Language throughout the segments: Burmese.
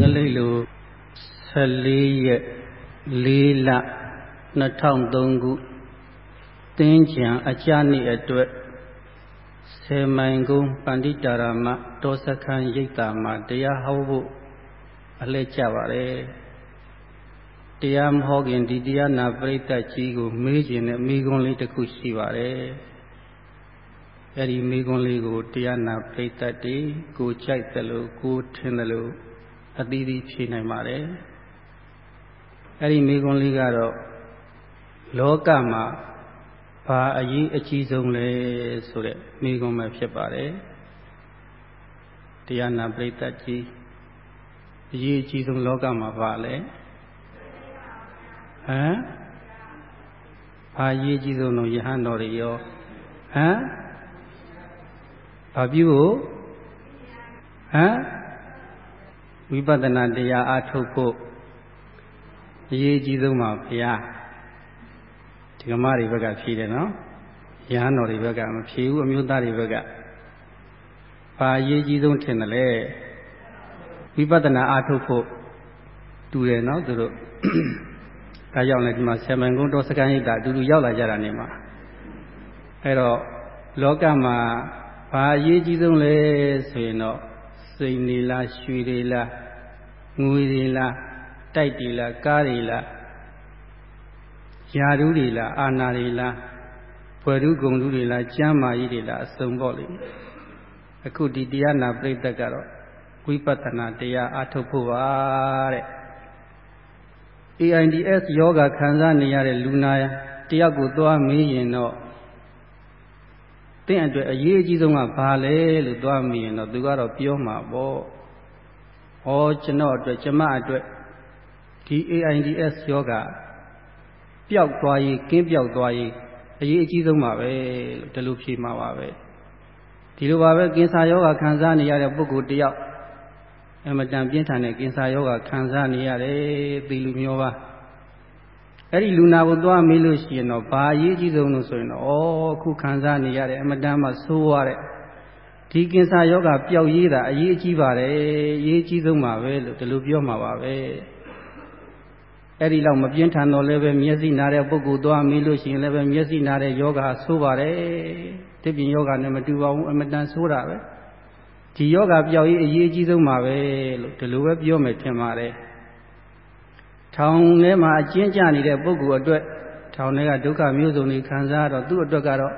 ကလေးလို14ရက်4လ2003ခုတင်းကြံအကြနေ့အတွက်ဆေမိုင်ကုန်းပန္တိတာရမတောစခန်းရိပ်သာမှာတရားဟောဖို့အလှည့်ကြပါတယ်တရားမဟောခင်ဒီတရားနာပရိသတ်ကြီးကိုမေးခြင်းနဲ့မိကွန်းလေးတစ်ခုရှိပါတယ်အဲ့ဒီမိကွန်းလေးကိုတရားနာပရိသတ်တွေကိုကြိုက်တယ်လို့ကိုထင်တယ်လို့ အသီးသီးဖြေနိုင်ပါတယ်အဲ့ဒီမိကွန်းလေးကတော့လောကမှာဘာအရေးအကြီးဆုံးလဲဆိုတဲ့မိကွန်းပဲဖြစ်ပါတယ်တရားနာပရိသတ်ကြီးအရေးအကြီးဆုံးလောကမှာဘာလဲဟမ်ဘာအရေးအကြီးဆုံးလို့ယဟန်တော်တွေရောဟမ်ဘာပြုဖို့ဟမ် ဝိပဿနာတရားအားထုတ်ဖို့အရေးကြီးဆုံးပါဘုရားဒီကမတွေဘက်ကဖြေတယ်နော်ရဟန်းတော်တွေဘက်ကမဖြေဘူးအမျိုးသားတွေဘက်ကဘာအရေးကြီးဆုံးထင်တယ်လဲဝိပဿနာအားထုတ်ဖို့တူတယ်နော်သူတို့ဒါကြောင့်လည်းဒီမှာဆယ်မန်ကုန်းတော်စကန်ရိပ်တာအတူတူရောက်လာကြတာနေမှာအဲ့တော့လောကမှာဘာအရေးကြီးဆုံးလဲဆိုရင်တော့ စိန်နေလားရွှေတွေလားငွေတွေလားတိုက်တွေလားကားတွေလားယာဓုတွေလားအာနာတွေလားဖွယ်ဓုဂုံဓုတွေလားကျမ်းမာကြီးတွေလားအစုံပေါ့လေအခုဒီတရားနာပြိတ္တကတော့ဝိပဿနာတရားအထုတ်ဖို့ပါတဲ့ AIDS ယောဂခံစားနေရတဲ့လူနာတယောက်ကိုသွားမေးရင်တော့ တင့်အတွက်အရေးအကြီးဆုံးကဘာလဲလို့သွားမိရင်တော့သူကတော့ပြောမှာပေါ့။ဟောကျွန်တော်အတွက်ကျမအတွက်ဒီ AIDS ယောဂပျောက်သွားရေးကင်းပျောက်သွားရေးအရေးအကြီးဆုံးပါပဲလို့ဒီလိုဖြေမှာပါပဲ။ဒီလိုပါပဲကင်ဆာယောဂခံစားနေရတဲ့ပုဂ္ဂိုလ်တယောက်အမတန်ပြင်းထန်တဲ့ကင်ဆာယောဂခံစားနေရတယ်သေလူမျိုးပါ။ အဲ့ဒီလူနာကိုသွားမေးလို့ရှိရင်တော့ဘာအရေးကြီးဆုံးလို့ဆိုရင်တော့ဩအခုခံစားနေရတဲ့အမတန်မှဆိုးရတဲ့ဒီကင်ဆာယောဂပျောက်ရေးတာအရေးကြီးပါတယ်အရေးကြီးဆုံးပါပဲလို့ဒီလိုပြောမှာပါပဲအဲ့ဒီလောက်မပြင်းထန်တော့လည်းပဲမျက်စိနာတဲ့ပုဂ္ဂိုလ်သွားမေးလို့ရှိရင်လည်းပဲမျက်စိနာတဲ့ယောဂဆိုးပါတယ်တစ်ပြင်ယောဂနဲ့မတူပါဘူးအမတန်ဆိုးတာပဲဒီယောဂပျောက်ရေးအရေးကြီးဆုံးပါပဲလို့ဒီလိုပဲပြောမယ်ထင်ပါတယ် ထောင်ထဲမှာအကျဉ်းကျနေတဲ့ပုဂ္ဂိုလ်အတွက်ထောင်ထဲကဒုက္ခမျိုးစုံတွေခံစားတော့သူ့အတွက်ကတော့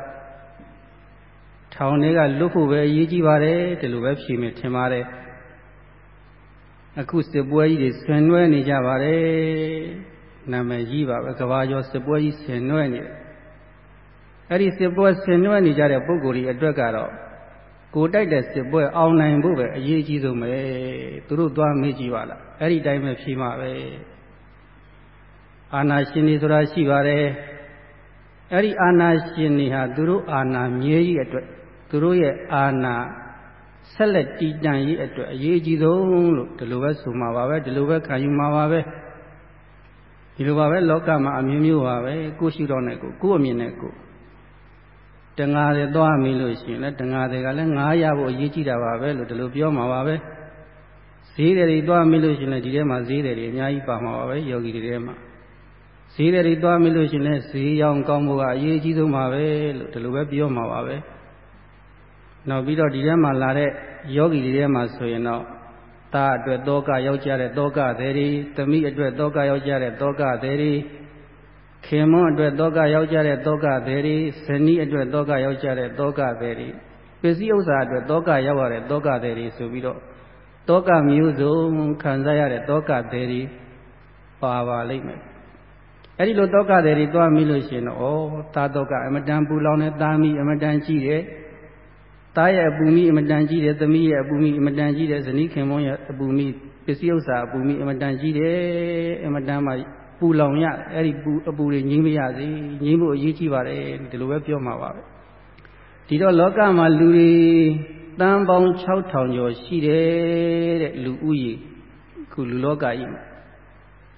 ထောင်ထဲကလွတ်ဖို့ပဲအရေးကြီးပါတယ်ဒီလိုပဲဖြေမယ်ထင်ပါတယ်အခုစစ်ပွဲကြီးတွေဆင်နွှဲနေကြပါတယ်နာမည်ကြီးပါပဲကဘာကျော်စစ်ပွဲကြီးဆင်နွှဲနေတယ်အဲ့ဒီစစ်ပွဲဆင်နွှဲနေကြတဲ့ပုဂ္ဂိုလ်တွေအတွက်ကတော့ကိုတိုက်တဲ့စစ်ပွဲအောင်နိုင်ဖို့ပဲအရေးကြီးဆုံးပဲသူတို့သွားမေးကြည့်ပါလားအဲ့ဒီတိုင်းပဲဖြေမှာပဲ အာနာရှင်တွေဆိုတာရှိပါတယ်အဲ့ဒီအာနာရှင်တွေဟာသူတို့အာနာမြဲကြီးအတွက်သူတို့ရဲ့အာနာဆက်လက်တည်တံ့ရေးအတွက်အရေးကြီးဆုံးလို့ဒီလိုပဲဆိုမှာပါပဲဒီလိုပဲခံယူမှာပါပဲဒီလိုပါပဲလောကမှာအမျိုးမျိုးပါပဲကိုရှိတော်နဲ့ကိုကိုအမြင်နဲ့ကိုတငါတွေသွားမိလို့ရှိရင်လည်းတငါတွေကလည်းငါရဖို့အရေးကြီးတာပါပဲလို့ဒီလိုပြောမှာပါပဲဈေးတွေသွားမိလို့ရှိရင်လည်းဒီထဲမှာဈေးတွေအများကြီးပါမှာပါပဲယောဂီတွေထဲမှာ ဈေးတွေသွားမိလို့ရှိရင်လည်းဈေးရောင်းကောင်းဖို့ကအရေးကြီးဆုံးပါပဲလို့ဒီလိုပဲပြောမှာပါပဲနောက်ပြီးတော့ဒီထဲမှာလာတဲ့ယောဂီတွေထဲမှာဆိုရင်တော့သားအတွက်တောကယောက်ျားတဲ့တောကသည်တွေသမီးအတွက်တောကယောက်ျားတဲ့တောကသည်တွေခင်မွန်းအတွက်တောကယောက်ျားတဲ့တောကသည်တွေဇနီးအတွက်တောကယောက်ျားတဲ့တောကသည်တွေပစ္စည်းဥစ္စာအတွက်တောကရောက်ရတဲ့တောကသည်တွေဆိုပြီးတော့တောကမျိုးစုံခံစားရတဲ့တောကသည်တွေပါပါလိမ့်မယ် အဲ့ဒီလိုတောကတွေတွေသွားမိလို့ရှိရင်တော့ဩသာတောကအမတန်ပူလောင်တဲ့သားမိအမတန်ကြီးတယ်သားရဲ့အပူမိအမတန်ကြီးတယ်သမီးရဲ့အပူမိအမတန်ကြီးတယ်ဇနီးခင်မွန်းရဲ့အပူမိပစ္စည်းဥစ္စာအပူမိအမတန်ကြီးတယ်အမတန်မှပူလောင်ရအဲ့ဒီပူအပူတွေငြိမ်းမရစေငြိမ်းဖို့အရေးကြီးပါတယ်ဒီလိုပဲပြောမှာပါပဲဒီတော့လောကမှာလူတွေတန်ပေါင်း6000ကျော်ရှိတယ်တဲ့လူဦးရေခုလူလောကကြီးမှာ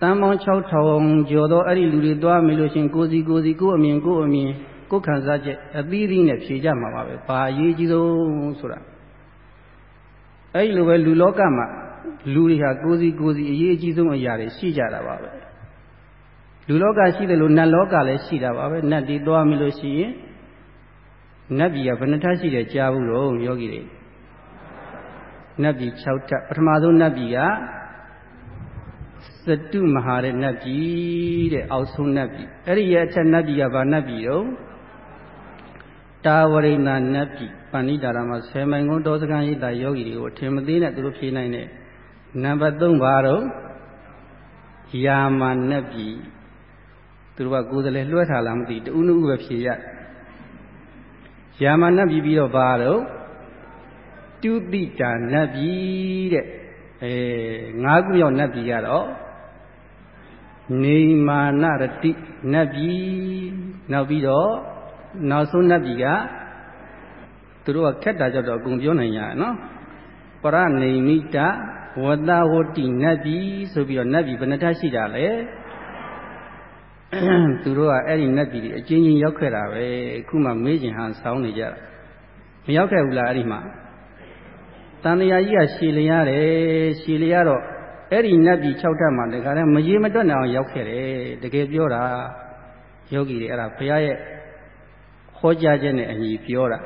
တန်ပေါင်း6000ကျော်သောအဲ့ဒီလူတွေသွားမယ်လို့ရှင်ကိုစီကိုစီကိုအမြင်ကိုအမြင်ကိုခံစားချက်အသီးသီးနဲ့ဖြေကြမှာပါပဲဘာအရေးကြီးဆုံးဆိုတာအဲ့ဒီလိုပဲလူလောကမှာလူတွေဟာကိုယ်စီကိုယ်စီအရေးအကြီးဆုံးအရာတွေရှိကြတာပါပဲလူလောကရှိတယ်လို့နတ်လောကလည်းရှိတာပါပဲနတ်ဒီသွားမိလို့ရှိရင်နတ်ပြည်ကဘယ်နှထပ်ရှိတယ်ကြားဘူးတော့ယောဂီတွေနတ်ပြည်6ထပ်ပထမဆုံးနတ်ပြည်က စတုမဟာတဲ့နတ်ပြည်တဲ့အောက်ဆုံးနတ်ပြည်အဲ့ဒီရဲ့အထက်နတ်ပြည်ကဘာနတ်ပြည်တော့တာဝရိဏနတ်ပြည်ပဏိတာရမှာဆယ်မိုင်ကုန်းတောစကံရိပ်တာယောဂီတွေကိုထင်မသေးနဲ့သူတို့ဖြေနိုင်တဲ့နံပါတ်3ပါတော့ယာမနတ်ပြည်သူတို့ကကိုယ်စလဲလွှဲထားလားမသိတူးနုပဲဖြေရယာမနတ်ပြည်ပြီးတော့ဘာတော့တုတိတာနတ်ပြည်တဲ့ အဲငါးခုမြောက်နတ်ပြည်ကတော့နေမာနရတိနတ်ပြည်နောက်ပြီးတော့နောက်ဆုံးနတ်ပြည်ကသူတို့ကခက်တာကြောင့်တော့အကုန်ပြောနိုင်ကြရနော်ပရနေမိတဝတဝတိနတ်ပြည်ဆိုပြီးတော့နတ်ပြည်ဘယ်နှထရှိတာလဲသူတို့ကအဲ့ဒီနတ်ပြည်အချင်းချင်းရောက်ခဲ့တာပဲအခုမှမေးချင်ဟန်ဆောင်းနေကြတာမရောက်ခဲ့ဘူးလားအဲ့ဒီမှာ တန်တရာကြီးကရှည်လျားတယ်ရှည်လျားတော့အဲ့ဒီနတ်ပြည်6ထပ်မှာတခါတည်းမရေမတွက်နိုင်အောင်ရောက်ခဲ့တယ်တကယ်ပြောတာယောဂီတွေအဲ့ဒါဘုရားရဲ့ဟောကြားချက်နဲ့အညီပြောတာ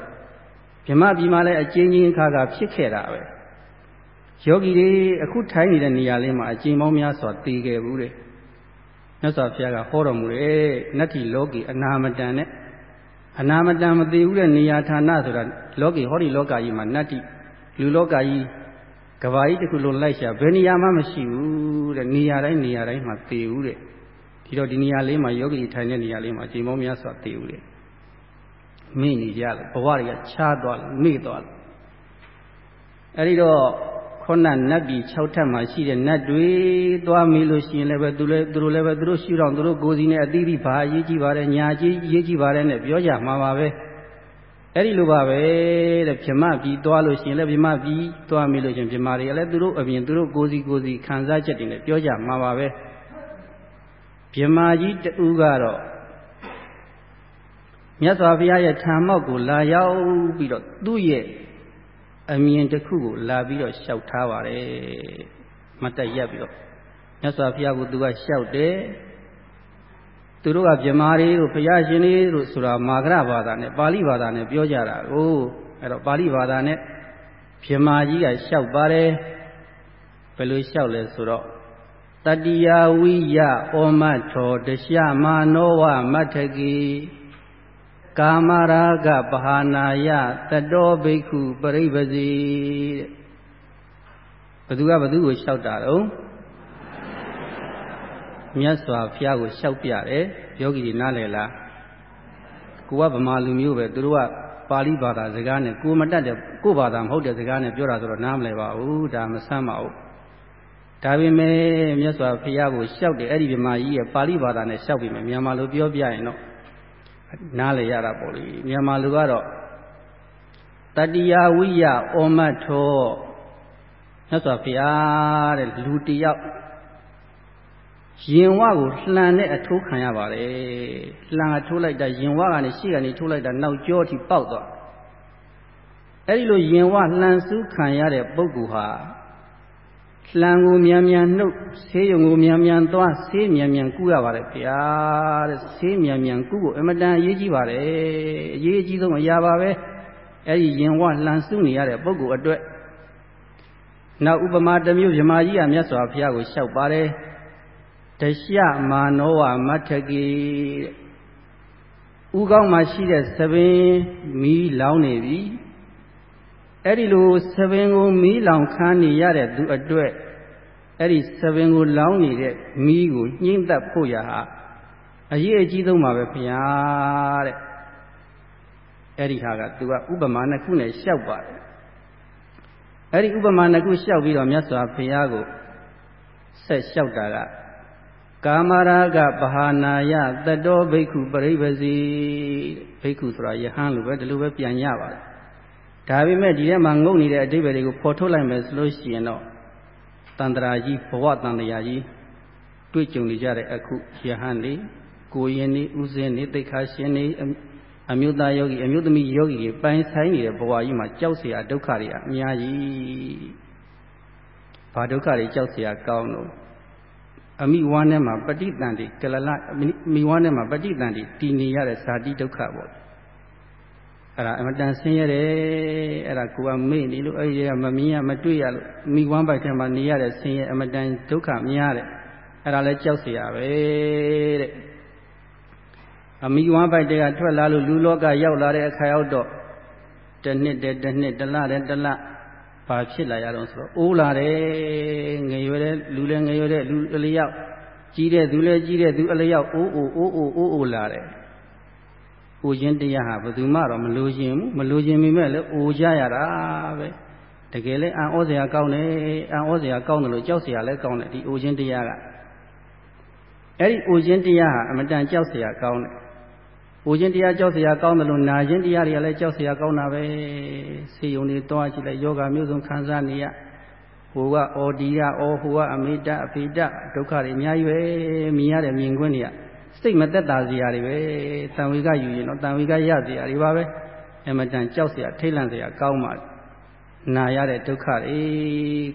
ဗြဟ္မပြည်မှာလည်းအကျဉ်းချင်းအခါကဖြစ်ခဲ့တာပဲယောဂီတွေအခုထိုင်နေတဲ့နေရာလေးမှာအကျဉ်းပေါင်းများစွာတည်ခဲ့ဘူးတဲ့မြတ်စွာဘုရားကဟောတော်မူတယ်နတ္တိလောကီအနာမတန်နဲ့အနာမတန်မတည်ဘူးတဲ့နေရာဌာနဆိုတာလောကီဟောဒီလောကကြီးမှာနတ္တိ လူလောကကြီးကဘာကြီးတစ်ခုလုံးလိုက်ရှာဘယ်နေရာမှမရှိဘူးတဲ့နေရာတိုင်းနေရာတိုင်းမှာတည်ဘူးတဲ့ဒီတော့ဒီနေရာလေးမှာယောဂီထိုင်တဲ့နေရာလေးမှာအချိန်ပေါင်းများစွာတည်ဘူးတဲ့မိနေကြတယ်ဘဝတွေကခြားသွားတယ်မိသွားတယ်အဲဒီတော့ခုနနတ်ပြည်6ထပ်မှာရှိတဲ့နတ်တွေသွားမေးလို့ရှိရင်လည်းပဲသူလည်းသူတို့လည်းပဲသူတို့ရှုတော့သူတို့ကိုယ်စီနဲ့အသီးသီးဘာအရေးကြီးပါတယ်ညာကြီးအရေးကြီးပါတယ်နဲ့ပြောကြမှာပါပဲ အဲ့ဒီလိုပါပဲတဲ့ဗြဟ္မပြည်သွားလို့ရှိရင်လည်းဗြဟ္မပြည်သွားမေးလို့ရှိရင်ဗြဟ္မတွေကလည်းသူတို့အပြင်သူတို့ကိုယ်စီကိုယ်စီခံစားချက်တွေနဲ့ပြောကြမှာပါပဲဗြဟ္မာကြီးတူကတော့မြတ်စွာဘုရားရဲ့ဌာမောက်ကိုလာရောက်ပြီးတော့သူ့ရဲ့အမြင်တစ်ခုကိုလာပြီးတော့လျှောက်ထားပါတယ်မတ်တက်ရက်ပြီးတော့မြတ်စွာဘုရားကသူကလျှောက်တယ် သူတို့ကဗြမာတွေတို့ဘုရားရှင်တွေတို့ဆိုတာမာဂရဘာသာနဲ့ပါဠိဘာသာနဲ့ပြောကြတာကိုအဲ့တော့ပါဠိဘာသာနဲ့ဗြမာကြီးကလျှောက်ပါတယ်ဘယ်လိုလျှောက်လဲဆိုတော့တတိယဝိယဩမထောတရှမာနောဝမထကီကာမရာဂပဟာနာယတတောဘိက္ခုပရိပစီတဲ့ဘသူကဘသူကိုလျှောက်တာတော့ မြတ်စွာဘုရားကိုလျှောက်ပြတယ်ယောဂီတွေနားလည်လားကိုကဗမာလူမျိုးပဲသူတို့ကပါဠိဘာသာစကားနဲ့ကိုမတတ်တဲ့ကိုဘာသာမဟုတ်တဲ့စကားနဲ့ပြောတာဆိုတော့နားမလည်ပါဘူးဒါမဆမ်းပါဘူးဒါပေမဲ့မြတ်စွာဘုရားကိုလျှောက်တယ်အဲ့ဒီဗမာကြီးရဲ့ပါဠိဘာသာနဲ့လျှောက်ပြီမယ်မြန်မာလိုပြောပြရင်တော့နားလည်ရတာပေါ့လေမြန်မာလူကတော့တတိယဝိယဩမတ်ထောမြတ်စွာဘုရားတဲ့လူတယောက် ရင်ဝကိုလှန်တဲ့အထိုးခံရပါတယ်လှန်အထိုးလိုက်တာရင်ဝကနေရှေ့ကနေထိုးလိုက်တာနောက်ကျောထိပေါက်သွားအဲ့ဒီလိုရင်ဝလှန်စုခံရတဲ့ပုဂ္ဂိုလ်ဟာလှန်ကိုမြန်မြန်နှုတ်ဆေးရုံကိုမြန်မြန်သွားဆေးမြန်မြန်ကူးရပါတယ်ဗျာတဲ့ဆေးမြန်မြန်ကူးဖို့အမတန်အရေးကြီးပါတယ်အရေးအကြီးဆုံးအရာပါပဲအဲ့ဒီရင်ဝလှန်စုနေရတဲ့ပုဂ္ဂိုလ်အတွက်နောက်ဥပမာတစ်မျိုးမြမကြီးကမြတ်စွာဘုရားကိုလျှောက်ပါတယ် တရှမာနောဝမထကေဥကောင်းမှာရှိတဲ့သပင်မီးလောင်းနေပြီအဲ့ဒီလိုသပင်ကိုမီးလောင်ခမ်းနေရတဲ့သူအတွက်အဲ့ဒီသပင်ကိုလောင်းနေတဲ့မီးကိုညှိမ့်သက်ဖို့ရဟာအရေးအကြီးဆုံးပါပဲခင်ဗျာတဲ့အဲ့ဒီဟာကသူကဥပမာနှစ်ခုနဲ့ရှောက်ပါတယ်အဲ့ဒီဥပမာနှစ်ခုရှောက်ပြီးတော့မြတ်စွာဘုရားကိုဆက်လျှောက်တာက ကာမရာဂပဟာနာယတတောဘိက္ခုပရိပစီဘိက္ခုဆိုတာယဟန်လိုပဲဒီလိုပဲပြန်ရပါတယ်ဒါပေမဲ့ဒီထဲမှာငုံနေတဲ့အတိပ္ပယ်တွေကိုဖော်ထုတ်လိုက်မယ်ဆိုလို့ရှိရင်တော့တန်တရာကြီးဘဝတန်တရာကြီးတွေ့ကြုံနေကြတဲ့အခုယဟန်နေကိုရင်နေဥစဉ်နေတိတ်ခါရှင်နေအမျိုးသားယောဂီအမျိုးသမီးယောဂီတွေပိုင်ဆိုင်နေတဲ့ဘဝကြီးမှာကြောက်เสียဒုက္ခတွေအများကြီး ဘာဒုက္ခတွေကြောက်เสียကောင်းလို့ အမိဝမ်းထဲမှာပဋိသန္တိကလလမိဝမ်းထဲမှာပဋိသန္တိတည်နေရတဲ့ဇာတိဒုက္ခပေါ့အဲ့ဒါအမတန်ဆင်းရဲတယ်အဲ့ဒါကိုကမေ့နေလို့အဲ့ဒီကမမြင်ရမတွေ့ရလို့မိဝမ်းပိုက်ထဲမှာနေရတဲ့ဆင်းရဲအမတန်ဒုက္ခများတယ်အဲ့ဒါလည်းကြောက်เสียပဲတဲ့အမိဝမ်းပိုက်တွေကထွက်လာလို့လူလောကရောက်လာတဲ့အခါရောက်တော့တစ်နှစ်တည်းတစ်နှစ်တစ်လတည်းတစ်လ ဘာဖြစ်လာရတော့ဆိုတော့အိုးလာတယ်ငရွယ်တဲ့လူလည်းငရွယ်တဲ့လူအလျောက်ကြီးတဲ့သူလည်းကြီးတဲ့သူအလျောက်အိုးအိုးအိုးအိုးအိုးအိုးလာတယ်အိုးခြင်းတရားဟာဘယ်သူမှတော့မလိုချင်ဘူးမလိုချင်မိမဲ့လည်းအိုးကြရတာပဲတကယ်လည်းအံ့ဩစရာကောင်းတယ်အံ့ဩစရာကောင်းတယ်လို့ကြောက်စရာလည်းကောင်းတယ်ဒီအိုးခြင်းတရားကအဲ့ဒီအိုးခြင်းတရားဟာအမတန်ကြောက်စရာကောင်းတယ် ပူခြင်းတရားကြောက်စရာကောင်းတယ်လို့နာခြင်းတရားတွေကလည်းကြောက်စရာကောင်းတာပဲစေယုံတွေတွားကြည့်လိုက်ယောဂမျိုးစုံခံစားနေရဟိုကအော်ဒီကအော်ဟိုကအမိတအဖိတဒုက္ခတွေအများကြီးပဲမြင်ရတဲ့မြင်ကွင်းတွေကစိတ်မသက်သာစရာတွေပဲတန်ဝေကယူရင်တော့တန်ဝေကရစရာတွေပါပဲအမတန်ကြောက်စရာထိတ်လန့်စရာကောင်းပါနာရတဲ့ဒုက္ခတွေ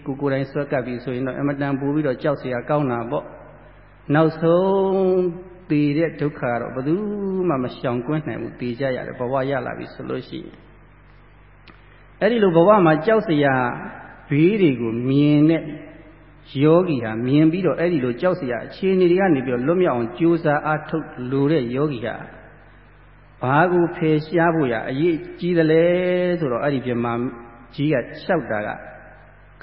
ကိုကိုယ်တိုင်ဆွဲကပ်ပြီးဆိုရင်တော့အမတန်ပူပြီးတော့ကြောက်စရာကောင်းတာပေါ့နောက်ဆုံး တည်တဲ့ဒုက္ခကတော့ဘယ်သူမှမရှောင်ကွင်းနိုင်ဘူးတည်ကြရတယ်ဘဝရလာပြီဆိုလို့ရှိရင်အဲ့ဒီလိုဘဝမှာကြောက်စရာဘေးတွေကိုမြင်တဲ့ယောဂီဟာမြင်ပြီးတော့အဲ့ဒီလိုကြောက်စရာအခြေအနေတွေကနေပြီးတော့လွတ်မြောက်အောင်ကြိုးစားအားထုတ်လိုတဲ့ယောဂီဟာဘာကိုဖယ်ရှားဖို့ရအရေးကြီးတယ်လဲဆိုတော့အဲ့ဒီပြမကြီးကလျှောက်တာက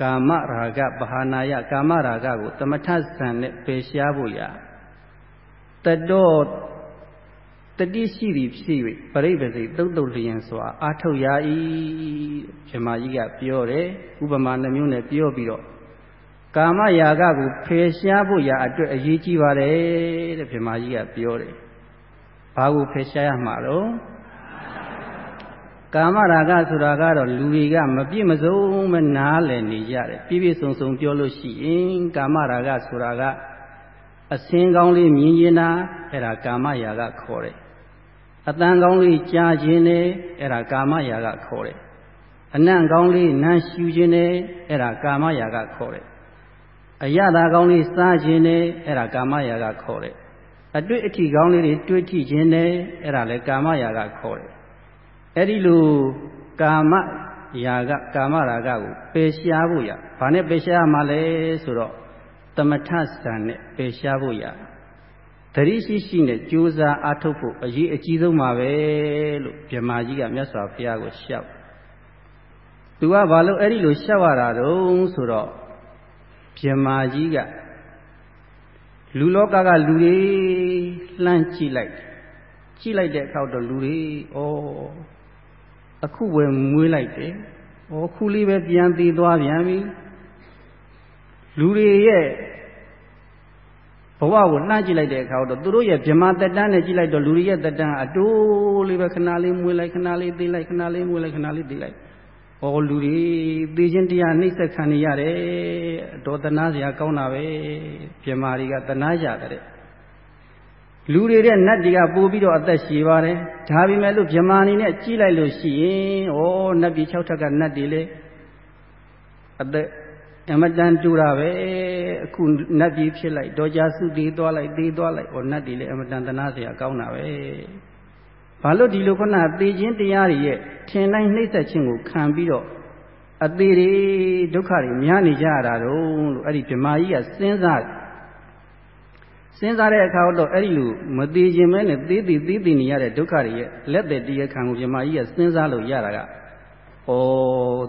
ကာမရာဂပဟာနာယကာမရာဂကိုသမထဇန်နဲ့ပယ်ရှားဖို့ရ တတောတတိရှိသည်ဖြစ်၍ပရိပစိတ်သုတ်တုတ်လျင်စွာအာထုတ်ရာဤဇမကြီးကပြောတယ်ဥပမာနှမျိုးနဲ့ပြောပြီးတော့ကာမရာဂကိုဖယ်ရှားဖို့ရာအတွက်အရေးကြီးပါတယ်တဲ့ဇမကြီးကပြောတယ်ဘာကိုဖယ်ရှားရမှာတော့ကာမရာဂဆိုတာကတော့လူတွေကမပြည့်မစုံမနားလည်နေကြတယ်ပြည့်ပြည့်စုံစုံပြောလို့ရှိရင်ကာမရာဂဆိုတာက အစင်းကောင်းလေးမြင်ကျင်တာအဲ့ဒါကာမရာဂခေါ်တယ်အတန်ကောင်းလေးကြားခြင်းနဲ့အဲ့ဒါကာမရာဂခေါ်တယ်အနံ့ကောင်းလေးနမ်းရှူခြင်းနဲ့အဲ့ဒါကာမရာဂခေါ်တယ်အရသာကောင်းလေးစားခြင်းနဲ့အဲ့ဒါကာမရာဂခေါ်တယ်အတွေ့အထိကောင်းလေးတွေတွေ့ထိခြင်းနဲ့အဲ့ဒါလည်းကာမရာဂခေါ်တယ်အဲ့ဒီလိုကာမရာဂကာမရာဂကိုပယ်ရှားဖို့ရဘာနဲ့ပယ်ရှားမှာလဲဆိုတော့ သမထဆန်နဲ့ပယ်ရှားဖို့ရတတိရှိရှိနဲ့ကြိုးစားအားထုတ်ဖို့အရေးအကြီးဆုံးပါပဲလို့မြမကြီးကမြတ်စွာဘုရားကိုရှောက်သူကဘာလို့အဲ့ဒီလိုရှောက်ရတာတုံးဆိုတော့မြမကြီးကလူလောကကလူတွေလှမ်းကြည့်လိုက်ကြည့်လိုက်တဲ့အခါတော့လူတွေဩအခုပဲမွေးလိုက်တယ်ဩခုလေးပဲပြန်သေးသွားပြန်ပြီ လူတွေရဲ့ဘဝကိုနှမ်းကြည့်လိုက်တဲ့အခါတော့သူတို့ရဲ့ဗြဟ္မာတက်တန်းနဲ့ကြည့်လိုက်တော့လူတွေရဲ့တက်တန်းအတိုးလေးပဲခဏလေးမွေးလိုက်ခဏလေးသေးလိုက်ခဏလေးမွေးလိုက်ခဏလေးသေးလိုက်။ဩလူတွေသေခြင်းတရားနှိမ့်ဆက်ခံနေရတယ်။ဒေါသနာစရာကောင်းတာပဲ။ဗြဟ္မာတွေကတနာကြတဲ့။လူတွေတဲ့နတ်တွေကပို့ပြီးတော့အသက်ရှည်ပါတယ်။ဒါပေမဲ့လို့ဗြဟ္မာအနေနဲ့ကြည့်လိုက်လို့ရှိရင်ဩနတ်ပြည်၆ထက်ကနတ်တွေလေအသက် အမတန်တူတာပဲအခုနတ်ပြည်ဖြစ်လိုက်တော့ကြာစုတည်သွားလိုက်သေးသွားလိုက်ဟောနတ်တွေလည်းအမတန်တနာเสียကောင်းတာပဲဘာလို့ဒီလိုခုနသေခြင်းတရားတွေရဲ့ထင်တိုင်းနှိမ့်ဆက်ခြင်းကိုခံပြီးတော့အသေးတွေဒုက္ခတွေများနေကြရတာတော့လို့အဲ့ဒီဗြမာကြီးကစဉ်းစားစဉ်းစားတဲ့အခါတော့အဲ့ဒီလိုမသေးခြင်းပဲနဲ့သေးသေးသေးသေးနေရတဲ့ဒုက္ခတွေရဲ့လက်သက်တရားခံကိုဗြမာကြီးကစဉ်းစားလို့ရတာကဩ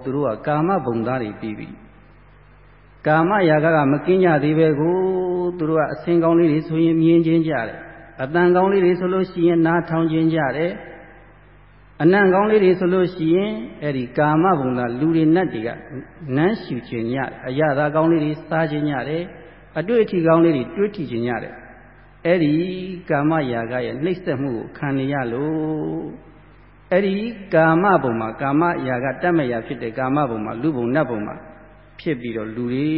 သူတို့ကကာမဘုံသားတွေပြီးပြီ ကာမရာဂကမကင်းကြသေးပဲကိုသူတို့ကအစင်ကောင်းလေးတွေဆိုရင်မြင်ချင်းကြတယ်အတန်ကောင်းလေးတွေဆိုလို့ရှိရင်နားထောင်ချင်းကြတယ်အနံ့ကောင်းလေးတွေဆိုလို့ရှိရင်အဲ့ဒီကာမဘုံသာလူတွေနတ်တွေကနမ်းရှူခြင်းညတယ်အရသာကောင်းလေးတွေစားခြင်းညတယ်အတွေ့အထိကောင်းလေးတွေတွေးထိခြင်းညတယ်အဲ့ဒီကာမရာဂရဲ့နှိမ့်ဆက်မှုကိုခံနေရလို့အဲ့ဒီကာမဘုံမှာကာမရာဂတတ်မရာဖြစ်တဲ့ကာမဘုံမှာလူဘုံနတ်ဘုံမှာ ဖြစ်ပြီးတော့လူတွေ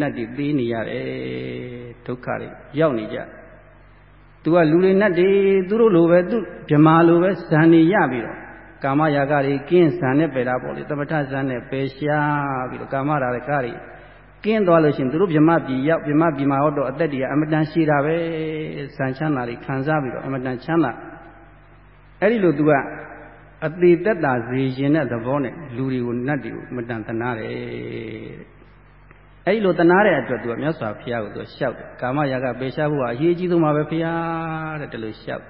နတ်တွေသေးနေရတယ်ဒုက္ခတွေရောက်နေကြသူကလူတွေနတ်တွေသူတို့လိုပဲသူဗြမာလိုပဲဇန်နေရပြီးတော့ကာမရာဂတွေကင်းဇန်နဲ့ပယ်တာပေါ့လေသမထဇန်နဲ့ပယ်ရှားပြီးတော့ကာမရာဂတွေကကင်းသွားလို့ရှိရင်သူတို့ဗြဟ္မပြည်ရောက်ဗြဟ္မပြည်မှာတော့အသက်တွေကအမတန်ရှိတာပဲဇန်ချမ်းသာတွေခံစားပြီးတော့အမတန်ချမ်းသာအဲ့ဒီလိုသူက အသေးသက်တာစေရင်တဲ့သဘောနဲ့လူတွေကိုနတ်တွေကိုမတန်တနာတယ်အဲ့ဒီလိုတနာတဲ့အတွက်သူကမြတ်စွာဘုရားကိုသူရှောက်တယ်ကာမရာဂပေရှားဖို့ကအရေးကြီးဆုံးပါပဲဘုရားတဲ့ဒီလိုရှောက်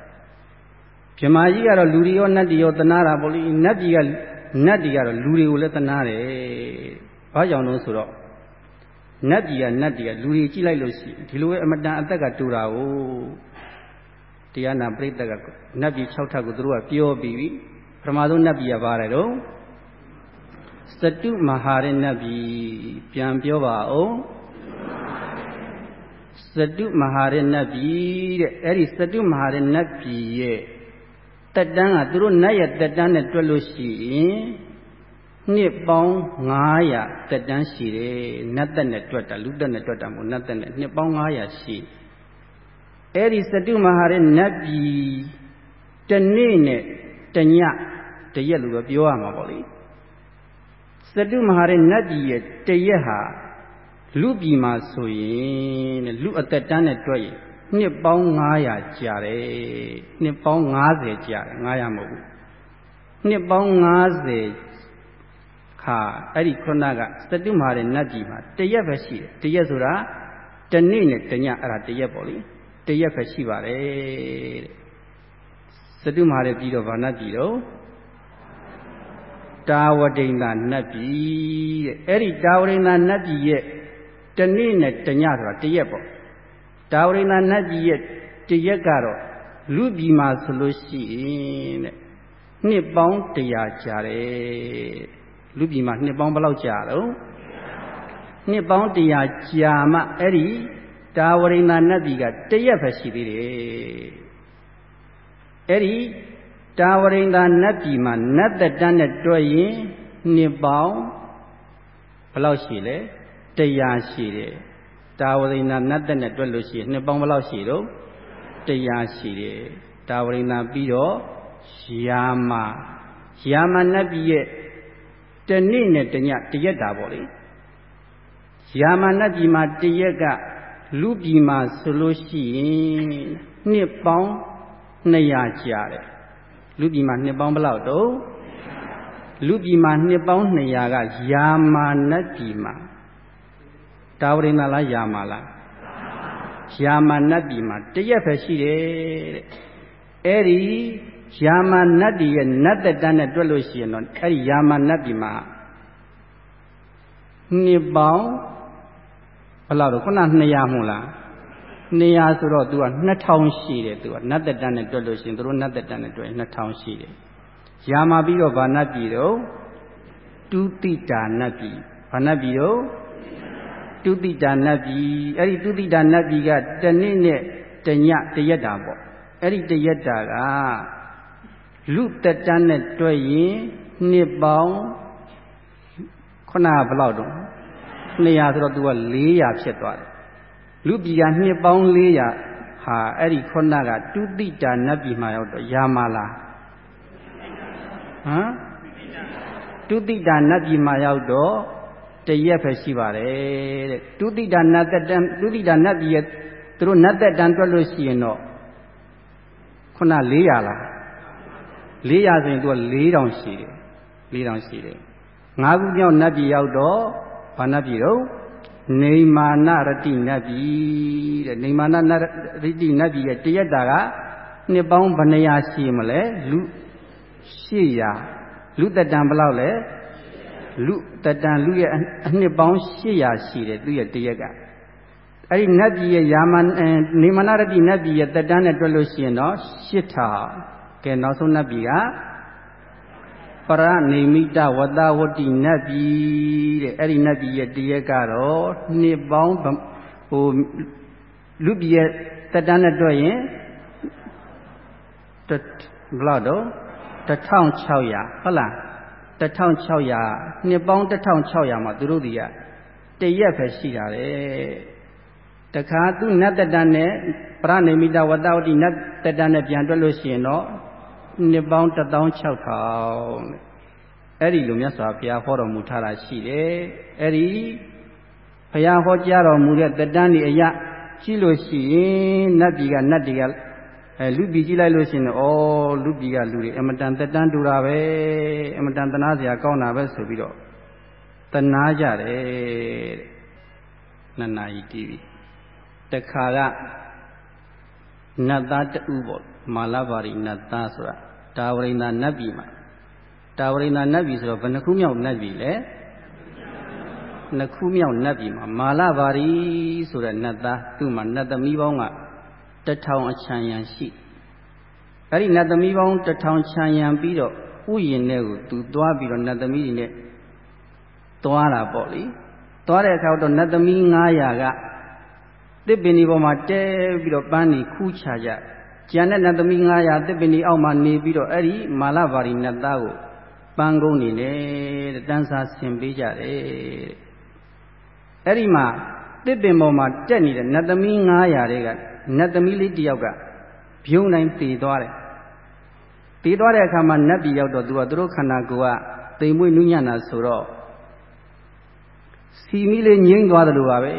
ဗြဟ္မာကြီးကတော့လူတွေရောနတ်တွေရောတနာတာပေါ့လေနတ်ပြည်ကနတ်တွေကတော့လူတွေကိုလည်းတနာတယ်ဘာကြောင့်လို့ဆိုတော့နတ်ပြည်ကနတ်တွေကလူတွေကြည့်လိုက်လို့ရှိရင်ဒီလိုပဲအမတန်အသက်ကတူတာကိုတရားနာပြိဿကနတ်ပြည်6ထပ်ကိုသူတို့ကပြောပြီးပြီပ ထမဆုံးနတ်ပြည်ကပါတယ်တော့စတုမဟာရနတ်ပြည်ပြန်ပြောပါအောင်စတုမဟာရနတ်ပြည်တဲ့အဲ့ဒီစတုမဟာရနတ်ပြည်ရဲ့တက်တန်းကသူတို့နတ်ရဲ့တက်တန်းနဲ့တွက်လို့ရှိရင်နှစ်ပေါင်း900တက်တန်းရှိတယ်နတ်သက်နဲ့တွက်တာလူသက်နဲ့တွက်တာမဟုတ်နတ်သက်နဲ့နှစ်ပေါင်း900ရှိအဲ့ဒီစတုမဟာရနတ်ပြည်တနေ့နဲ့တည တရက်လို့ပဲပြောရမှာပေါ့လေစတုမဟာရနတ်ပြည်ရဲ့တရက်ဟာလူပြည်မှာဆိုရင်တဲ့လူအသက်တန်းနဲ့တွက်ရင်နှစ်ပေါင်း900ကြာတယ်နှစ်ပေါင်း90ကြာတယ်900မဟုတ်ဘူးနှစ်ပေါင်း90ခါအဲ့ဒီခုနကစတုမာရဲ့နတ်ကြီးမှာတရက်ပဲရှိတယ်တရက်ဆိုတာတနေ့နဲ့တညအဲ့ဒါတရက်ပေါ့လေတရက်ပဲရှိပါတယ်တဲ့စတုမာရဲ့ပြီးတော့ဗာနတ်ကြီးတော့ တာဝတိန်သာနတ်ပြည်တဲ့အဲ့ဒီတာဝတိန်သာနတ်ပြည်ရဲ့တနေ့နဲ့တညဆိုတာတရက်ပေါ့တာဝတိန်သာနတ်ပြည်ရဲ့တရက်ကတော့လူပြည်မှာဆိုလို့ရှိရင်တဲ့နှစ်ပေါင်း100ကြာတယ်လူပြည်မှာနှစ်ပေါင်းဘယ်လောက်ကြာတော့နှစ်ပေါင်း100ကြာမှအဲ့ဒီတာဝရိန္ဒနတ်ပြည်ကတရက်ပဲရှိသေးတယ်အဲ့ဒီ တာဝရိန္ဒနတ်ပြည်မှာနတ်သက်တန်းနဲ့တွက်ရင်နှစ်ပေါင်းဘယ်လောက်ရှိလဲ100ရှိတယ်တာဝရိန္ဒနတ်သက်နဲ့တွက်လို့ရှိရင်နှစ်ပေါင်းဘယ်လောက်ရှိတော့100ရှိတယ်တာဝရိန္ဒပြီးတော့ယာမယာမနတ်ပြည်ရဲ့တနေ့နဲ့တညတရက်တာပေါ့လေယာမနတ်ပြည်မှာတရက်ကလူပြည်မှာဆိုလို့ရှိရင်နှစ်ပေါင်း200ကြာတယ် လူပြည်မှာနှစ်ပေါင်းဘယ်လောက်တော့လူပြည်မှာနှစ်ပေါင်း200ကယာမာနတ်ပြည်မှာတာဝရိန္ဒလားယာမာလားယာမာနတ်ပြည်မှာတရက်ပဲရှိတယ်တဲ့အဲ့ဒီယာမနတ်တီရဲ့နတ်သက်တန်းနဲ့တွက်လို့ရှိရင်တော့အဲ့ဒီယာမနတ်တီမှာနှစ်ပေါင်းဘယ်လောက်တော့ခုန200မို့လား 200ဆိုတော့ तू က2000ရှိတယ် तू ကနတ်သက်တန်းနဲ့တွက်လို့ရှိရင်တို့နတ်သက်တန်းနဲ့တွက်2000ရှိတယ်ယာမပြီးတော့ဗာနတ်ပြည်တော့တုတိတာနတ်ပြည်ဗာနတ်ပြည်တော့တုတိတာနတ်ပြည်အဲ့ဒီတုတိတာနတ်ပြည်ကတနေ့နဲ့တညတရက်တာပေါ့အဲ့ဒီတရက်တာကလူတက်တန်းနဲ့တွက်ရင်နှစ်ပေါင်းခုနကဘယ်လောက်တော့200ဆိုတော့ तू က400ဖြစ်သွားတယ် ် လူပြည်ကနှစ်ပေါင်း400ဟာအဲ့ဒီခုနကတုတိတာနတ်ပြည်မှာရောက်တော့ယာမလားဟမ်တုတိတာနတ်ပြည်မှာရောက်တော့တရက်ပဲရှိပါတယ်တဲ့တုတိတာနတ်တက်တန်းတုတိတာနတ်ပြည်ရဲ့သူတို့နတ်တက်တန်းတွက်လို့ရှိရင်တော့ခုန400လား400ဆိုရင်သူက4000ရှိတယ်4000ရှိတယ်ငါးခုမြောက်နတ်ပြည်ရောက်တော့ဘာနတ်ပြည်တော့ နေမာနရတိနတ်ပြည်တဲ့နေမာနရတိနတ်ပြည်ရဲ့တရက်တာကနှစ်ပေါင်းဘယ်နှရာရှိမလဲလူ800လူတက်တန်ဘယ်လောက်လဲလူတက်တန်လူရဲ့အနှစ်ပေါင်း800ရှိတယ်သူရဲ့တရက်ကအဲ့ဒီနတ်ပြည်ရဲ့ယာမနေမနာရတိနတ်ပြည်ရဲ့တက်တန်းနဲ့တွက်လို့ရှိရင်တော့8000ကဲနောက်ဆုံးနတ်ပြည်က ပရနေမိတဝတဝတိနတ်ပြည်တဲ့အဲ့ဒီနတ်ပြည်ရဲ့တရက်ကတော့နှစ်ပေါင်းဟိုလူပြည်ရဲ့တက်တန်းနဲ့တွက်ရင်ဘယ်လောက်တော့1600ဟုတ်လား1600နှစ်ပေါင်း1600မှာသူတို့ဒီကတရက်ပဲရှိတာလေတခါသူနတ်တတန်နဲ့ပရဏိမိတဝတ္တဝတိနတ်တတန်နဲ့ပြန်တွက်လို့ရှိရင်တော့ နှစ်ပေါင်း16000တဲ့အဲ့ဒီလိုမြတ်စွာဘုရားဟောတော်မူထားတာရှိတယ်အဲ့ဒီဘရာဟောကြားတော်မူတဲ့တတန်းဒီအရာရှိလို့ရှိရင်နတ်ပြည်ကနတ်တွေကအဲလူပြည်ကြည့်လိုက်လို့ရှိရင်ဩလူပြည်ကလူတွေအမတန်တတန်းတူတာပဲအမတန်တနာစရာကောင်းတာပဲဆိုပြီးတော့တနာကြတယ်တဲ့နှစ်နာရီတီးပြီတခါကနတ်သားတူပေါ့မာလဘာရီနတ်သားဆိုတာ တာဝရိန္ဒနတ်ပြည်မှာတာဝရိန္ဒနတ်ပြည်ဆိုတော့ဘယ်နှခုမြောက်နတ်ပြည်လဲနှစ်ခုမြောက်နတ်ပြည်မှာမာလဘာရီဆိုတဲ့နတ်သားသူ့မှာနတ်သမီးပေါင်းကတထောင်အချံရံရှိအဲ့ဒီနတ်သမီးပေါင်းတထောင်ချံရံပြီးတော့ဥယျင်ထဲကိုသူသွားပြီးတော့နတ်သမီးတွေနဲ့သွားတာပေါ့လေသွားတဲ့အခါတော့နတ်သမီး900ကတစ်ပင်ဒီပေါ်မှာတဲပြီးတော့ပန်းနေခူးချကြ ကျန်တဲ့နတ်သမီး900တစ်ပင်ဒီအောက်မှာနေပြီးတော့အဲ့ဒီမာလဘာရီနတ်သားကိုပန်းကုန်းနေနဲ့တန်းစားဆင်ပေးကြတယ်အဲ့ဒီမှာတစ်ပင်ပေါ်မှာတက်နေတဲ့နတ်သမီး900တွေကနတ်သမီးလေးတယောက်ကဖြုံးတိုင်းတည်သွားတယ်တည်သွားတဲ့အခါမှာနတ်ပြည်ရောက်တော့သူကသူတို့ခန္ဓာကိုယ်ကတိမ်မွေးနုညံ့တာဆိုတော့စီမီလေးငိမ့်သွားတယ်လို့ပါပဲ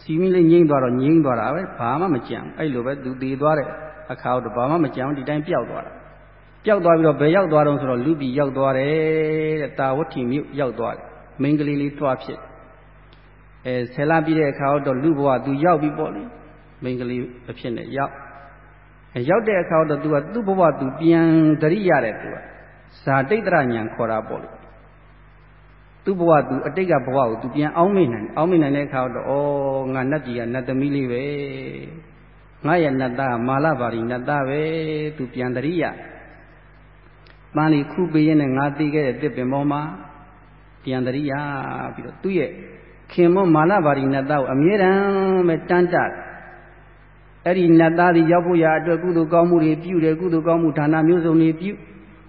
စီမီလေးငိမ့်သွားတော့ငိမ့်သွားတာပဲဘာမှမကြံအဲ့လိုပဲသူတည်သွားတဲ့ အခါတော့ဘာမှမကြံဒီတိုင်းပျောက်သွားတာပျောက်သွားပြီးတော့ဘယ်ရောက်သွားတော့ဆိုတော့လူပြည်ရောက်သွားတယ်တဲ့တာဝတိမြို့ရောက်သွားတယ်မိန်းကလေးလေးတွားဖြစ်အဲဆယ်လပြည့်တဲ့အခါတော့လူဘဝသူရောက်ပြီပေါ့လေမိန်းကလေးအဖြစ်နဲ့ရောက်ရောက်တဲ့အခါတော့သူကသူ့ဘဝသူပြန်တရိရတယ်သူကဇာတိတ်တရညာခေါ်တာပေါ့လေသူ့ဘဝသူအတိတ်ကဘဝကိုသူပြန်အောင်းမိနိုင်အောင်းမိနိုင်တဲ့အခါတော့ဩငါနတ်ကြီးကနတ်သမီးလေးပဲ ငါရဲ့နတ်သားမာလပါရီနတ်သားပဲသူပြန်တရိရပန်းလေးခုပေးရင်းနဲ့ငါတည်ခဲ့တဲ့တစ်ပင်ပေါ်မှာပြန်တရိရပြီးတော့သူ့ရဲ့ခင်မွန်မာလပါရီနတ်သားကိုအမြဲတမ်းပဲတန်းတအဲ့ဒီနတ်သားဒီရောက်ဖို့ရာအတွက်ကုသိုလ်ကောင်းမှုတွေပြုတယ်ကုသိုလ်ကောင်းမှုဌာနမျိုးစုံတွေပြု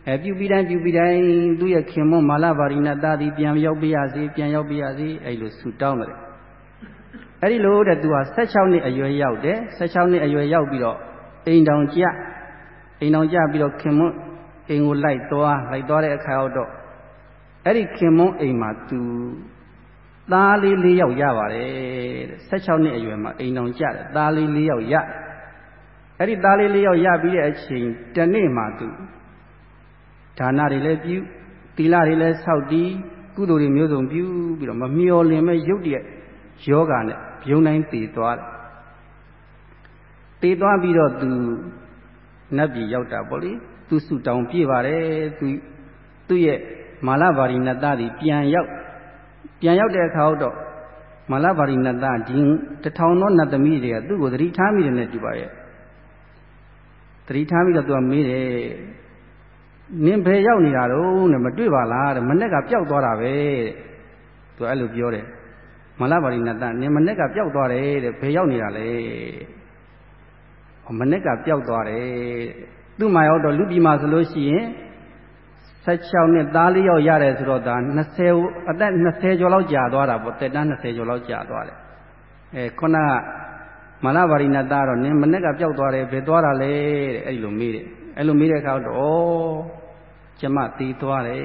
အဲပြုပြီးတိုင်းပြုပြီးတိုင်းသူ့ရဲ့ခင်မွန်မာလပါရိနတ်သားဒီပြန်ရောက်ပြရစီပြန်ရောက်ပြရစီအဲ့လိုဆူတောင်းတယ် အဲ့ဒီလိုတဲ့သူဟာ16နှစ်အရွယ်ရောက်တယ်16နှစ်အရွယ်ရောက်ပြီးတော့အိမ်တောင်ကြအိမ်တောင်ကြပြီးတော့ခင်မွန်အိမ်ကိုလိုက်သွားလိုက်သွားတဲ့အခါတော့အဲ့ဒီခင်မွန်အိမ်မှာသူသားလေး၄ယောက်ရပါတယ်တဲ့16နှစ်အရွယ်မှာအိမ်တော်ကြတယ်သားလေး၄ယောက်ရအဲ့ဒီသားလေး၄ယောက်ရပြီးတဲ့အချိန်တနေ့မှသူဒါနတွေလည်းပြုသီလတွေလည်းစောင့်တည်ကုသိုလ်တွေမျိုးစုံပြုပြီးတော့မမျော်လင့်မဲ့ရုပ်တရက်ယောဂနဲ့ ဘုံတိုင်းတည်သွားတယ်တည်သွားပြီးတော့သူနတ်ပြည်ရောက်တာပေါ့လေသူစုတောင်ပြေးပါတယ်သူသူ့ရဲ့မာလဘာရီနတ်သားတွေပြန်ရောက်ပြန်ရောက်တဲ့အခါတော့မလပါရိနတဒီတထောင်သောနတ်သမီးတွေကသူ့ကိုသတိထားမိတယ်နဲ့တူပါရဲ့သတိထားပြီးတော့သူကမေးတယ်နင်ဘယ်ရောက်နေတာတော့နဲ့မတွေ့ပါလားတဲ့မနဲ့ကပျောက်သွားတာပဲတဲ့သူအဲ့လိုပြောတယ် မလပါရိနတနင်မနဲ့ကပျောက်သွားတယ်တဲ့ဘယ်ရောက်နေတာလဲမနဲ့ကပျောက်သွားတယ်သူ့မှာရောက်တော့လူပြည်မှာဆိုလို့ရှိရင်16နှစ်သားလေးယောက်ရတယ်ဆိုတော့ဒါ20အသက်20ကျော်လောက်ကြာသွားတာပေါ့တက်တန်း20ကျော်လောက်ကြာသွားတယ်အဲခုနကမလဘာရိနသားတော့နင်းမနဲ့ကပျောက်သွားတယ်ဘယ်သွားတာလဲတဲ့အဲ့လိုမေးတယ်အဲ့လိုမေးတဲ့အခါတော့ကျမတည်သွားတယ်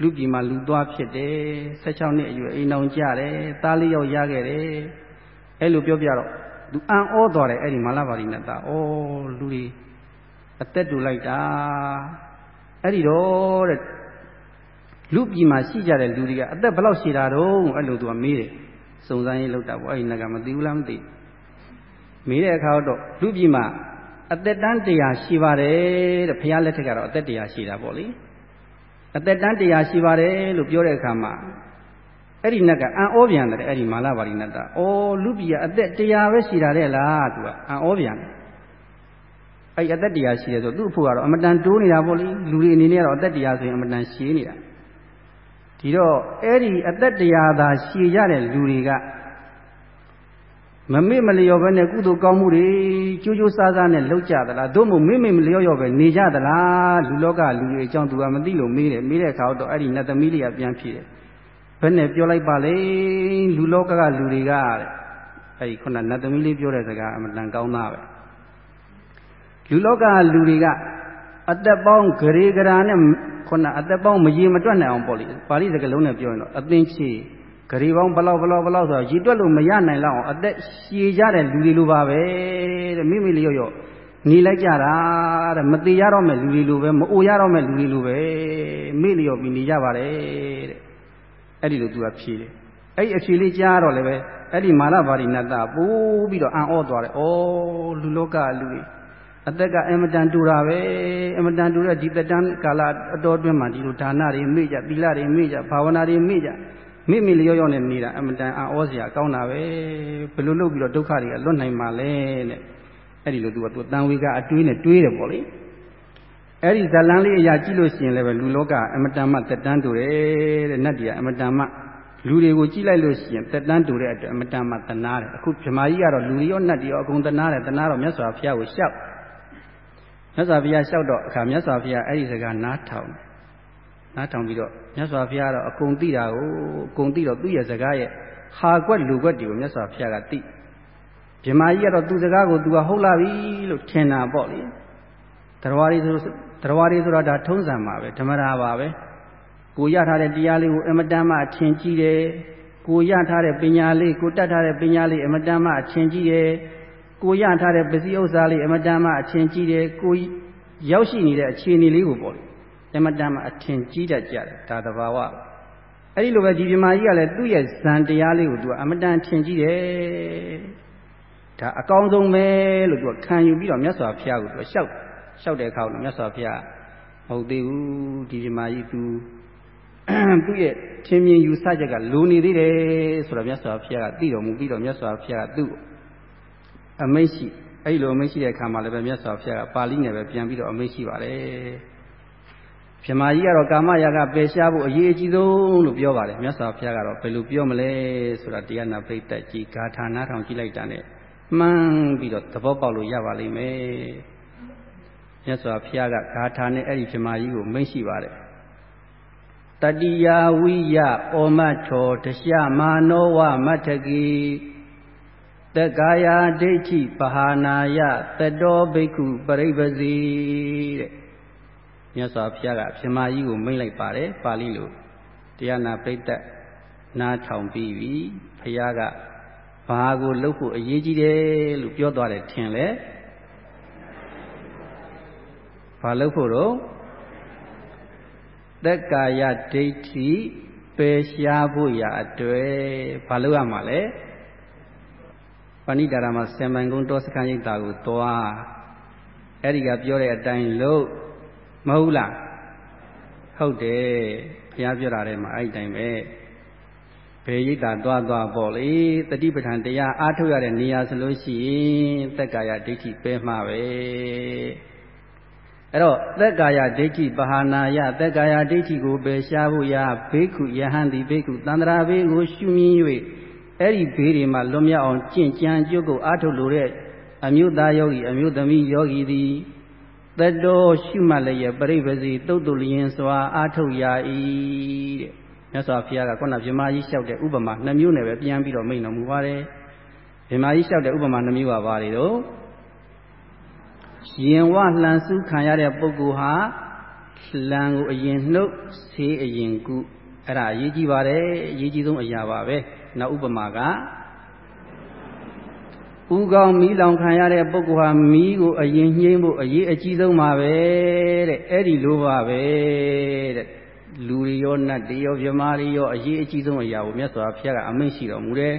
လူပြည်မှာလူသွားဖြစ်တယ်16နှစ်အရွယ်အိမ်အောင်ကြတယ်သားလေးယောက်ရခဲ့တယ်အဲ့လိုပြောပြတော့သူအံ့ဩသွားတယ်အဲ့ဒီမလဘာရိနသားဩလူတွေအသက်တူလိုက်တာအဲ့ဒီတော့တဲ့လူပြည်မှာရှိကြတဲ့လူတွေကအသက်ဘယ်လောက်ရှိတာတော့အဲ့လိုသူကမေးတယ်စုံစမ်းရေးလောက်တာပေါ့အဲ့ဒီနကမသိဘူးလားမသိမေးတဲ့အခါတော့လူပြည်မှာအသက်တန်းတရားရှိပါတယ်တဲ့ဘုရားလက်ထက်ကတော့အသက်တရားရှိတာပေါ့လေ အသက်တန်းတရားရှိပါတယ်လို့ပြောတဲ့အခါမှာအဲ့ဒီနတ်ကအံ့ဩပြန်တယ်အဲ့ဒီမာလပါဠိနတ်ကဩလူပြည်ကအသက်တရားပဲရှိတာတဲ့လားသူကအံ့ဩပြန်တယ်အဲ့အသက်တရားရှိတယ်ဆိုသူ့အဖို့ကတော့အမတန်တိုးနေတာပေါ့လေလူတွေအနေနဲ့ကတော့အသက်တရားဆိုရင်အမတန်ရှည်နေတာဒီတော့အဲ့ဒီအသက်တရားသာရှည်ရတဲ့လူတွေက မမေ့မလျော်ပဲနဲ့ကုသိုလ်ကောင်းမှုတွေကြိုးကြိုးစားစားနဲ့လုပ်ကြသလားသို့မဟုတ်မေ့မေ့မလျော့လျော့ပဲနေကြသလားလူလောကလူတွေအကြောင်းသူကမသိလို့မေးတယ်မေးတဲ့အခါတော့အဲ့ဒီနတ်သမီးလေးကပြန်ဖြေတယ်ဘယ်နဲ့ပြောလိုက်ပါလေလူလောကကလူတွေကတဲ့အဲ့ဒီခုနနတ်သမီးလေးပြောတဲ့စကားအမတန်ကောင်းသားပဲလူလောကလူတွေကအသက်ပေါင်းဂရေဂရာနဲ့ခုနအသက်ပေါင်းမရေမတွက်နိုင်အောင်ပေါ့လေပါဠိစကားလုံးနဲ့ပြောရင်တော့အသင်ချေ ဂရီပေါင်းဘလောက်ဘလောက်ဘလောက်ဆိုတော့ရည်တွက်လို့မရနိုင်လောက်အောင်အသက်ရှည်ကြတဲ့လူတွေလိုပါပဲတဲ့မိမိလျော့လျော့နေလိုက်ကြတာတဲ့မသေးရတော့မဲ့လူတွေလိုပဲမအိုရတော့မဲ့လူတွေလိုပဲမိလျော့ပြီးနေကြပါတယ်တဲ့အဲ့ဒီလိုသူကဖြေတယ်အဲ့ဒီအဖြေလေးကြားတော့လည်းပဲအဲ့ဒီမာနပါရိနတ္တပိုးပြီးတော့အံ့ဩသွားတယ်ဩလူလောကလူတွေအသက်ကအင်မတန်တူတာပဲအင်မတန်တူတဲ့ဒီတတန်းကာလအတော်အတွင်းမှာဒီလိုဒါနတွေမေ့ကြသီလတွေမေ့ကြဘာဝနာတွေမေ့ကြ မိမိလျော့လျော့နဲ့နေတာအမတန်အံ့ဩစရာကောင်းတာပဲဘယ်လိုလုပ်ပြီးတော့ဒုက္ခတွေကလွတ်နိုင်မှာလဲတဲ့အဲ့ဒီလိုသူကသူတန်ဝေကအတွေးနဲ့တွေးတယ်ပေါ့လေအဲ့ဒီဇလန်းလေးအရာကြည့်လို့ရှိရင်လည်းပဲလူလောကအမတန်မှတက်တန်းတူတယ်တဲ့နတ်တရားအမတန်မှလူတွေကိုကြည့်လိုက်လို့ရှိရင်တက်တန်းတူတဲ့အတွက်အမတန်မှတနာတယ်အခုမြမကြီးကတော့လူတွေရောနတ်တွေရောအကုန်တနာတယ်တနာတော့မြတ်စွာဘုရားကိုရှောက်မြတ်စွာဘုရားလျှောက်တော့အခါမြတ်စွာဘုရားအဲ့ဒီစကားနားထောင် နားထောင်ပြီးတော့မြတ်စွာဘုရားကတော့အကုန်သိတာကိုအကုန်သိတော့သူ့ရဲ့စကားရဲ့ဟာကွက်လူကွက်တွေကိုမြတ်စွာဘုရားကသိမြမကြီးကတော့သူ့စကားကိုသူကဟုတ်လာပြီလို့ထင်တာပေါ့လေတရားရီဆိုတရားရီဆိုတာဒါထုံးစံပါပဲဓမ္မရာပါပဲကိုရထားတဲ့တရားလေးကိုအမတန်မှအထင်ကြီးတယ်ကိုရထားတဲ့ပညာလေးကိုတတ်ထားတဲ့ပညာလေးအမတန်မှအထင်ကြီးတယ်ကိုရထားတဲ့ပစ္စည်းဥစ္စာလေးအမတန်မှအထင်ကြီးတယ်ကိုရောက်ရှိနေတဲ့အခြေအနေလေးကိုပေါ့လေ အမတန်မှအထင်ကြီးတတ်ကြတယ်ဒါတဘာဝအဲ့ဒီလိုပဲဒီပြမာကြီးကလည်းသူ့ရဲ့ဇန်တရားလေးကိုသူကအမတန်ထင်ကြီးတယ်ဒါအကောင်းဆုံးပဲလို့သူကခံယူပြီးတော့မြတ်စွာဘုရားကိုသူကလျှောက်လျှောက်တဲ့အခါတော့မြတ်စွာဘုရားမဟုတ်သေးဘူးဒီပြမာကြီးသူသူ့ရဲ့ထင်မြင်ယူဆချက်ကလိုနေသေးတယ်ဆိုတော့မြတ်စွာဘုရားကသိတော်မူပြီးတော့မြတ်စွာဘုရားကသူ့အမိတ်ရှိအဲ့လိုအမိတ်ရှိတဲ့အခါမှာလည်းပဲမြတ်စွာဘုရားကပါဠိနဲ့ပဲပြန်ပြီးတော့အမိတ်ရှိပါတယ် မြမကြီးကတော့ကာမရာဂပယ်ရှားဖို့အရေးအကြီးဆုံးလို့ပြောပါတယ်မြတ်စွာဘုရားကတော့ဘယ်လိုပြောမလဲဆိုတာတရားနာပိဋကကြီးဂါထာနာထောင်ကြည့်လိုက်တာနဲ့မှန်းပြီးတော့သဘောပေါက်လို့ရပါလိမ့်မယ်မြတ်စွာဘုရားကဂါထာနဲ့အဲ့ဒီမြမကြီးကိုမိန့်ရှိပါတယ်တတိယဝိယဩမထောတရှမာနောဝမထကီတက္ကာယဒိဋ္ဌိပဟာနာယတတောဘိက္ခုပရိပစီတဲ့ မြတ်စွာဘုရားကပြမကြီးကိုမိန့်လိုက်ပါတယ်ပါဠိလိုတရားနာပိဋကနားထောင်ပြီးပြီဘုရားကဘာကိုလုပ်ဖို့အရေးကြီးတယ်လို့ပြောသွားတယ်ထင်လေဘာလုပ်ဖို့တော့သက်ကာယဒိဋ္ဌိပယ်ရှားဖို့ရအတွေ့ဘာလုပ်ရမှာလဲပဏိတာရမှာဆင်ပိုင်ကုန်းတောစခန်းရိပ်တာကိုသွားအဲ့ဒီကပြောတဲ့အတိုင်းလုပ် မဟုတ်လားဟုတ်တယ်ဘုရားပြောတာထဲမှာအဲ့ဒီတိုင်းပဲဘယ်ရိတ်တာသွားသွားပေါ့လေတတိပဋ္ဌာန်တရားအားထုတ်ရတဲ့နေရာဆိုလို့ရှိရင်သက်ကာယဒိဋ္ဌိပဲမှာပဲအဲ့တော့သက်ကာယဒိဋ္ဌိပဟာနာယသက်ကာယဒိဋ္ဌိကိုပယ်ရှားဖို့ရာဘေကုယဟန်တိဘေကုတန္တရာဘေးကိုရှုမြင်၍အဲ့ဒီဘေးတွေမှာလွန်မြောက်အောင်ကြင့်ကြံကြုတ်ကိုအားထုတ်လို့တဲ့အမျိုးသားယောဂီအမျိုးသမီးယောဂီသည် တတောရှုမှတ်လည်းရပြိပစီတုတ်တုလျင်စွာအာထုတ်ရာဤတဲ့မြတ်စွာဘုရားကခုနဗြဟ္မာကြီးလျှောက်တဲ့ဥပမာနှမျိုးနဲ့ပဲပြန်ပြီးတော့မိန့်တော်မူပါတယ်ဗြဟ္မာကြီးလျှောက်တဲ့ဥပမာနှမျိုးပါပါတယ်တော့ရင်ဝလှန်စုခံရတဲ့ပုဂ္ဂိုလ်ဟာလှန်ကိုအရင်နှုတ်ဆေးအရင်ကုအဲ့ဒါအရေးကြီးပါတယ်အရေးကြီးဆုံးအရာပါပဲနောက်ဥပမာက ဥကောင်းမီးလောင်ခံရတဲ့ပုဂ္ဂိုလ်ဟာမီးကိုအရင်ညှိမ့်ဖို့အရေးအကြီးဆုံးပါပဲတဲ့အဲ့ဒီလိုပါပဲတဲ့လူတွေရောနတ်တွေရောမြမာတွေရောအရေးအကြီးဆုံးအရာကိုမြတ်စွာဘုရားကအမိန့်ရှိတော်မူတယ်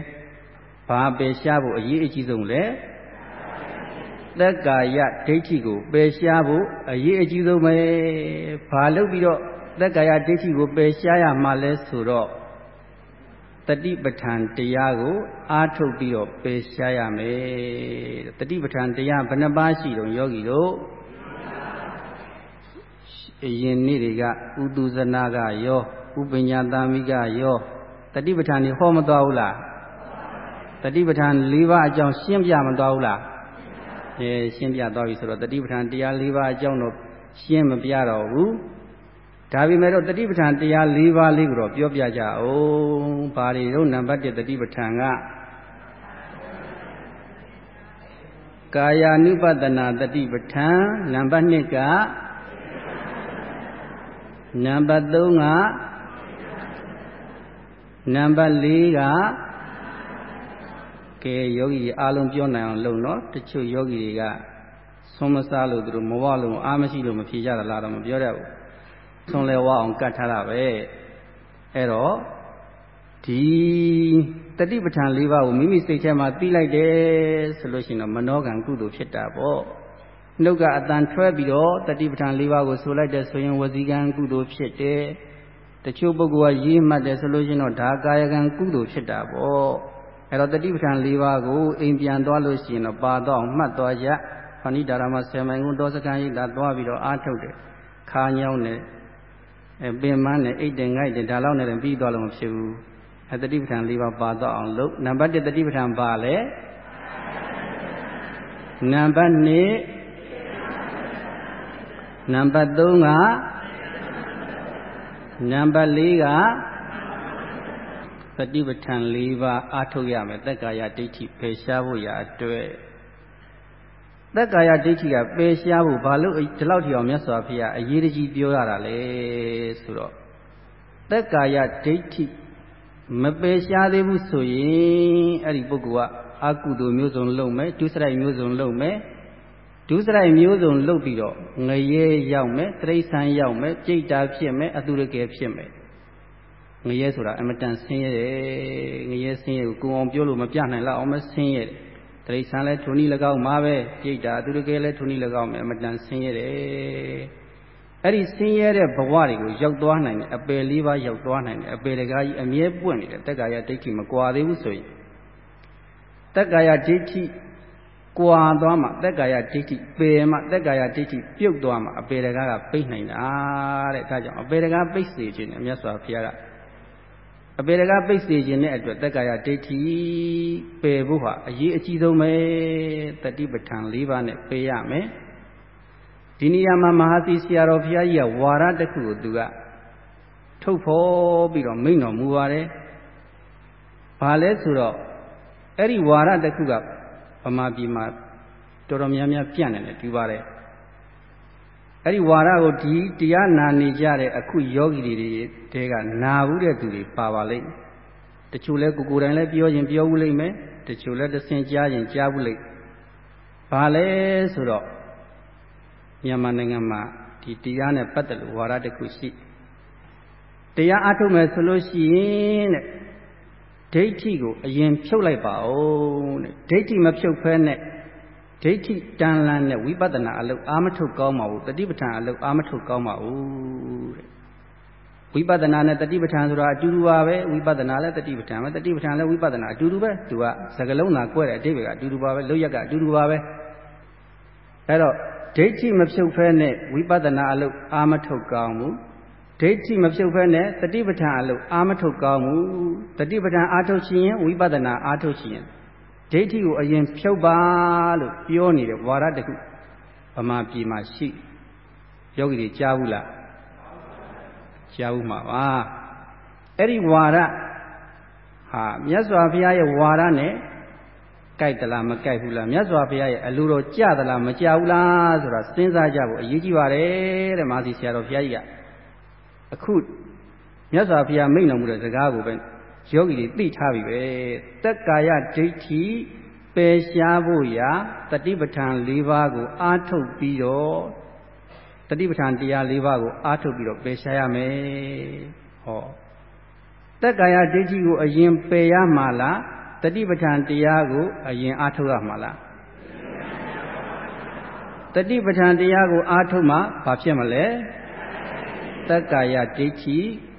။ဘာပယ်ရှားဖို့အရေးအကြီးဆုံးလဲ။သက်ကာယဒိဋ္ဌိကိုပယ်ရှားဖို့အရေးအကြီးဆုံးပဲ။ဘာလို့ပြီးတော့သက်ကာယဒိဋ္ဌိကိုပယ်ရှားရမှာလဲဆိုတော့ တတိပဋ္ဌာန်တရားကို အားထုတ်ပြီးတော့ပယ်ရှားရမယ်တတိပဋ္ဌာန်တရားဘယ်နှပါးရှိတော့ယောဂီတို့အရင်နေ့တွေကဥတုဇနာကရောဥပညာတာမိကရောတတိပဋ္ဌာန်นี่ဟောမသွားဘူးလားတတိပဋ္ဌာန်၄ပါးအကြောင်းရှင်းပြမသွားဘူးလားအဲရှင်းပြသွားပြီဆိုတော့တတိပဋ္ဌာန်တရား၄ပါးအကြောင်းတော့ရှင်းမပြတော့ဘူး ဒါပေမဲ့တော့တတိပဋ္ဌာန်တရား၄ပါးလေးကိုတော့ပြောပြကြအောင်။ဘာတွေတော့နံပါတ်1တတိပဋ္ဌာန်ကကာယ ानु ပတနာတတိပဋ္ဌာန်နံပါတ်2ကနံပါတ်3ကနံပါတ်၄ကကဲယောဂီအားလုံးပြောနိုင်အောင်လုပ်နော်တချို့ယောဂီတွေကဆုံးမစားလို့သူတို့မဝလို့အားမရှိလို့မဖြေကြတာလားတော့မပြောတတ်ဘူး ဆုံးလဲဝအောင်ကတ်ထားတာပဲအဲ့တော့ဒီတတိပဋ္ဌာန်၄ပါးကိုမိမိစိတ်ထဲမှာသိလိုက်တယ်ဆိုလို့ရှိရင်တော့မနောကံကုသိုလ်ဖြစ်တာပေါ့နှုတ်ကအတန်ထွက်ပြီးတော့တတိပဋ္ဌာန်၄ပါးကိုဆိုလိုက်တဲ့ဆိုရင်ဝစီကံကုသိုလ်ဖြစ်တယ်တချို့ပုဂ္ဂိုလ်ကရေးမှတ်တယ်ဆိုလို့ရှိရင်တော့ဒါကာယကံကုသိုလ်ဖြစ်တာပေါ့အဲ့တော့တတိပဋ္ဌာန်၄ပါးကိုအိမ်ပြန်သွားလို့ရှိရင်တော့ပါတော့မှတ်သွားကြခဏိဒါရမဆယ်မိုင်ကုဒေါစကံရိတ်တာသွားပြီးတော့အားထုတ်တယ်ခါညောင်းတယ် အဲပင်မနဲ့အိတ်တင်ငိုက်တယ်ဒါလောက်နဲ့လည်းပြီးသွားလို့မဖြစ်ဘူးအဲတတိပဋ္ဌာန်၄ပါးပါတော့အောင်လုပ်နံပါတ်1တတိပဋ္ဌာန်ပါလေနံပါတ်2နံပါတ်3ကနံပါတ်4ကတတိပဋ္ဌာန်၄ပါးအားထုတ်ရမယ်တက္ကာယဒိဋ္ဌိဖယ်ရှားဖို့ရာအတွက် တက္ကာယဒိဋ္ဌိကပယ်ရှားဖို့ဘာလို့ဒီလောက်ထိအောင်မြတ်စွာဘုရားအရေးတကြီးပြောရတာလဲဆိုတော့တက္ကာယဒိဋ္ဌိမပယ်ရှားသေးဘူးဆိုရင်အဲ့ဒီပုဂ္ဂိုလ်ကအကုသိုလ်မျိုးစုံလုပ်မယ်ဒုစရိုက်မျိုးစုံလုပ်မယ်ဒုစရိုက်မျိုးစုံလုပ်ပြီးတော့ငရဲရောက်မယ်တိရစ္ဆာန်ရောက်မယ်ကြိတ်တာဖြစ်မယ်အတုရကယ်ဖြစ်မယ်ငရဲဆိုတာအမတန်ဆင်းရဲတယ်ငရဲဆင်းရဲကိုကိုအောင်ပြောလို့မပြနိုင်လောက်အောင်မဆင်းရဲတယ် တိရစ္ဆာန်လည်းထုံနည်း၎င်းမှာပဲကြိတ်တာအတုရကယ်လည်းထုံနည်း၎င်းမယ်အမတန်ဆင်းရဲတယ်အဲ့ဒီဆင်းရဲတဲ့ဘဝတွေကိုရောက်သွားနိုင်တယ်အပယ်လေးပါးရောက်သွားနိုင်တယ်အပယ်တကားကြီးအမြဲပွင့်နေတယ်တက္ကာယဒိဋ္ဌိမကွာသေးဘူးဆိုရင်တက္ကာယဒိဋ္ဌိကွာသွားမှတက္ကာယဒိဋ္ဌိပယ်မှတက္ကာယဒိဋ္ဌိပြုတ်သွားမှအပယ်တကားကပိတ်နိုင်တာတဲ့ဒါကြောင့်အပယ်တကားပိတ်စေခြင်းနဲ့မြတ်စွာဘုရားက အပေတကားပိတ်စေခြင်းနဲ့အတွက်တက္ကာယဒိဋ္ဌိပယ်ဖို့ဟာအရေးအကြီးဆုံးပဲတတိပဋ္ဌာန်၄ပါးနဲ့ပယ်ရမယ်ဒီနေရာမှာမဟာသီဆရာတော်ဘုရားကြီးကဝါရတစ်ခုကိုသူကထုတ်ဖော်ပြီးတော့မိန့်တော်မူပါတယ်ဘာလဲဆိုတော့အဲ့ဒီဝါရတစ်ခုကဗမာပြည်မှာတော်တော်များများပြန့်နေတယ်ဒီပါတယ် အဲ့ဒီဝါရကိုဒီတရားနာနေကြတဲ့အခုယောဂီတွေတဲကနာဘူးတဲ့သူတွေပါပါလိမ့်မယ်တချို့လဲကိုကိုယ်တိုင်လဲပြောရင်ပြောဘူးလိမ့်မယ်တချို့လဲတဆင်ကြားရင်ကြားဘူးလိမ့်ဘာလဲဆိုတော့မြန်မာနိုင်ငံမှာဒီတရားနဲ့ပတ်သက်လို့ဝါရတစ်ခုရှိတရားအထုတ်မယ်ဆိုလို့ရှိရင်တဲ့ဒိဋ္ဌိကိုအရင်ဖြုတ်လိုက်ပါဦးတဲ့ဒိဋ္ဌိမဖြုတ်ဖဲနဲ့ ဒိဋ္ဌိတန်လန်းနဲ့ဝိပဿနာအလုပ်အာမထုတ်ကောင်းပါဘူးတတိပဋ္ဌာန်အလုပ်အာမထုတ်ကောင်းပါဘူးတဲ့ဝိပဿနာနဲ့တတိပဋ္ဌာန်ဆိုတာအတူတူပါပဲဝိပဿနာလည်းတတိပဋ္ဌာန်ပဲတတိပဋ္ဌာန်လည်းဝိပဿနာအတူတူပဲသူကစကလုံးသာကွဲတဲ့အတိပ္ပယ်ကအတူတူပါပဲလောက်ရက်ကအတူတူပါပဲအဲတော့ဒိဋ္ဌိမဖြုတ်ဖဲနဲ့ဝိပဿနာအလုပ်အာမထုတ်ကောင်းဘူးဒိဋ္ဌိမဖြုတ်ဖဲနဲ့တတိပဋ္ဌာန်အလုပ်အာမထုတ်ကောင်းဘူးတတိပဋ္ဌာန်အာထုတ်ခြင်းရင်ဝိပဿနာအာထုတ်ခြင်း ဒိဋ္ဌိကိုအရင်ဖြုတ်ပါလို့ပြောနေတဲ့ဝါရတခုဗမာပြည်မှာရှိယောဂီတွေကြားဘူးလားကြားဘူးမှာပါအဲ့ဒီဝါရဟာမြတ်စွာဘုရားရဲ့ဝါရနဲ့ကြိုက်သလားမကြိုက်ဘူးလားမြတ်စွာဘုရားရဲ့အလိုတော်ကြသလားမကြဘူးလားဆိုတာစဉ်းစားကြဖို့အရေးကြီးပါတယ်တဲ့မာသီဆရာတော်ဘုရားကြီးကအခုမြတ်စွာဘုရားမိန့်တော်မူတဲ့စကားကိုပဲ ယောဂီတွေသိထားပြီပဲတက္ကာယဒိဋ္ဌိပယ်ရှားဖို့ရာတတိပဋ္ဌာန်၄ပါးကိုအာထုတ်ပြီးတော့တတိပဋ္ဌာန်တရား၄ပါးကိုအာထုတ်ပြီးတော့ပယ်ရှားရမယ်ဟောတက္ကာယဒိဋ္ဌိကိုအရင်ပယ်ရမှာလားတတိပဋ္ဌာန်တရားကိုအရင်အာထုတ်ရမှာလားတတိပဋ္ဌာန်တရားကိုအာထုတ်မှဘာဖြစ်မလဲတက္ကာယဒိဋ္ဌိ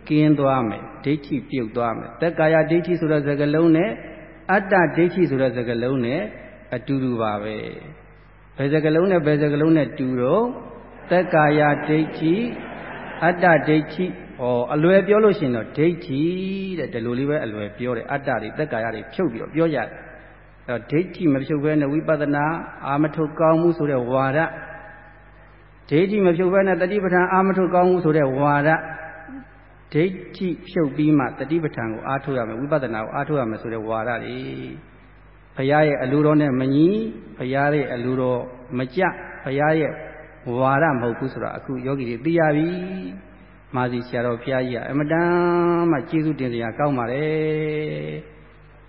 ကင်းသွားမယ် ဒိဋ္ဌိပြုတ်သွားမယ်တက္ကာယဒိဋ္ဌိဆိုတဲ့စကားလုံးနဲ့အတ္တဒိဋ္ဌိဆိုတဲ့စကားလုံးနဲ့အတူတူပါပဲဘယ်စကားလုံးနဲ့ဘယ်စကားလုံးနဲ့တူတော့တက္ကာယဒိဋ္ဌိအတ္တဒိဋ္ဌိဩအလွယ်ပြောလို့ရှိရင်တော့ဒိဋ္ဌိတဲ့ဒီလိုလေးပဲအလွယ်ပြောတယ်အတ္တတွေတက္ကာယတွေဖြုတ်ပြီးတော့ပြောရတယ်အဲတော့ဒိဋ္ဌိမဖြုတ်ဘဲနဲ့ဝိပဿနာအာမထုတ်ကောင်းမှုဆိုတဲ့ဝါဒဒိဋ္ဌိမဖြုတ်ဘဲနဲ့တတိပဋ္ဌာန်အာမထုတ်ကောင်းမှုဆိုတဲ့ဝါဒ ဒိဋ္ဌိဖြုတ်ပြီးမှတတိပဋ္ဌာန်ကိုအားထုတ်ရမယ်ဝိပဿနာကိုအားထုတ်ရမယ်ဆိုတဲ့ဝါဒတွေဘုရားရဲ့အလိုတော်နဲ့မညီဘုရားရဲ့အလိုတော်မကြဘုရားရဲ့ဝါဒမဟုတ်ဘူးဆိုတာအခုယောဂီတွေသိရပြီမာစီဆရာတော်ဘုရားကြီးကအမတန်မှကျေးဇူးတင်စရာကောင်းပါတယ်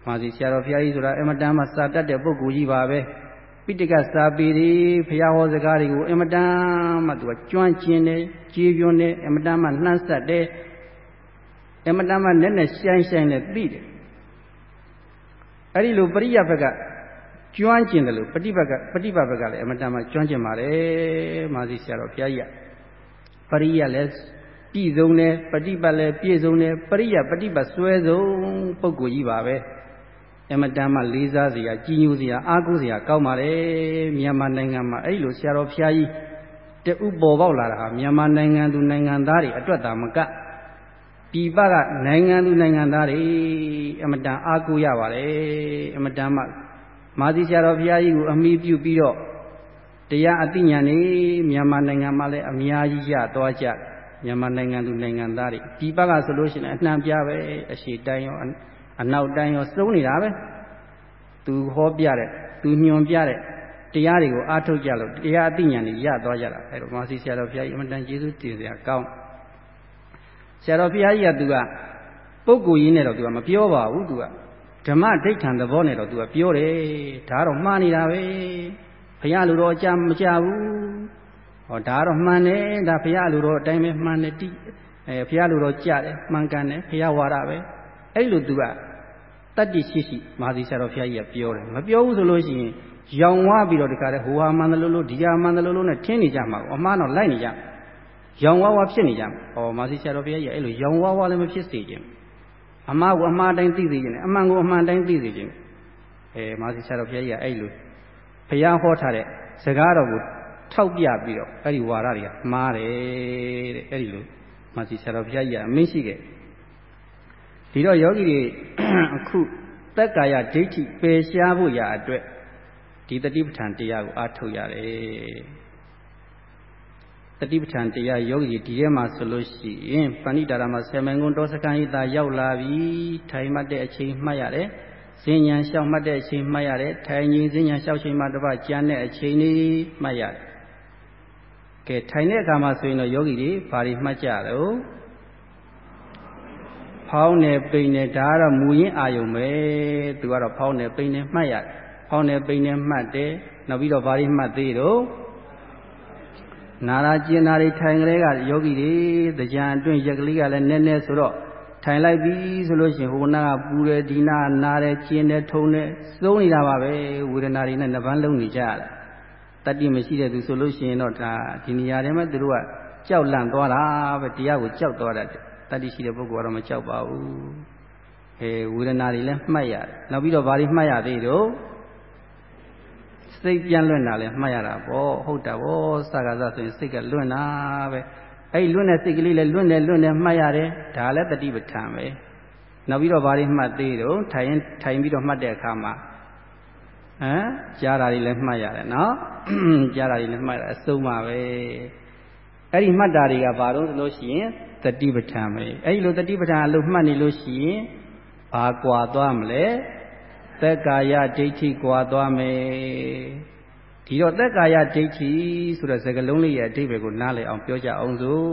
မာစီဆရာတော်ဘုရားကြီးဆိုတာအမတန်မှစာတတ်တဲ့ပုဂ္ဂိုလ်ကြီးပါပဲပိဋကစာပေတွေဘုရားဟောစကားတွေကိုအမတန်မှသူကကျွမ်းကျင်တယ်ကြေးပြွန်းတယ်အမတန်မှနှမ်းဆက်တယ် အမတန်မှနဲ့နဲ့ရှိုင်းရှိုင်းနဲ့သိတယ်အဲ့ဒီလိုပရိယဘက်ကကျွမ်းကျင်တယ်လို့ပฏิပတ်ကပฏิပတ်ဘက်ကလည်းအမတန်မှကျွမ်းကျင်ပါတယ်မာစီဆရာတော်ဘုရားကြီးကပရိယလည်းပြည့်စုံတယ်ပฏิပတ်လည်းပြည့်စုံတယ်ပရိယပฏิပတ်စွဲစုံပုဂ္ဂိုလ်ကြီးပါပဲအမတန်မှလေးစားစရာကြီးညိုစရာအားကိုးစရာကောင်းပါတယ်မြန်မာနိုင်ငံမှာအဲ့လိုဆရာတော်ဘုရားကြီးတဥပေါ်ပေါက်လာတာဟာမြန်မာနိုင်ငံသူနိုင်ငံသားတွေအတွက်သာမက ပြည်ပကနိုင်ငံသူနိုင်ငံသားတွေအမတန်အားကိုးရပါတယ်အမတန်မှမာသီဆရာတော်ဘုရားကြီးကိုအမိပြုပြီးတော့တရားအသိဉာဏ်นี่မြန်မာနိုင်ငံမှာလည်းအများကြီးရသွားကြမြန်မာနိုင်ငံသူနိုင်ငံသားတွေဒီဘက်ကဆိုလို့ရှိရင်အနှံပြပဲအရှိတိုင်းရောအနောက်တိုင်းရောစုံနေတာပဲသူဟောပြတဲ့သူညွန်ပြတဲ့တရားတွေကိုအားထုတ်ကြလို့တရားအသိဉာဏ်တွေရသွားကြတာအဲတော့မာစီဆရာတော်ဘုရားကြီးအမှန်တန်ကျေးဇူးတင်စရာကောင်း ဆရာတော်ဘုရားကြီးကသူကပုဂ္ဂိုလ်ကြီးနဲ့တော့သူကမပြောပါဘူးသူကဓမ္မဒိဋ္ဌံသဘောနဲ့တော့သူကပြောတယ်ဒါတော့မှားနေတာပဲဘုရားလူတော်အကြမကြဘူးဟောဒါတော့မှန်တယ်ဒါဘုရားလူတော်အတိုင်းပဲမှန်တယ်တိအဲဘုရားလူတော်ကြတယ်မှန်ကန်တယ်ဘုရားဝါဒပဲအဲ့လိုသူကတတ္တိရှိရှိမာသီဆရာတော်ဘုရားကြီးကပြောတယ်မပြောဘူးဆိုလို့ရှိရင်ရောင်ဝါပြီးတော့တခါတည်းဟိုဟာမှန်တယ်လို့လို့ဒီဟာမှန်တယ်လို့လို့နဲ့ထင်းနေကြမှာအမှားတော့လိုက်နေကြ ရောင်ဝါဝါဖြစ်နေကြမှာဟောမာသီဆရာတော်ဘုရားကြီးအဲ့လိုရောင်ဝါဝါလည်းမဖြစ်စေခြင်းအမှားကိုအမှားတိုင်းသိစေခြင်းနဲ့အမှန်ကိုအမှန်တိုင်းသိစေခြင်းအဲမာသီဆရာတော်ဘုရားကြီးကအဲ့လိုဘုရားဟောထားတဲ့စကားတော်ကိုထောက်ပြပြီးတော့အဲ့ဒီဝါဒတွေကမှားတယ်တဲ့အဲ့ဒီလိုမာသီဆရာတော်ဘုရားကြီးကအမင်းရှိခဲ့ဒီတော့ယောဂီတွေအခုသက်ကာယဒိဋ္ဌိပယ်ရှားဖို့ရာအတွက်ဒီတတိပဋ္ဌာန်တရားကိုအားထုတ်ရတယ် တတိပဋ္ဌာန်တရားယောဂီဒီထဲမှာဆိုလို့ရှိရင်ပဏိတာရမှာဆယ်မိုင်ကုန်းတောစကံဟိတာရောက်လာပြီထိုင်မှတ်တဲ့အချိန်မှတ်ရတယ်ဇင်ညာလျှောက်မှတ်တဲ့အချိန်မှတ်ရတယ်ထိုင်ကြီးဇင်ညာလျှောက်ချိန်မှတပတ်ကျန်တဲ့အချိန်လေးမှတ်ရတယ်ကဲထိုင်တဲ့အခါမှာဆိုရင်တော့ယောဂီတွေဘာတွေမှတ်ကြတော့ဖောင်းနေပိန်နေဒါကတော့မူရင်းအာယုံပဲသူကတော့ဖောင်းနေပိန်နေမှတ်ရတယ်ဖောင်းနေပိန်နေမှတ်တယ်နောက်ပြီးတော့ဘာတွေမှတ်သေးတော့ နာရာကျင်နာတွေထိုင်ကလေးကယောဂီတွေကြံအတွင်းရက်ကလေးကလည်းနည်းနည်းဆိုတော့ထိုင်လိုက်ပြီဆိုလို့ရှိရင်ဟိုနာကပူတယ်ဒီနာနာတယ်ကျင်တယ်ထုံတယ်စုံနေတာပါပဲဝေဒနာတွေနဲ့နှပန်းလုံးနေကြရတာတတိမရှိတဲ့သူဆိုလို့ရှိရင်တော့ဒါဒီနေရာထဲမှာသူတို့ကကြောက်လန့်သွားတာပဲတရားကိုကြောက်သွားတာတတိရှိတဲ့ပုဂ္ဂိုလ်ကတော့မကြောက်ပါဘူးအဲဝေဒနာတွေလည်းမှတ်ရတယ်နောက်ပြီးတော့ဘာတွေမှတ်ရသေးတော့ စိတ်ပြန်လွင့်တာလည်းမှတ်ရတာပေါ့ဟုတ်တာပေါ့စကားစဆိုရင်စိတ်ကလွင့်တာပဲအဲ့လွင့်တဲ့စိတ်ကလေးလည်းလွင့်တယ်လွင့်တယ်မှတ်ရတယ်ဒါလည်းတတိပဋ္ဌာန်ပဲနောက်ပြီးတော့ဘာတွေမှတ်သေးတော့ထိုင်ရင်ထိုင်ပြီးတော့မှတ်တဲ့အခါမှာဟမ်ကြားတာတွေလည်းမှတ်ရတယ်နော်ကြားတာတွေလည်းမှတ်ရအစုံပါပဲအဲ့ဒီမှတ်တာတွေကဘာလို့ဆိုလို့ရှိရင်တတိပဋ္ဌာန်ပဲအဲ့ဒီလိုတတိပဋ္ဌာန်အလို့မှတ်နေလို့ရှိရင်ဘာကွာသွားမလဲ သက်ကာယဒိဋ္ဌိကွာသွားမယ်ဒီတော့သက်ကာယဒိဋ္ဌိဆိုတဲ့စကားလုံးလေးရဲ့အဓိပ္ပာယ်ကိုနားလည်အောင်ပြောကြအောင်စို့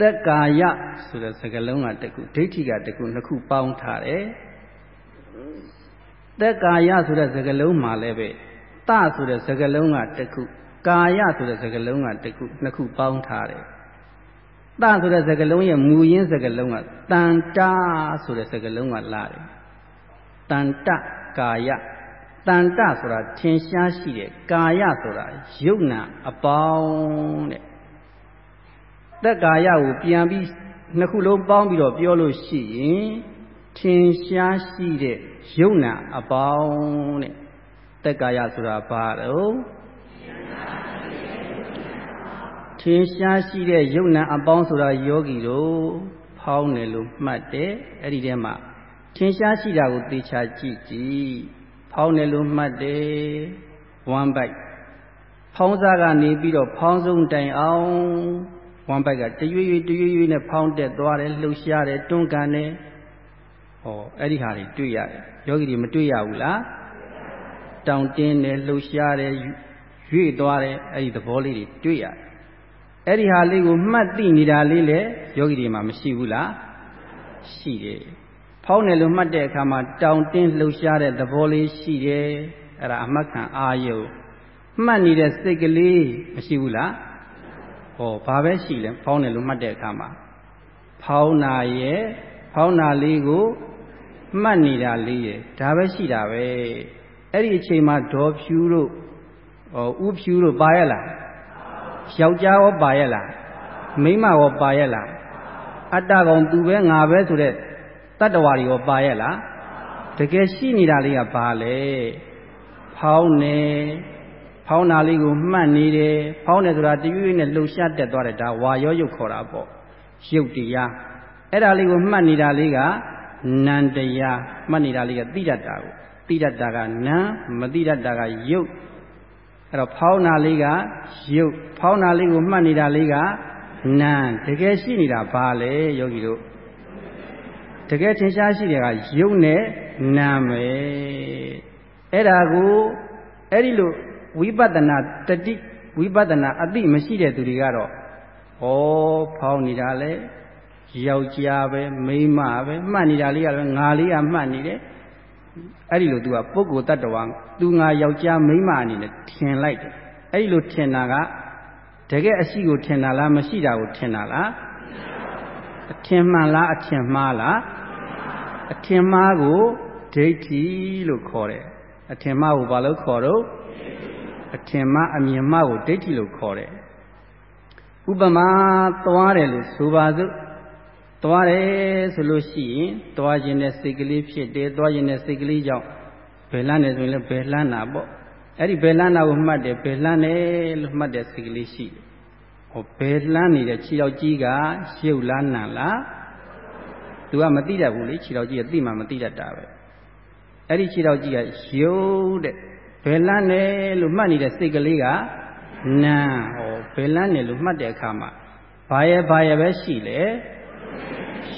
သက်ကာယဆိုတဲ့စကားလုံးကတခုဒိဋ္ဌိကတခုနှစ်ခုပေါင်းထားတယ်သက်ကာယဆိုတဲ့စကားလုံးမှာလည်းပဲတဆိုတဲ့စကားလုံးကတခုကာယဆိုတဲ့စကားလုံးကတခုနှစ်ခုပေါင်းထားတယ်တဆိုတဲ့စကားလုံးရဲ့မူရင်းစကားလုံးကတန်တာဆိုတဲ့စကားလုံးကလာတယ် တန်တကာယတန်တဆိုတာထင်ရှားရှိတယ်ကာယဆိုတာယုတ်နာအပေါင်းတဲ့သက်ကာယကိုပြန်ပြီးနှစ်ခုလုံးပေါင်းပြီးတော့ပြောလို့ရှိရင်ထင်ရှားရှိတဲ့ယုတ်နာအပေါင်းတဲ့သက်ကာယဆိုတာဘာတော့ထင်ရှားရှိတဲ့ယုတ်နာအပေါင်းဆိုတာယောဂီတို့ဖောင်းတယ်လို့မှတ်တယ်အဲ့ဒီထဲမှာ ထင်ရှားရှိတာကိုသေချာကြည့်ကြည့်ဖောင်းတယ်လို့မှတ်တယ်ဝမ်းပိုက်ဖောင်းစားကနေပြီးတော့ဖောင်းဆုံးတိုင်အောင်ဝမ်းပိုက်ကတရွေ့ရွေ့တရွေ့ရွေ့နဲ့ဖောင်းတက်သွားတယ်လှုပ်ရှားတယ်တွန်းကန်တယ်ဟောအဲ့ဒီဟာတွေတွေ့ရတယ်ယောဂီတွေမတွေ့ရဘူးလားတောင်တင်းတယ်လှုပ်ရှားတယ်ရွေ့သွားတယ်အဲ့ဒီသဘောလေးတွေတွေ့ရတယ်အဲ့ဒီဟာလေးကိုမှတ်သိနေတာလေးလေယောဂီတွေမှာမရှိဘူးလားရှိတယ် ဖောင်းတယ်လို့မှတ်တဲ့အခါမှာတောင်တင်းလှုပ်ရှားတဲ့သဘောလေးရှိတယ်အဲ့ဒါအမှတ်ခံအာယုမှတ်နေတဲ့စိတ်ကလေးမရှိဘူးလားဟောဘာပဲရှိလဲဖောင်းတယ်လို့မှတ်တဲ့အခါမှာဖောင်းနာရဲ့ဖောင်းနာလေးကိုမှတ်နေတာလေးရဲ့ဒါပဲရှိတာပဲအဲ့ဒီအချိန်မှာဒေါ်ဖြူတို့ဟောဥဖြူတို့ပါရလားယောက်ျားရောပါရလားမိန်းမရောပါရလားအတ္တကောင်သူပဲငါပဲဆိုတဲ့ တတ္တဝါတွေရောပါရလားတကယ်ရှိနေတာလေးကဘာလဲဖောင်းနေဖောင်းတာလေးကိုမှတ်နေတယ်ဖောင်းတယ်ဆိုတာတရွေ့နဲ့လှုပ်ရှားတက်သွားတယ်ဒါဝါရောရုပ်ခေါ်တာပေါ့ရုပ်တရားအဲ့ဒါလေးကိုမှတ်နေတာလေးကနန္တရားမှတ်နေတာလေးကသိတတ်တာကိုသိတတ်တာကနံမသိတတ်တာကရုပ်အဲ့တော့ဖောင်းတာလေးကရုပ်ဖောင်းတာလေးကိုမှတ်နေတာလေးကနံတကယ်ရှိနေတာဘာလဲယောဂီတို့ တကယ်ထင်ရှားရှိတယ်ကရုပ်နဲ့နာပဲအဲ့ဒါကိုအဲ့ဒီလိုဝိပဿနာတတိဝိပဿနာအသိမရှိတဲ့သူတွေကတော့ဩဖောင်းနေတာလေယောက်ျားပဲမိန်းမပဲမှတ်နေတာလေးကလည်းငါလေးကမှတ်နေတယ်အဲ့ဒီလိုသူကပုဂ္ဂိုလ်တ attva သူငါယောက်ျားမိန်းမအနေနဲ့ထင်လိုက်တယ်အဲ့ဒီလိုထင်တာကတကယ်အရှိကိုထင်တာလားမရှိတာကိုထင်တာလားအထင်မှန်လားအထင်မှားလား အထင်မှားကိုဒိဋ္ဌိလို့ခေါ်တယ်အထင်မှားကိုဘာလို့ခေါ်တော့အထင်မှားအမြင်မှားကိုဒိဋ္ဌိလို့ခေါ်တယ်ဥပမာသွားတယ်လို့ဆိုပါစို့သွားတယ်ဆိုလို့ရှိရင်သွားခြင်းနဲ့စိတ်ကလေးဖြစ်တယ်သွားခြင်းနဲ့စိတ်ကလေးကြောင့်ဘယ်လန်းတယ်ဆိုရင်လည်းဘယ်လန်းတာပေါ့အဲ့ဒီဘယ်လန်းတာကိုမှတ်တယ်ဘယ်လန်းတယ်လို့မှတ်တဲ့စိတ်ကလေးရှိတယ်ဟောဘယ်လန်းနေတဲ့ခြေတော်ကြီးကရုပ်လားနံလား သူကမသိတတ်ဘူးလေခြေတော်ကြီးကသိမှမသိတတ်တာပဲအဲ့ဒီခြေတော်ကြီးကရုပ်တဲ့ဘယ်လန်းတယ်လို့မှတ်နေတဲ့စိတ်ကလေးကနံဟောဘယ်လန်းတယ်လို့မှတ်တဲ့အခါမှာဘာရဲ့ဘာရဲ့ပဲရှိလေ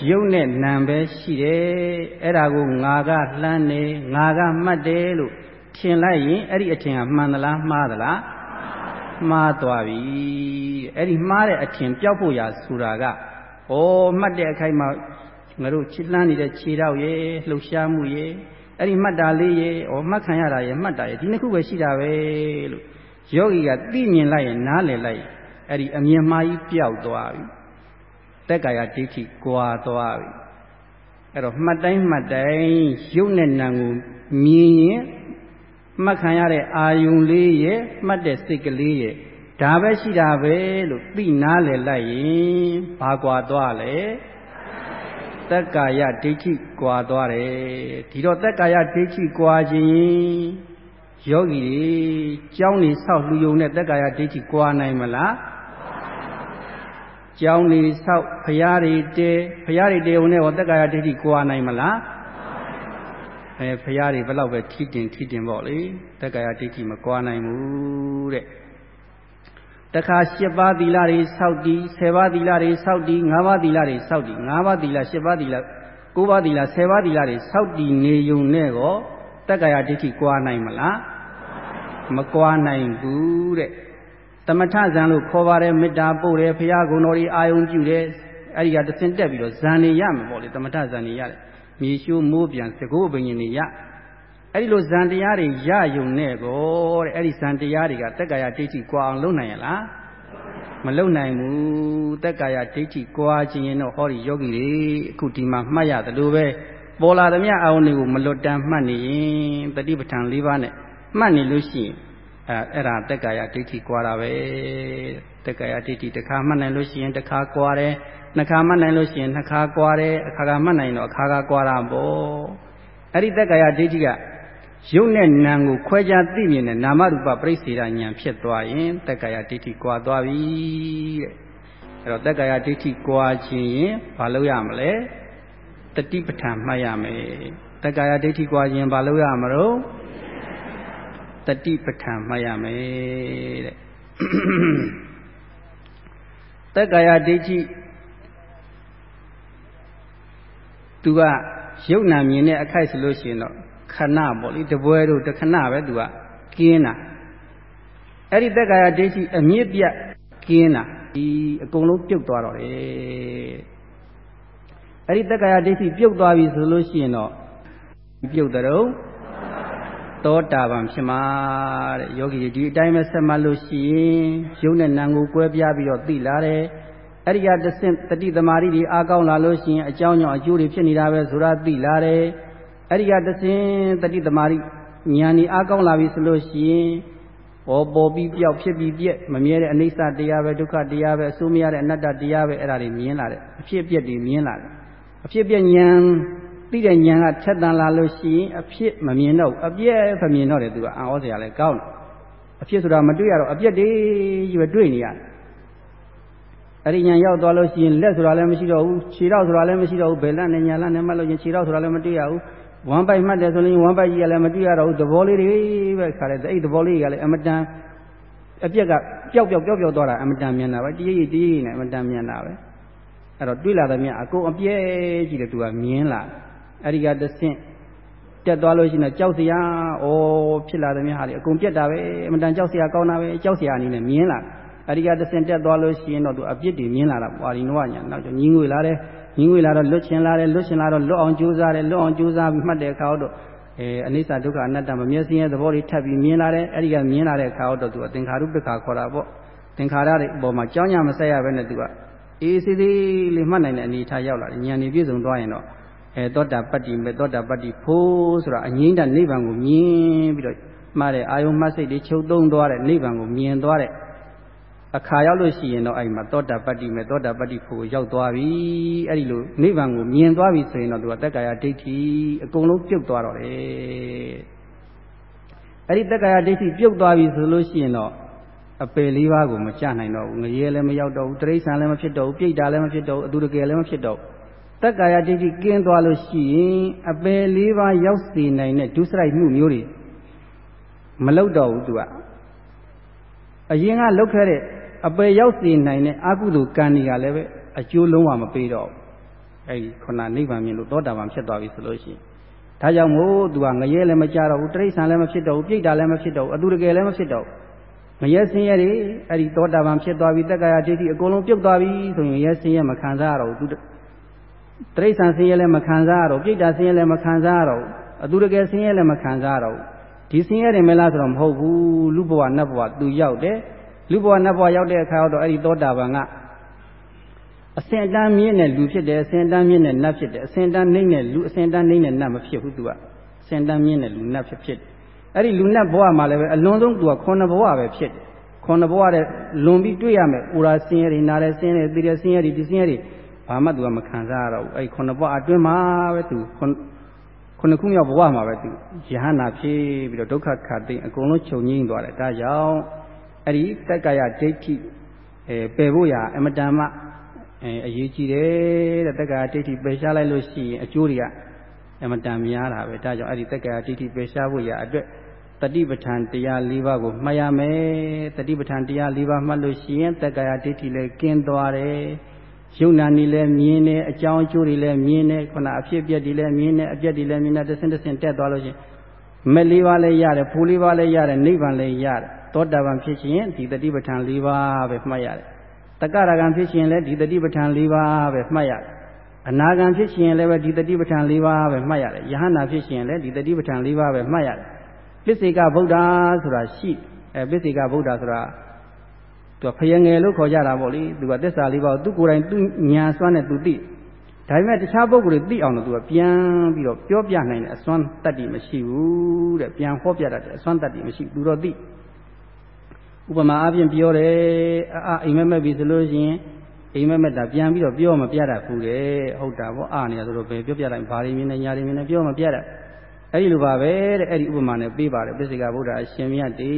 ရုပ်နဲ့နာမ်ပဲရှိတယ်အဲ့ဒါကိုငါကလှမ်းနေငါကမှတ်တယ်လို့ထင်လိုက်ရင်အဲ့ဒီအထင်ကမှန်သလားမှားသလားမှားသွားပြီအဲ့ဒီမှားတဲ့အထင်ပျောက်ဖို့ရာဆိုတာကဩမှတ်တဲ့အခိုက်မှာ ငါတို့ချစ်လန်းနေတဲ့ခြေတော့ရေလှုပ်ရှားမှုရေအဲ့ဒီမှတ်တာလေးရေဩမှတ်ခံရတာရေမှတ်တာရေဒီနှစ်ခုပဲရှိတာပဲလို့ယောဂီကသိမြင်လိုက်ရင်နားလည်လိုက်အဲ့ဒီအမြင်မှားကြီးပျောက်သွားပြီတက်ကာယဒိဋ္ဌိကွာသွားပြီအဲ့တော့မှတ်တိုင်းမှတ်တိုင်းရုပ်နဲ့နာမ်ကိုမြင်ရင်မှတ်ခံရတဲ့အာယုံလေးရဲ့မှတ်တဲ့စိတ်ကလေးရဲ့ဒါပဲရှိတာပဲလို့သိနာလေလိုက်ရင်ဘာကွာသွားလဲ တက်ကာယဒိဋ္ဌိကွာသွားတယ်ဒီတော့တက်ကာယဒိဋ္ဌိကွာခြင်းယောဂီတွေကြောင်းနေဆောက်လူယုံနဲ့တက်ကာယဒိဋ္ဌိကွာနိုင်မလားကြောင်းနေဆောက်ဖရာတွေတဲဖရာတွေတဲုံနဲ့ဟောတက်ကာယဒိဋ္ဌိကွာနိုင်မလားအဲဖရာတွေဘယ်လောက်ပဲထိတင်ထိတင်ပေါ့လေတက်ကာယဒိဋ္ဌိမကွာနိုင်ဘူးတဲ့ တခါ၈ပါးသီလတွေစောက်တည်၁၀ပါးသီလတွေစောက်တည်၅ပါးသီလတွေစောက်တည်၅ပါးသီလ၈ပါးသီလ၉ပါးသီလ၁၀ပါးသီလတွေစောက်တည်နေုံနဲ့ကောတက္ကရာဒိဋ္ဌိကွာနိုင်မလားမကွာနိုင်ဘူးတဲ့သမထဇံလို့ခေါ်ပါတယ်မေတ္တာပို့တယ်ဘုရားဂုဏ်တော်ကြီးအာယုံပြုတယ်အဲ့ဒီကတဆင့်တက်ပြီးတော့ဇံနေရမယ်ပေါ့လေသမထဇံနေရတယ်မြေရှိုးမိုးပြန်သကိုးဘိညာဉ်နေရ အဲ့ဒီလိုဇံတရားတွေရယုံနဲ့ကိုတဲ့အဲ့ဒီဇံတရားတွေကတက္ကရာဒိဋ္ဌိကွာအောင်လုပ်နိုင်ရလားမလုံနိုင်ဘူးတက္ကရာဒိဋ္ဌိကွာခြင်းရင်တော့ဟောဒီယောဂီတွေအခုဒီမှာမှတ်ရတယ်လို့ပဲပေါ်လာသမျှအာရုံတွေကိုမလွတ်တမ်းမှတ်နေရင်တတိပဋ္ဌာန်၄ပါးနဲ့မှတ်နေလို့ရှိရင်အဲအဲ့ဒါတက္ကာယဒိဋ္ဌိကွာတာပဲတက္ကာယဒိဋ္ဌိတစ်ခါမှတ်နိုင်လို့ရှိရင်တစ်ခါကွာတယ်နှစ်ခါမှတ်နိုင်လို့ရှိရင်နှစ်ခါကွာတယ်အခါခါမှတ်နိုင်တော့အခါခါကွာတာပေါ့အဲ့ဒီတက္ကာယဒိဋ္ဌိက ရုပ်နဲ့နာမ်ကိုခွဲခြားသိမြင်တဲ့နာမရူပပြိစေတာဉာဏ်ဖြစ်သွားရင်တက္ကာယဒိဋ္ဌိကွာသွားပြီတဲ့အဲ့တော့တက္ကာယဒိဋ္ဌိကွာခြင်းရင်ဘာလုပ်ရမလဲတတိပဋ္ဌာန်မှတ်ရမယ်တက္ကာယဒိဋ္ဌိကွာခြင်းဘာလုပ်ရမလို့တတိပဋ္ဌာန်မှတ်ရမယ်တဲ့တက္ကာယဒိဋ္ဌိသူကရုပ်နာမြင်တဲ့အခိုက်ဆိုလို့ရှိရင်တော့ ခဏပေါ့လေတပွဲတို့တခဏပဲသူကကင်းတာအဲ့ဒီတက္ကာယဒိဋ္ဌိအမြင့်ပြတ်ကင်းတာဒီအကုန်လုံးပြုတ်သွားတော့တယ်အဲ့ဒီတက္ကရာဒိဋ္ဌိပြုတ်သွားပြီဆိုလို့ရှိရင်တော့ပြုတ်တဲ့သောတာပန်ဖြစ်မှာတဲ့ယောဂီဒီအတိုင်းပဲဆက်မှတ်လို့ရှိရင်ရုပ်နဲ့နာမ်ကိုကွဲပြားပြီးတော့သိလာတယ်အဲ့ဒီကတဆင့်တတိသမารိတွေအားကောင်းလာလို့ရှိရင်အကြောင်းကြောင့်အကျိုးတွေဖြစ်နေတာပဲဆိုတာသိလာတယ် အဲ့ဒီကတဆင့်တတိသမารိဉာဏ်ဤအားကောင်းလာပြီဆိုလို့ရှိရင်ပေါ်ပေါ်ပြီးပြောက်ဖြစ်ပြီးပြက်မမြဲတဲ့အနိစ္စတရားပဲဒုက္ခတရားပဲအဆိုးမရတဲ့အနတ္တတရားပဲအဲ့ဒါတွေမြင်လာတယ်အဖြစ်အပျက်တွေမြင်လာတယ်အဖြစ်ပြဉာဏ်သိတဲ့ဉာဏ်ကထက်တန်လာလို့ရှိရင်အဖြစ်မမြင်တော့အပြည့်မမြင်တော့တယ်သူကအံ့ဩစရာလည်းကောင်းတယ်အဖြစ်ဆိုတာမတွေ့ရတော့အပြည့်တည်းကြီးပဲတွေ့နေရတယ်အဲ့ဒီဉာဏ်ရောက်သွားလို့ရှိရင်လက်ဆိုတာလည်းမရှိတော့ဘူးခြေထောက်ဆိုတာလည်းမရှိတော့ဘူးဘယ်လက်နဲ့ညာလက်နဲ့မှတ်လို့ရင်ခြေထောက်ဆိုတာလည်းမတွေ့ရဘူး ဝမ်းပိုက်မှတ်တယ်ဆိုရင်ဝမ်းပိုက်ကြီးကလည်းမတွေ့ရတော့ဘူးသဘောလေးတွေပဲခါတယ်အဲ့ဒီသဘောလေးကလည်းအမတန်အပြက်ကပျောက်ပျောက်ပျောက်ပျောက်သွားတာအမတန်မြင်တာပဲတရိပ်တရိပ်နဲ့အမတန်မြင်တာပဲအဲ့တော့တွေးလာသမျှအကုန်အပြဲကြီးတယ်သူကမြင်လာအဲ့ဒီကတဆင့်တက်သွားလို့ရှိရင်ကြောက်စရာဩဖြစ်လာသမျှဟာလေအကုန်ပြက်တာပဲအမတန်ကြောက်စရာကောင်းတာပဲကြောက်စရာအနေနဲ့မြင်လာအဲ့ဒီကတဆင့်တက်သွားလို့ရှိရင်တော့သူအပြစ်တွေမြင်လာတာပွာရီနဝညာနောက်ကျညီငွေလာတယ် ညီငွေလာတော့လွတ်ချင်လာတယ်လွတ်ချင်လာတော့လွတ်အောင်ကြိုးစားတယ်လွတ်အောင်ကြိုးစားပြီးမှတ်တဲ့အခါတော့အဲအနိစ္စဒုက္ခအနတ္တမမျက်စိရဲ့သဘောတွေထပ်ပြီးမြင်လာတယ်အဲ့ဒီကမြင်လာတဲ့အခါတော့သူအသင်္ခါရုပ္ပခါခေါ်တာပေါ့သင်္ခါရတွေအပေါ်မှာကြောင်းညာမဆက်ရဘဲနဲ့သူကအေးစီစီလေးမှတ်နိုင်တဲ့အနေထားရောက်လာတယ်ဉာဏ်ကြီးပြည့်စုံသွားရင်တော့အဲသောတာပတ္တိမေသောတာပတ္တိဖို့ဆိုတာအငိမ့်တဲ့နိဗ္ဗာန်ကိုမြင်ပြီးတော့မှားတဲ့အာယုံမှတ်စိတ်တွေချုပ်သုံးသွားတဲ့နိဗ္ဗာန်ကိုမြင်သွားတဲ့ အခါရောက်လို့ရှိရင်တော့အဲ့မှာသောတာပတ္တိမေသောတာပတ္တိဖို့ရောက်သွားပြီအဲ့ဒီလိုနိဗ္ဗာန်ကိုမြင်သွားပြီဆိုရင်တော့သူကတက္ကာယဒိဋ္ဌိအကုန်လုံးပြုတ်သွားတော့တယ်အဲ့ဒီတက္ကာယဒိဋ္ဌိပြုတ်သွားပြီဆိုလို့ရှိရင်တော့အပယ်လေးပါးကိုမကြနိုင်တော့ဘူးငရဲလည်းမရောက်တော့ဘူးတိရစ္ဆာန်လည်းမဖြစ်တော့ဘူးပြိတ္တာလည်းမဖြစ်တော့ဘူးအတူတကယ်လည်းမဖြစ်တော့ဘူးတက္ကာယဒိဋ္ဌိကင်းသွားလို့ရှိရင်အပယ်လေးပါးရောက်စေနိုင်တဲ့ဒုစရိုက်မှုမျိုးတွေမလောက်တော့ဘူးသူကအရင်ကလောက်ခဲ့တဲ့ အပယ်ရောက်စေနိုင်တဲ့အကုသိုလ်ကံတွေကလည်းပဲအကျိုးလုံးဝမပေးတော့ဘူးအဲဒီခုနနိဗ္ဗာန်မြင်လို့သောတာပန်ဖြစ်သွားပြီဆိုလို့ရှိရင်ဒါကြောင့်မို့သူကငရဲလည်းမကြတော့ဘူးတိရစ္ဆာန်လည်းမဖြစ်တော့ဘူးပြိတ္တာလည်းမဖြစ်တော့ဘူးအတူတကယ်လည်းမဖြစ်တော့ဘူးမရဲစင်းရဲတွေအဲ့ဒီသောတာပန်ဖြစ်သွားပြီတက္ကရာဒိဋ္ဌိအကုန်လုံးပြုတ်သွားပြီဆိုရင်ရဲစင်းရဲမခံစားရတော့ဘူးသူတိရစ္ဆာန်စင်းရဲလည်းမခံစားရတော့ပြိတ္တာစင်းရဲလည်းမခံစားရတော့အတူတကယ်စင်းရဲလည်းမခံစားရတော့ဒီစင်းရဲတယ်မလားဆိုတော့မဟုတ်ဘူးလူဘဝနတ်ဘဝသူရောက်တယ် လူဘဝနတ်ဘဝရောက်တဲ့အခါတော့အဲ့ဒီသောတာပန်ကအစင်တန်းမြင့်တဲ့လူဖြစ်တယ်အစင်တန်းမြင့်တဲ့နတ်ဖြစ်တယ်အစင်တန်းနှိမ့်တဲ့လူအစင်တန်းနှိမ့်တဲ့နတ်မဖြစ်ဘူးသူကအစင်တန်းမြင့်တဲ့လူနတ်ဖြစ်ဖြစ်အဲ့ဒီလူနတ်ဘဝမှာလည်းပဲအလွန်ဆုံးသူကခုနှစ်ဘဝပဲဖြစ်တယ်ခုနှစ်ဘဝတဲ့လွန်ပြီးတွေ့ရမယ်။အိုရာဆင်းရဲတွေနားတဲ့ဆင်းရဲတွေသိတဲ့ဆင်းရဲတွေဒီဆင်းရဲတွေဘာမှသူကမခံစားရတော့ဘူး။အဲ့ခုနှစ်ဘဝအတွင်းမှာပဲသူခုနှစ်ခုမြောက်ဘဝမှာပဲသူယဟနာဖြစ်ပြီးတော့ဒုက္ခခတ်သိအကုန်လုံးချုပ်ငိမ့်သွားတယ်။ဒါကြောင့် အဲ့ဒီတက္ကရာဒိဋ္ဌိအဲပယ်ဖို့ရာအမတန်မှအဲအရေးကြီးတယ်တဲ့တက္ကရာဒိဋ္ဌိပယ်ရှားလိုက်လို့ရှိရင်အကျိုးတွေကအမတန်များတာပဲဒါကြောင့်အဲ့ဒီတက္ကရာဒိဋ္ဌိပယ်ရှားဖို့ရာအတွက်တတိပဋ္ဌာန်တရား၄ပါးကိုမှတ်ရမယ်တတိပဋ္ဌာန်တရား၄ပါးမှတ်လို့ရှိရင်တက္ကရာဒိဋ္ဌိလည်းကင်းသွားတယ်ယုံနာနေလည်းမြင်တယ်အကြောင်းအကျိုးတွေလည်းမြင်တယ်ခုနအဖြစ်အပျက်တွေလည်းမြင်တယ်အပျက်တွေလည်းမြင်တယ်တဆင့်တဆင့်တက်သွားလို့ရှိရင်မက်လေးပါးလည်းရတယ်ဖူလေးပါးလည်းရတယ်နိဗ္ဗာန်လည်းရတယ် သောတာပန်ဖြစ်ခြင်းဒီတတိပဋ္ဌာန်၄ပါးပဲမှတ်ရတယ်တက္ကရာကံဖြစ်ခြင်းလည်းဒီတတိပဋ္ဌာန်၄ပါးပဲမှတ်ရတယ်အနာဂံဖြစ်ခြင်းလည်းပဲဒီတတိပဋ္ဌာန်၄ပါးပဲမှတ်ရတယ်ယဟနာဖြစ်ခြင်းလည်းဒီတတိပဋ္ဌာန်၄ပါးပဲမှတ်ရတယ်ပစ္စေကဗုဒ္ဓဆိုတာရှိအဲပစ္စေကဗုဒ္ဓဆိုတာသူကဖယငယ်လို့ခေါ်ကြတာပေါ့လေသူကသစ္စာလေးပါးသူကိုယ်တိုင်သူညာစွမ်းနဲ့သူသိဒါပေမဲ့တခြားပုဂ္ဂိုလ်တွေသိအောင်လို့သူကပြန်ပြီးတော့ပြောပြနိုင်တဲ့အစွမ်းတတ္တိမရှိဘူးတဲ့ပြန်ဟောပြတတ်တဲ့အစွမ်းတတ္တိမရှိသူတော့သိ ဥပမာအပြင်ပြောတယ်အာအိမ်မက်မက်ပြီဆိုလို့ရှိရင်အိမ်မက်မက်တာပြန်ပြီးတော့ပြောမပြတတ်ဘူးတဲ့ဟုတ်တာပေါ့အာနေရဆိုတော့ဘယ်ပြောပြလိုက်ဘာတွေမြင်နေညာတွေမြင်နေပြောမပြတတ်အဲ့ဒီလိုပါပဲတဲ့အဲ့ဒီဥပမာနဲ့ပေးပါတယ်ပစ္စေကဗုဒ္ဓအရှင်မြတ်တေ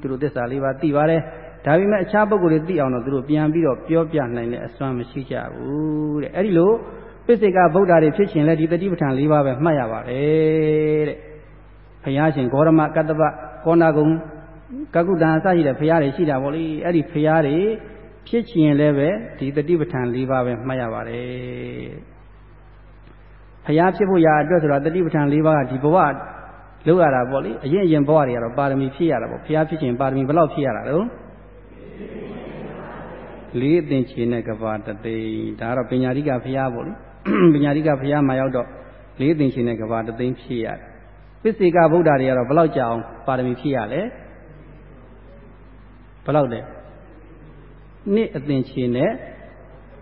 သူတို့သစ္စာလေးပါသိပါတယ်ဒါပေမဲ့အခြားပုဂ္ဂိုလ်တွေသိအောင်တော့သူတို့ပြန်ပြီးတော့ပြောပြနိုင်တဲ့အစွမ်းမရှိကြဘူးတဲ့အဲ့ဒီလိုပစ္စေကဗုဒ္ဓတွေဖြစ်ခြင်းလဲဒီတတိပဋ္ဌာန်၄ပါးပဲမှတ်ရပါတယ်တဲ့ဘုရားရှင်ဂေါရမကတ္တပကောဏဂုံ ကကုတံအစရှိတဲ့ဘုရားတွေရှိတာပေါ့လေအဲ့ဒီဘုရားတွေဖြစ်ခြင်းလည်းပဲဒီတတိပဋ္ဌာန်၄ပါးပဲမှတ်ရပါတယ်ဘုရားဖြစ်ဖို့ရာအတွက်ဆိုတော့တတိပဋ္ဌာန်၄ပါးကဒီဘဝလောက်ရတာပေါ့လေအရင်အရင်ဘဝတွေကတော့ပါရမီဖြည့်ရတာပေါ့ဘုရားဖြစ်ခြင်းပါရမီဘယ်လောက်ဖြည့်ရတာလဲလေးအသင်ချေနဲ့ကဘာတသိန်းဒါကတော့ပညာရိကဖရာပေါ့လေပညာရိကဖရာမှာရောက်တော့လေးအသင်ချေနဲ့ကဘာတသိန်းဖြည့်ရတယ်ပစ္စေကဗုဒ္ဓတွေကတော့ဘယ်လောက်ကြာအောင်ပါရမီဖြည့်ရလဲ ဘယ်လောက်လဲနှစ်အသင်ချေနဲ့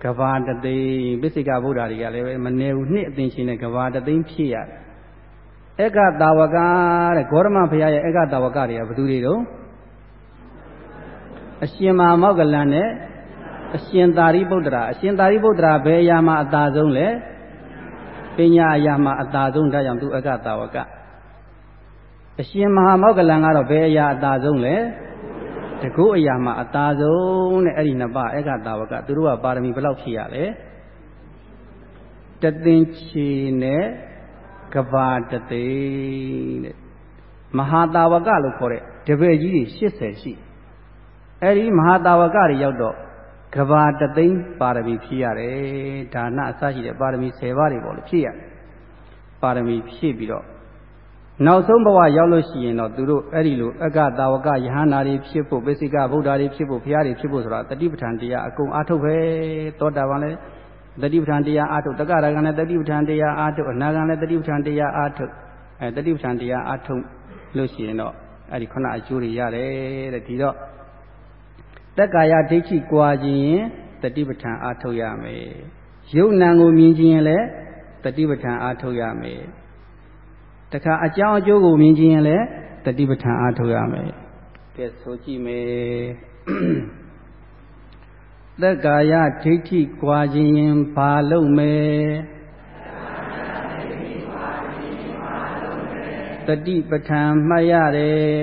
ကဘာတသိန်းပစ္စေကဗုဒ္ဓတွေကလည်းပဲမနေဘူးနှစ်အသင်ချေနဲ့ကဘာတသိန်းဖြည့်ရတယ်ဧကတာဝကတဲ့ဂေါရမဘုရားရဲ့ဧကတာဝကတွေကဘယ်သူတွေတုံးအရှင်မမောက္ကလန်နဲ့အရှင်သာရိပုတ္တရာအရှင်သာရိပုတ္တရာဘယ်အရာမှာအသာဆုံးလဲပညာအရာမှာအသာဆုံးဒါကြောင့်သူဧကတာဝကအရှင်မဟာမောက္ကလန်ကတော့ဘယ်အရာအသာဆုံးလဲ တကုအရာမှာအသာဆုံးတဲ့အဲ့ဒီနှစ်ပါးဧကတာဝကသူတို့ကပါရမီဘယ်လောက်ဖြည့်ရလဲတသင်္ချေနဲ့ကဘာတသိတဲ့မဟာတာဝကလို့ခေါ်တဲ့တပည့်ကြီးတွေ80ရှိအဲ့ဒီမဟာတာဝကတွေရောက်တော့ကဘာတသိန်းပါရမီဖြည့်ရတယ်ဒါနအစရှိတဲ့ပါရမီ10ပါးတွေပေါ့လေဖြည့်ရပါရမီဖြည့်ပြီးတော့ နောက်ဆုံးဘဝရောက်လို့ရှိရင်တော့သူတို့အဲ့ဒီလိုအကတာဝကယဟန္တာတွေဖြစ်ဖို့ပိစိကဗုဒ္ဓတွေဖြစ်ဖို့ဘုရားတွေဖြစ်ဖို့ဆိုတာတတိပဋ္ဌာန်တရားအကုန်အားထုတ်ပဲသောတာပန်လည်းတတိပဋ္ဌာန်တရားအားထုတ်တက္ကရာကလည်းတတိပဋ္ဌာန်တရားအားထုတ်အနာဂံလည်းတတိပဋ္ဌာန်တရားအားထုတ်အဲတတိပဋ္ဌာန်တရားအားထုတ်လို့ရှိရင်တော့အဲ့ဒီခုနအကျိုးတွေရတယ်တဲ့ဒီတော့တက္ကာယဒိဋ္ဌိကွာခြင်းတတိပဋ္ဌာန်အားထုတ်ရမယ်ယုတ်နံကိုမြင်ခြင်းလည်းတတိပဋ္ဌာန်အားထုတ်ရမယ် တခါအကြောင်းအကျိုးကိုမြင်ခြင်းလည်းတတိပဋ္ဌာန်အားထုတ်ရမယ်ကဲဆိုကြည့်မယ်သက်ကာယဒိဋ္ဌိကွာခြင်းဘာလုပ်မယ်တတိပဋ္ဌာန်မှတ်ရတယ်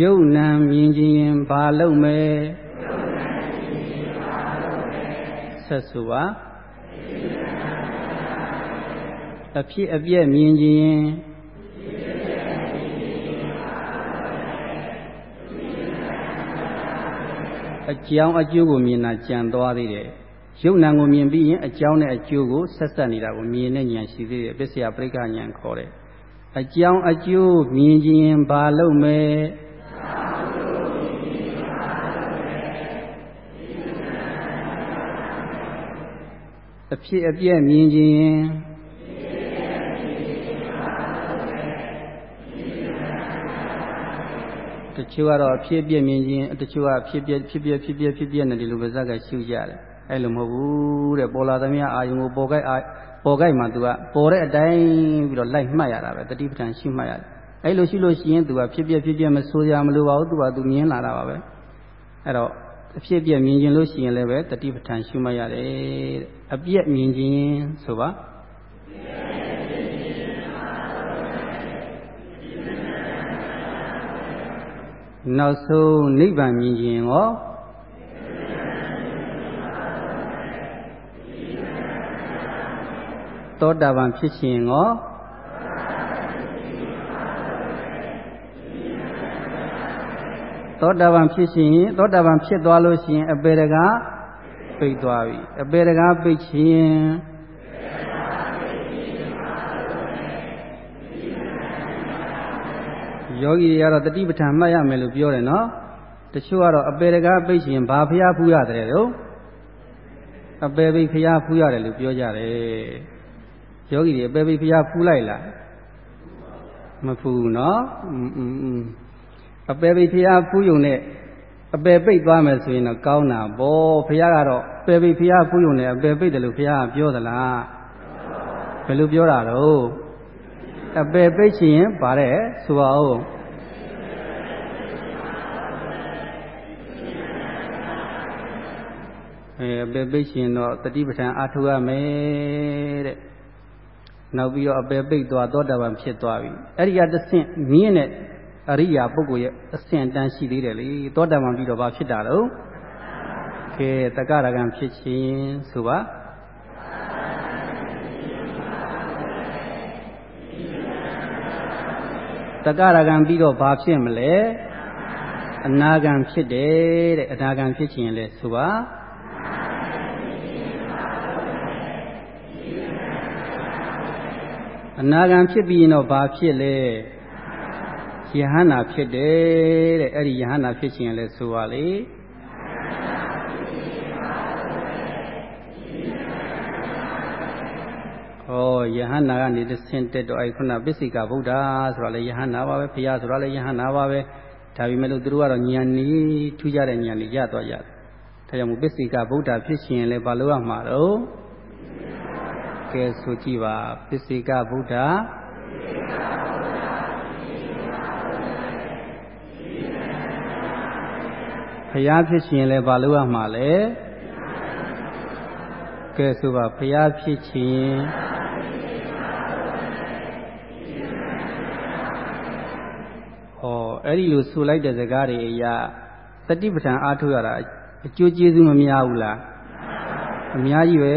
ယုတ်နံမြင်ခြင်းဘာလုပ်မယ်ဆက်ဆိုပါ အဖြစ်အပျက်မြင်ခြင်းအကြောင်းအကျိုးကိုမြင်တာကြံသွားသေးတယ်။ယုံနာကိုမြင်ပြီးရင်အကြောင်းနဲ့အကျိုးကိုဆက်ဆက်နေတာကိုမြင်တဲ့ဉာဏ်ရှိသေးတယ်။ပစ္စယပရိက္ခဉာဏ်ခေါ်တယ်။အကြောင်းအကျိုးမြင်ခြင်းဘာလို့မဲအဖြစ်အပျက်မြင်ခြင်း တချို့ကတော့ဖြစ်ပြမြင်ခြင်းတချို့ကဖြစ်ပြဖြစ်ပြဖြစ်ပြဖြစ်ပြနေတယ်လို့ပါဇက်ကရှုကြတယ်အဲ့လိုမဟုတ်ဘူးတဲ့ပေါ်လာသမျှအာယုံကိုပေါ်ကြိုက်အာပေါ်ကြိုက်မှ तू ကပေါ်တဲ့အတိုင်းပြီးတော့လိုက်မှတ်ရတာပဲတတိပဋ္ဌာန်ရှိမှတ်ရတယ်အဲ့လိုရှိလို့ရှိရင် तू ကဖြစ်ပြဖြစ်ပြမဆိုးရမလို့ပါဘူး तू က तू မြင်လာတာပါပဲအဲ့တော့အဖြစ်ပြမြင်ခြင်းလို့ရှိရင်လည်းပဲတတိပဋ္ဌာန်ရှိမှတ်ရတယ်တဲ့အပြက်မြင်ခြင်းဆိုပါ နောက်ဆုံးနိဗ္ဗာန်မြင်ခြင်းရောသောတာပန်ဖြစ်ခြင်းရောသောတာပန်ဖြစ်ခြင်းသောတာပန်ဖြစ်သွားလို့ရှိရင်အပေတကားပိတ်သွားပြီအပေတကားပိတ်ခြင်း ယောဂီတွေကတော့တတိပဋ္ဌာန်မှတ်ရမယ်လို့ပြောတယ်နော်တချို့ကတော့အပေတကားပိတ်ရှင်ဘာဖျားဖူးရတယ်တော့အပေပိတ်ဖျားဖူးရတယ်လို့ပြောကြတယ်ယောဂီတွေအပေပိတ်ဖျားဖူးလိုက်လားမဖူးနော်အပေပိတ်ဖျားဖူးယုံနဲ့အပေပိတ်သွားမယ်ဆိုရင်တော့ကောင်းတာဗောဖះကတော့အပေပိတ်ဖះဖူးယုံနဲ့အပေပိတ်တယ်လို့ဖះကပြောသလားဘယ်လိုပြောတာတော့ အပယ်ပိတ်ချင်ရင်ဗါတဲ့ဆိုပါဦးအဲအပယ်ပိတ်ချင်တော့တတိပဋ္ဌာန်အားထုတ်ရမယ်တဲ့နောက်ပြီးတော့အပယ်ပိတ်သွားသောတာပန်ဖြစ်သွားပြီအဲ့ဒီကတဆင့်မြင်းနဲ့အရိယာပုဂ္ဂိုလ်ရဲ့အဆင့်တန်းရှိသေးတယ်လေသောတာပန်ပြီးတော့ဘာဖြစ်တာတော့ကဲတက္ကရာကံဖြစ်ခြင်းဆိုပါ တက္ကရာကံပြီးတော့ဘာဖြစ်မလဲအနာဂံဖြစ်တယ်တဲ့အနာဂံဖြစ်ခြင်းလဲဆိုပါအနာဂံဖြစ်ပြီးရင်တော့ဘာဖြစ်လဲယဟန္တာဖြစ်တယ်တဲ့အဲ့ဒီယဟန္တာဖြစ်ခြင်းလဲဆိုပါလေ ယဟန္နာကနေတဆင့်တက်တော့အဲ့ခုနပစ္စိကဗုဒ္ဓဆိုတာလည်းယဟန္နာပါပဲဘုရားဆိုတာလည်းယဟန္နာပါပဲဒါပေမဲ့လို့သူတို့ကတော့ဉာဏ်နီးထူးကြတဲ့ဉာဏ်ကြီးရသွားရတယ်ဒါကြောင့်မို့ပစ္စိကဗုဒ္ဓဖြစ်ရှင်လည်းဘာလို့ရမှာတော့ကဲဆိုကြည့်ပါပစ္စိကဗုဒ္ဓဘုရားဖြစ်ရှင်လည်းဘာလို့ရမှာလဲကဲဆိုပါဘုရားဖြစ်ခြင်းဟော အဲ့ဒီလိုဆိုလိုက်တဲ့စကားတွေအရာတတိပဋ္ဌာန်အားထုတ်ရတာအကျိုးကျေးဇူးမများဘူးလားအများကြီးပဲ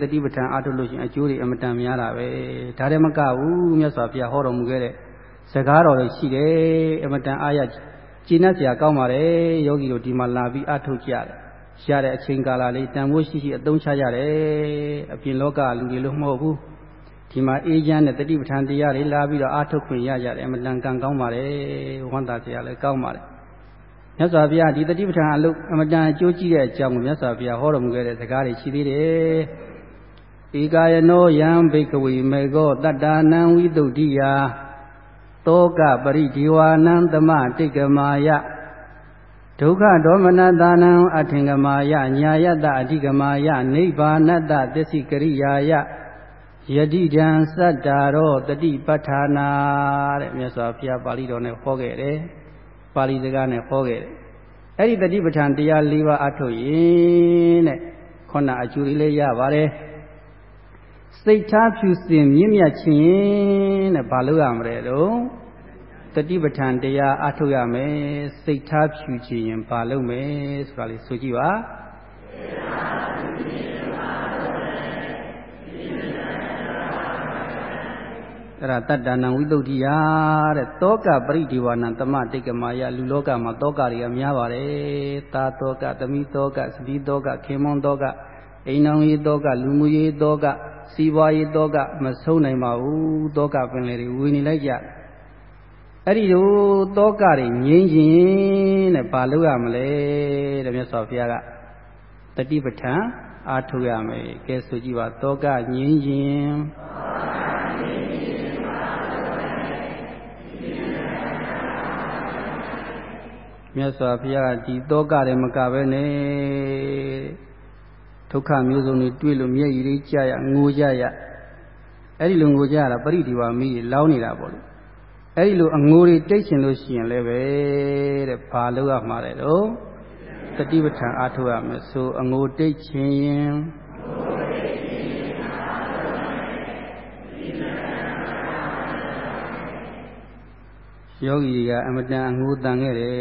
တတိပဋ္ဌာန်အားထုတ်လို့ရှိရင်အကျိုးတွေအမတန်များတာပဲဒါတည်းမကဘူးမြတ်စွာဘုရားဟောတော်မူခဲ့တဲ့စကားတော်တွေရှိတယ်အမတန်အားရကျင့်တ်စရာကောင်းပါတယ်ယောဂီတို့ဒီမှာလာပြီးအားထုတ်ကြတယ်ရတဲ့အချိန်ကာလလေးတန်ဖိုးရှိရှိအသုံးချရတယ်အပြင်လောကလူတွေလို့မဟုတ်ဘူး ဒီမှာအေးချမ်းတဲ့တတိပဋ္ဌာန်တရားတွေလာပြီးတော့အာထုတ်ခွင့်ရကြတယ်အမတန်ကံကောင်းပါတယ်ဝမ်းသာစရာလည်းကောင်းပါတယ်မြတ်စွာဘုရားဒီတတိပဋ္ဌာန်အလုပ်အမတန်အကျိုးကြီးတဲ့အကြောင်းကိုမြတ်စွာဘုရားဟောတော်မူခဲ့တဲ့စကားတွေရှိသေးတယ်ဧကာယနောယံဘိကဝေမေကောတတ္တာနံဝိတုဒ္ဓိယာတောကပရိဒီဝါနံသမတိကမာယဒုက္ခဒေါမနတာနံအထင်ကမာယညာယတအဓိကမာယနိဗ္ဗာနတသစ္စိကရိယာယ ယတိတံစတ္တာရောတတိပဋ္ဌာနာတဲ့မြတ်စွာဘုရားပါဠိတော်နဲ့ဟောခဲ့တယ်ပါဠိစကားနဲ့ဟောခဲ့တယ်အဲ့ဒီတတိပဋ္ဌာန်တရား၄ပါးအထုတ်ရင်တဲ့ခုနအကျိုးလေးရပါတယ်စိတ်ထားဖြူစင်မြင့်မြတ်ခြင်းတဲ့ဘာလို့ရမလဲတော့တတိပဋ္ဌာန်တရားအထုတ်ရမယ်စိတ်ထားဖြူခြင်းရင်ဘာလုပ်မယ်ဆိုတာလေးဆိုကြည့်ပါ အဲ့ဒါတတ္တနာဝိတုဒ္ဓိယတဲ့တောကပရိဒီဝါနံတမတိတ်ကမာယလူလောကမှာတောကတွေကများပါတယ်သာတောကသမီတောကစတိတောကခေမွန်တောကအိမ်အောင်ရေးတောကလူမှုရေးတောကစီးပွားရေးတောကမဆုံးနိုင်ပါဘူးတောကပင်လေတွေဝေနေလိုက်ကြအဲ့ဒီလိုတောကတွေငြိမ်းခြင်းတဲ့ဘာလို့ရမလဲတဲ့မြတ်စွာဘုရားကတတိပဋ္ဌာန်အားထုတ်ရမယ်ကဲဆိုကြည့်ပါတောကငြိမ်းခြင်း မြတ်စွာဘုရားကဒီတောကတွေမကပဲနဲ့ဒုက္ခမျိုးစုံတွေတွေ့လို့မျက်ရည်တွေကျရငိုကြရအဲ့ဒီလိုငိုကြရတာပရိဒီဝါမိလောင်းနေတာပေါ့လေအဲ့ဒီလိုအငိုတွေတိတ်ရှင်လို့ရှိရင်လည်းပဲတဲ့ဘာလို့ရမှာလဲတော့တတိပဋ္ဌာန်အားထုတ်ရမယ်ဆိုအငိုတိတ်ခြင်းရင် ယောဂီတွေကအမတန်အငိုတန်ခဲ့တယ်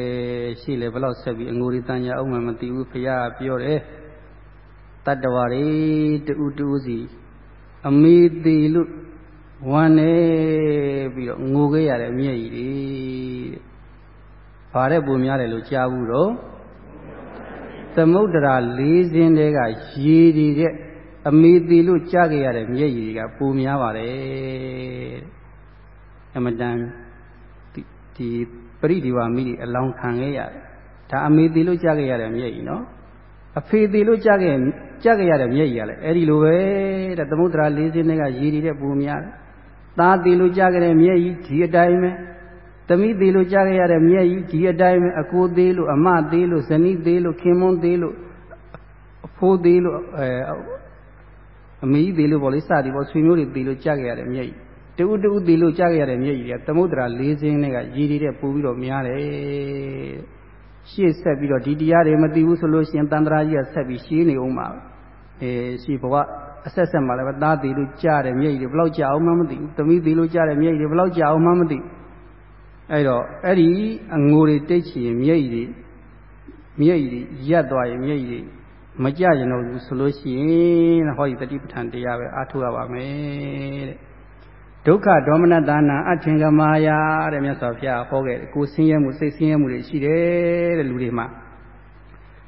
ရှိလေဘလောက်ဆက်ပြီးအငိုတွေတန်ကြအောင်မှမသိဘူးဖရာပြောတယ်တတ္တဝါတွေတူတူစီအမေသေးလို့ဝမ်းနေပြီးတော့ငိုခဲ့ရတဲ့မျက်ရည်တွေဘာတဲ့ပုံများတယ်လို့ကြားဘူးတော့သမုဒ္ဒရာလေးစင်းတဲကရေတွေတဲ့အမေသေးလို့ကြားခဲ့ရတဲ့မျက်ရည်တွေကပူများပါတယ်အမတန် ဒီပရိဒီဝါမိတွေအလောင်းခံခဲ့ရတယ်ဒါအမေသေးလို့ကြားခဲ့ရတဲ့မျက်ရည်နော်အဖေသေးလို့ကြားခဲ့ကြားခဲ့ရတဲ့မျက်ရည်ကလည်းအဲ့ဒီလိုပဲတဲ့သမုဒ္ဒရာလေးစင်းတွေကရေတွေတဲ့ပူများတယ်သားသေးလို့ကြားခဲ့တဲ့မျက်ရည်ဒီအတိုင်းပဲသမီးသေးလို့ကြားခဲ့ရတဲ့မျက်ရည်ဒီအတိုင်းပဲအကိုသေးလို့အမသေးလို့ဇနီးသေးလို့ခင်မွန်းသေးလို့အဖိုးသေးလို့အဲအမေကြီးသေးလို့ပေါ့လေစသည်ပေါ့ဆွေမျိုးတွေသေးလို့ကြားခဲ့ရတဲ့မျက်ရည် တူတူသေးလို့ကြားခဲ့ရတဲ့မျက်ရည်တွေကသမုဒ္ဒရာလေးစင်းတွေကရည်ရည်တဲ့ပူပြီးတော့များတယ်ရှေ့ဆက်ပြီးတော့ဒီတရားတွေမသိဘူးဆိုလို့ရှိရင်တန်ត្រာကြီးကဆက်ပြီးရှင်းနေအောင်ပါအဲရှိဘဝအဆက်ဆက်မှလည်းသားသေးလို့ကြားတယ်မျက်ရည်တွေဘလောက်ကြာအောင်မှမသိဘူးသမီးသေးလို့ကြားတယ်မျက်ရည်တွေဘလောက်ကြာအောင်မှမသိအဲ့တော့အဲ့ဒီအငိုတွေတိတ်ချင်မျက်ရည်တွေမျက်ရည်တွေရက်သွားရင်မျက်ရည်တွေမကြကြတော့ဘူးဆိုလို့ရှိရင်ဟောဒီတတိပဋ္ဌာန်တရားပဲအားထုတ်ရပါမယ်တဲ့ ဒုက္ခဒေါမနတာနာအထင်ကမာယာတဲ့မြတ်စွာဘုရားဟောခဲ့တယ်ကိုဆင်းရဲမှုစိတ်ဆင်းရဲမှုတွေရှိတယ်တဲ့လူတွေမှာ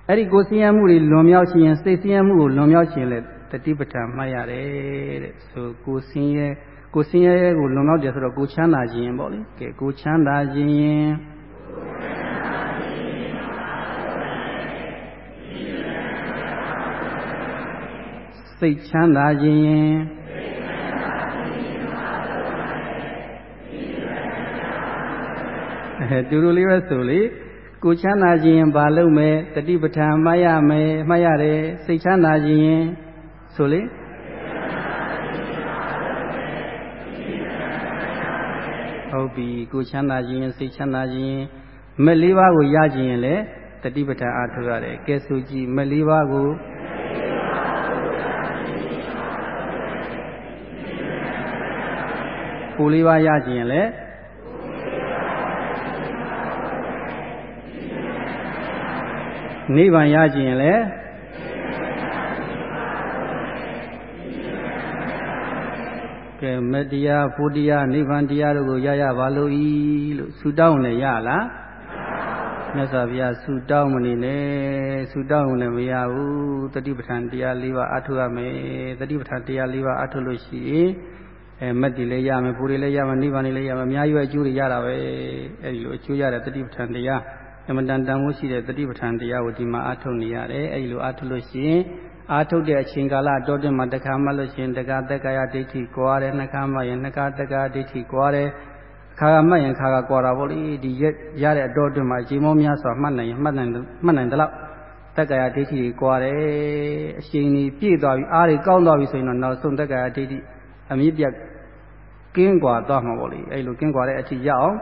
အဲ့ဒီကိုဆင်းရဲမှုတွေလွန်မြောက်ခြင်းစိတ်ဆင်းရဲမှုကိုလွန်မြောက်ခြင်းလေတတိပဋ္ဌာန်မှတ်ရတယ်တဲ့ဆိုကိုဆင်းရဲကိုဆင်းရဲကိုလွန်မြောက်တယ်ဆိုတော့ကိုချမ်းသာခြင်းပေါ့လေကဲကိုချမ်းသာခြင်းစိတ်ချမ်းသာခြင်း တူတူလေးပဲဆိုလေကိုချမ်းသာခြင်းဘာလုပ်မယ်တတိပဋ္ဌာန်မှတ်ရမယ်မှတ်ရတယ်စိတ်ချမ်းသာခြင်းဆိုလေဟုတ်ပြီကိုချမ်းသာခြင်းစိတ်ချမ်းသာခြင်းမက်လေးပါးကိုရခြင်းရင်လည်းတတိပဋ္ဌာန်အားထုတ်ရတယ်ကဲဆိုကြည့်မက်လေးပါးကိုကိုလေးပါးရခြင်းရင်လည်း နိဗ္ဗာန်ရခြင်းရင်လည်းကဲမတရားဘုတရားနိဗ္ဗာန်တရားတို့ကိုရရပါလို့ဤလို့ဆူတောင်းနေရလားမြတ်စွာဘုရားဆူတောင်းမနေနဲ့ဆူတောင်းလည်းမရဘူးတတိပဋ္ဌာန်တရား၄ပါးအထုရမယ်တတိပဋ္ဌာန်တရား၄ပါးအထုလို့ရှိရင်အဲမတ်တီလည်းရမယ်ဘုတွေလည်းရမယ်နိဗ္ဗာန်လည်းရမယ်အများကြီးပဲအကျိုးတွေရတာပဲအဲဒီလိုအကျိုးရတဲ့တတိပဋ္ဌာန်တရား အမတန်တန်မိုးရှိတဲ့တတိပဋ္ဌာန်တရားကိုဒီမှာအထုတ်နေရတယ်အဲဒီလိုအထုတ်လို့ရှိရင်အာထုတ်တဲ့အချိန်ကာလတောတွင်မှာတခါမှလို့ရှိရင်တခါသက်ကာယဒိဋ္ဌိကွာတယ်နှခါမှရင်နှခါတက္ကာဒိဋ္ဌိကွာတယ်ခါကမှတ်ရင်ခါကကွာတာပေါ့လေဒီရတဲ့အတော်တွင်မှာအချိန်မောများစွာမှတ်နိုင်ရင်မှတ်နိုင်မှတ်နိုင်တယ်လို့တက္ကာယဒိဋ္ဌိတွေကွာတယ်အချိန်ကြီးပြည့်သွားပြီအားတွေကောင်းသွားပြီဆိုရင်တော့နောက်ဆုံးတက္ကာယဒိဋ္ဌိအမြင့်ပြတ်ကင်းကွာသွားမှာပေါ့လေအဲ့လိုကင်းကွာတဲ့အထိရအောင်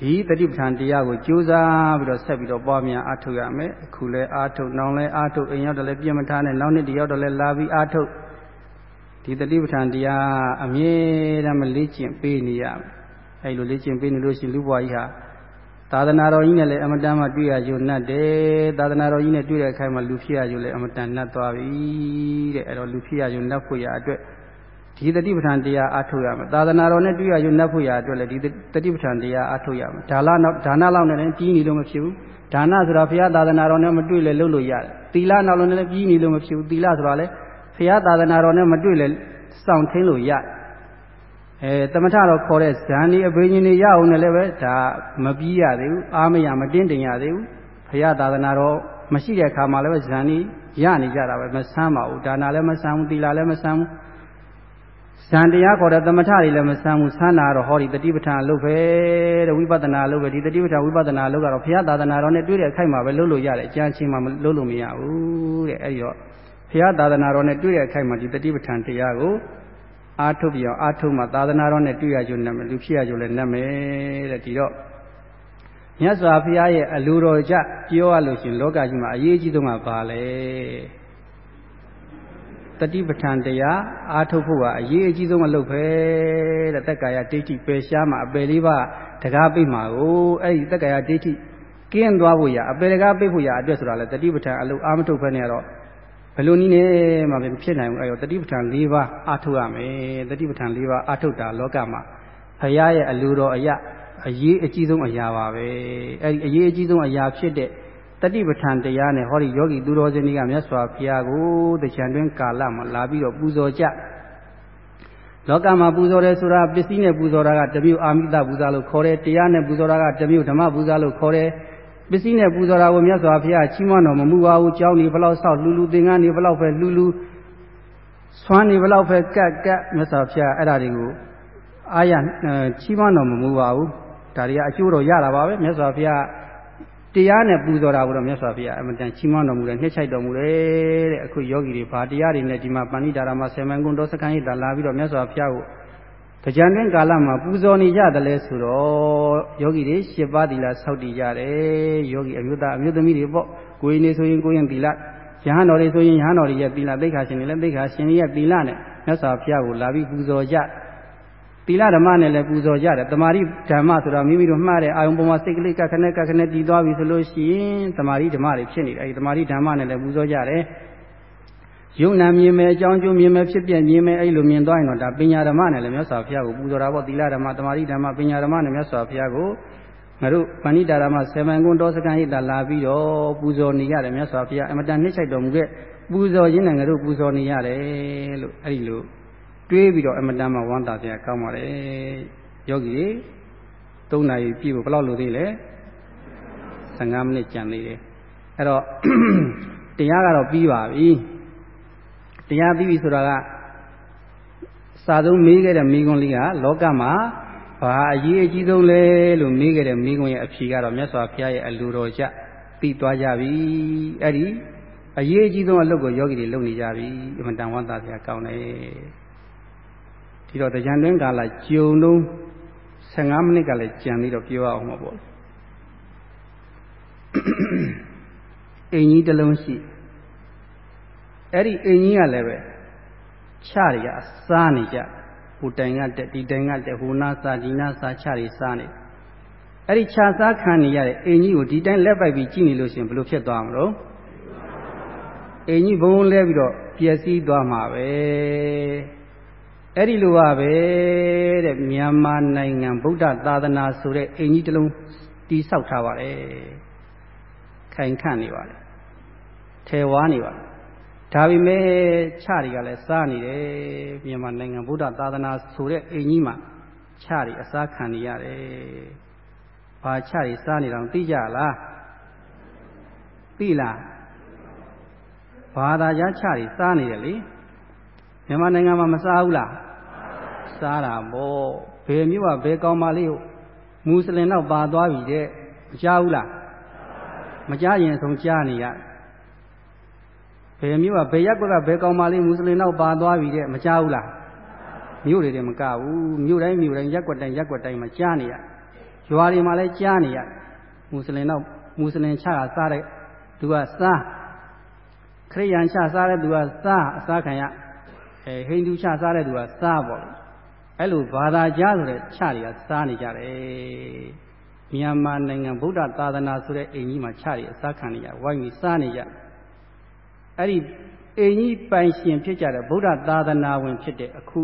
ဒီတတိပဋ္ဌာန်တရားကိုကြိုးစားပြီးတော့ဆက်ပြီးတော့ပွားများအားထုတ်ရမယ်အခုလဲအားထုတ်နောင်လဲအားထုတ်အိမ်ရောက်တော့လဲပြင်းမထားနဲ့နောက်နှစ်တရောက်တော့လဲလာပြီးအားထုတ်ဒီတတိပဋ္ဌာန်တရားအမြဲတမ်းမလေ့ကျင့်ပေးနေရမယ်အဲလိုလေ့ကျင့်ပေးနေလို့ရှိရင်လူဘွားကြီးဟာသာသနာတော်ကြီးနဲ့လည်းအမတန်မှတွေ့ရကြုံနဲ့တယ်သာသနာတော်ကြီးနဲ့တွေ့တဲ့အခိုင်မှာလူဖြစ်ရကြုံလည်းအမတန်နဲ့သွားပြီတဲ့အဲတော့လူဖြစ်ရကြုံနဲ့ဖို့ရအတွက် ဒီတတိပဋ္ဌာန်တရားအားထုတ်ရမယ်သာသနာတော်နဲ့တွေ့ရယူနှက်ဖို့ရအတွက်လည်းဒီတတိပဋ္ဌာန်တရားအားထုတ်ရမယ်ဒါလနောက်ဒါနလောက်နဲ့လည်းပြီးနေလို့မဖြစ်ဘူးဒါနဆိုတာဘုရားသာသနာတော်နဲ့မတွေ့လဲလုပ်လို့ရတယ်သီလနောက်လည်းလည်းပြီးနေလို့မဖြစ်ဘူးသီလဆိုတာလည်းဘုရားသာသနာတော်နဲ့မတွေ့လဲစောင့်ထင်းလို့ရအဲတမထတော်ခေါ်တဲ့ဇန်ဒီအဘိညာဉ်တွေရအောင်လည်းပဲဒါမပြီးရသေးဘူးအာမရမတင်းတင်ရသေးဘူးဘုရားသာသနာတော်မရှိတဲ့အခါမှာလည်းပဲဇန်ဒီရနေကြတာပဲမဆမ်းပါဘူးဒါနာလည်းမဆမ်းဘူးသီလလည်းမဆမ်းဘူး ဇန်တရားခေါ်တဲ့သမထတွေလည်းမဆမ်းဘူးဆန်းတာတော့ဟောဒီတတိပဋ္ဌာန်အလုပ်ပဲတဲ့ဝိပဿနာအလုပ်ပဲဒီတတိပဋ္ဌာန်ဝိပဿနာအလုပ်ကတော့ဘုရားသာသနာတော်နဲ့တွေ့တဲ့အခိုက်မှာပဲလုပ်လို့ရတယ်အကျမ်းချင်းမှာလုပ်လို့မရဘူးတဲ့အဲဒီတော့ဘုရားသာသနာတော်နဲ့တွေ့တဲ့အခိုက်မှာဒီတတိပဋ္ဌာန်တရားကိုအာထုတ်ပြီးအောင်အာထုတ်မှသာသနာတော်နဲ့တွေ့ရကြလို့နာမည်လူဖြစ်ရကြလို့လည်းနာမည်တဲ့ဒီတော့မြတ်စွာဘုရားရဲ့အလိုတော်ကြပြောရလို့ရှင်လောကကြီးမှာအရေးကြီးဆုံးကဘာလဲ တတိပဋ္ဌာန်တရားအာထုတ်ဖို့ကအရေးအကြီးဆုံးအလုပ်ပဲတဲ့တက္ကာယဒိဋ္ဌိပယ်ရှားမှာအပယ်လေးပါးတကားပိတ်မှာကိုအဲ့ဒီတက္ကာယဒိဋ္ဌိကင်းသွားဖို့ရအပယ်တကားပိတ်ဖို့ရအတွက်ဆိုတာလဲတတိပဋ္ဌာန်အလုပ်အာမထုတ်ဖက်နေတော့ဘယ်လိုနည်းနဲ့မှမဖြစ်နိုင်ဘူးအဲ့တော့တတိပဋ္ဌာန်၄ပါးအာထုတ်ရမယ်တတိပဋ္ဌာန်၄ပါးအာထုတ်တာလောကမှာဘုရားရဲ့အလိုတော်အရာအရေးအကြီးဆုံးအရာပါပဲအဲ့ဒီအရေးအကြီးဆုံးအရာဖြစ်တဲ့ တတိပဋ္ဌာန်တရားနဲ့ဟောဒီယောဂီသူတော်စင်တွေကမြတ်စွာဘုရားကိုတကြံတွင်ကာလမှာလာပြီးတော့ပူဇော်ကြလောကမှာပူဇော်တယ်ဆိုတာပစ္စည်းနဲ့ပူဇော်တာကတမျိုးအာမိတပူဇာလို့ခေါ်တယ်တရားနဲ့ပူဇော်တာကတမျိုးဓမ္မပူဇာလို့ခေါ်တယ်ပစ္စည်းနဲ့ပူဇော်တာကိုမြတ်စွာဘုရားချီးမွမ်းတော်မမူပါဘူးကြောင်းနေဘလောက်ဆောက်လူလူသင်္ကန်းနေဘလောက်ပဲလူလူဆွမ်းနေဘလောက်ပဲကတ်ကတ်မြတ်စွာဘုရားအဲ့ဒါတွေကိုအာရချီးမွမ်းတော်မမူပါဘူးဒါတွေကအကျိုးတော်ရတာပါပဲမြတ်စွာဘုရား တရားနဲ့ပူဇော်တာကိုတော့မြတ်စွာဘုရားအမတန်ချီးမွမ်းတော်မူတယ်နှိမ့်ချိုက်တော်မူတယ်တဲ့အခုယောဂီတွေဘာတရားတွေနဲ့ဒီမှာပဏိတာရမဆေမန်ကွန်တော်စခန်းဟိတာလာပြီးတော့မြတ်စွာဘုရားကိုကြံတွင်ကာလမှာပူဇော်နေကြတယ်လဲဆိုတော့ယောဂီတွေ၈ပါးသီလဆောက်တည်ကြတယ်ယောဂီအမျိုးသားအမျိုးသမီးတွေပေါ့ကိုယ်နေဆိုရင်ကိုယ်ရင်သီလယဟန်တော်တွေဆိုရင်ယဟန်တော်တွေရဲ့သီလသိက္ခာရှင်တွေလည်းသိက္ခာရှင်တွေရဲ့သီလနဲ့မြတ်စွာဘုရားကိုလာပြီးပူဇော်ကြ သီလဓမ္မနဲ့လည်းပူဇော်ကြတယ်တမာရီဓမ္မဆိုတာမိမိတို့မှားတဲ့အာယုံပေါ်မှာစိတ်ကလေးကခနဲ့ကခနဲ့တည်သွားပြီဆိုလို့ရှိရင်တမာရီဓမ္မတွေဖြစ်နေတယ်အဲဒီတမာရီဓမ္မနဲ့လည်းပူဇော်ကြတယ်ယုံနာမြင်မယ်အကြောင်းကျိုးမြင်မယ်ဖြစ်ပြမြင်မယ်အဲ့လိုမြင်သွားရင်တော့ဒါပညာဓမ္မနဲ့လည်းမြတ်စွာဘုရားကိုပူဇော်တာပေါ့သီလဓမ္မတမာရီဓမ္မပညာဓမ္မနဲ့မြတ်စွာဘုရားကိုငါတို့ပဏိတာရမဆေမန်ကွန်းတောစကန်ဟိတာလာပြီးတော့ပူဇော်နေရတယ်မြတ်စွာဘုရားအမတန်နှိမ့်ချိုက်တော်မူခဲ့ပူဇော်ရင်းနဲ့ငါတို့ပူဇော်နေရတယ်လို့အဲ့ဒီလို တွေးပြီးတော့အမတန်မှဝမ်းသာစရာကောင်းပါတယ်ယောဂီ၃နာရီပြည့်ဖို့ဘယ်လောက်လိုသေးလဲ15မိနစ်ကြံသေးတယ်အဲ့တော့တရားကတော့ပြီးပါပြီတရားပြီးပြီဆိုတာကစာသုံးမေးခဲ့တဲ့မိကွန်လေးကလောကမှာဘာအရေးအကြီးဆုံးလဲလို့မေးခဲ့တဲ့မိခွန်းရဲ့အဖြေကတော့မြတ်စွာဘုရားရဲ့အလိုတော်ကြသိသွားကြပြီအဲ့ဒီအရေးအကြီးဆုံးအလုပ်ကိုယောဂီတွေလုပ်နေကြပြီအမှန်တန်ဝမ်းသာစရာကောင်းတယ် ဒီတော့တရားတွင်းကာလကြုံတော့15မိနစ်ကလည်းကြံပြီးတော့ပြောအောင်မှာပေါ့အိမ်ကြီးတစ်လုံးရှိအဲ့ဒီအိမ်ကြီးကလည်းပဲချတွေကစားနေကြဟိုတိုင်ကတက်ဒီတိုင်ကတက်ဟိုနာစားဒီနာစားချတွေစားနေအဲ့ဒီခြာစားခံနေရတဲ့အိမ်ကြီးကိုဒီတိုင်းလက်ပိုက်ပြီးကြည့်နေလို့ရှိရင်ဘယ်လိုဖြစ်သွားမလို့အိမ်ကြီးဘုံလဲပြီးတော့ပျက်စီးသွားမှာပဲ အဲ့ဒီလိုပါပဲတဲ့မြန်မာနိုင်ငံဗုဒ္ဓသာသနာဆိုတဲ့အိမ်ကြီးတစ်လုံးတီးဆောက်ထားပါတယ်ခိုင်ခန့်နေပါတယ်ထဲဝါနေပါတယ်ဒါပေမဲ့ခြတွေကလည်းစားနေတယ်မြန်မာနိုင်ငံဗုဒ္ဓသာသနာဆိုတဲ့အိမ်ကြီးမှာခြတွေအစားခံနေရတယ်။ဘာခြတွေစားနေတော့သိကြလား။သိလား။ဘာသာကြားခြတွေစားနေတယ်လေ။ မြန်မာနိုင်ငံမှာမစားဘူးလား။စားတာပေါ့။ဘယ်မျိုးကဘယ်ကောင်မလေးကိုမွတ်စလင်တော့ပါသွားပြီတဲ့။မကြားဘူးလား။မကြားရင်ဆုံးကြားနေရဘယ်မျိုးကဘယ်ရက်ကွက်ကဘယ်ကောင်မလေးမွတ်စလင်တော့ပါသွားပြီတဲ့မကြားဘူးလားမြို့တွေတည်းမကဘူးမြို့တိုင်းမြို့တိုင်းရက်ကွက်တိုင်းရက်ကွက်တိုင်းမှာကြားနေရရွာတွေမှာလည်းကြားနေရမွတ်စလင်တော့မွတ်စလင်ချတာစားတဲ့သူကစားခရိယန်ချစားတဲ့သူကစားအစားခံရ အဲဟိန္ဒူချစားတဲ့သူကစားပေါ့အဲ့လိုဘာသာကြားဆိုတဲ့ချတွေကစားနေကြတယ်မြန်မာနိုင်ငံဗုဒ္ဓသာသနာဆိုတဲ့အိမ်ကြီးမှာချတွေအစားခံနေကြဝိုင်းပြီးစားနေကြအဲ့ဒီအိမ်ကြီးပိုင်ရှင်ဖြစ်ကြတဲ့ဗုဒ္ဓသာသနာဝင်ဖြစ်တဲ့အခု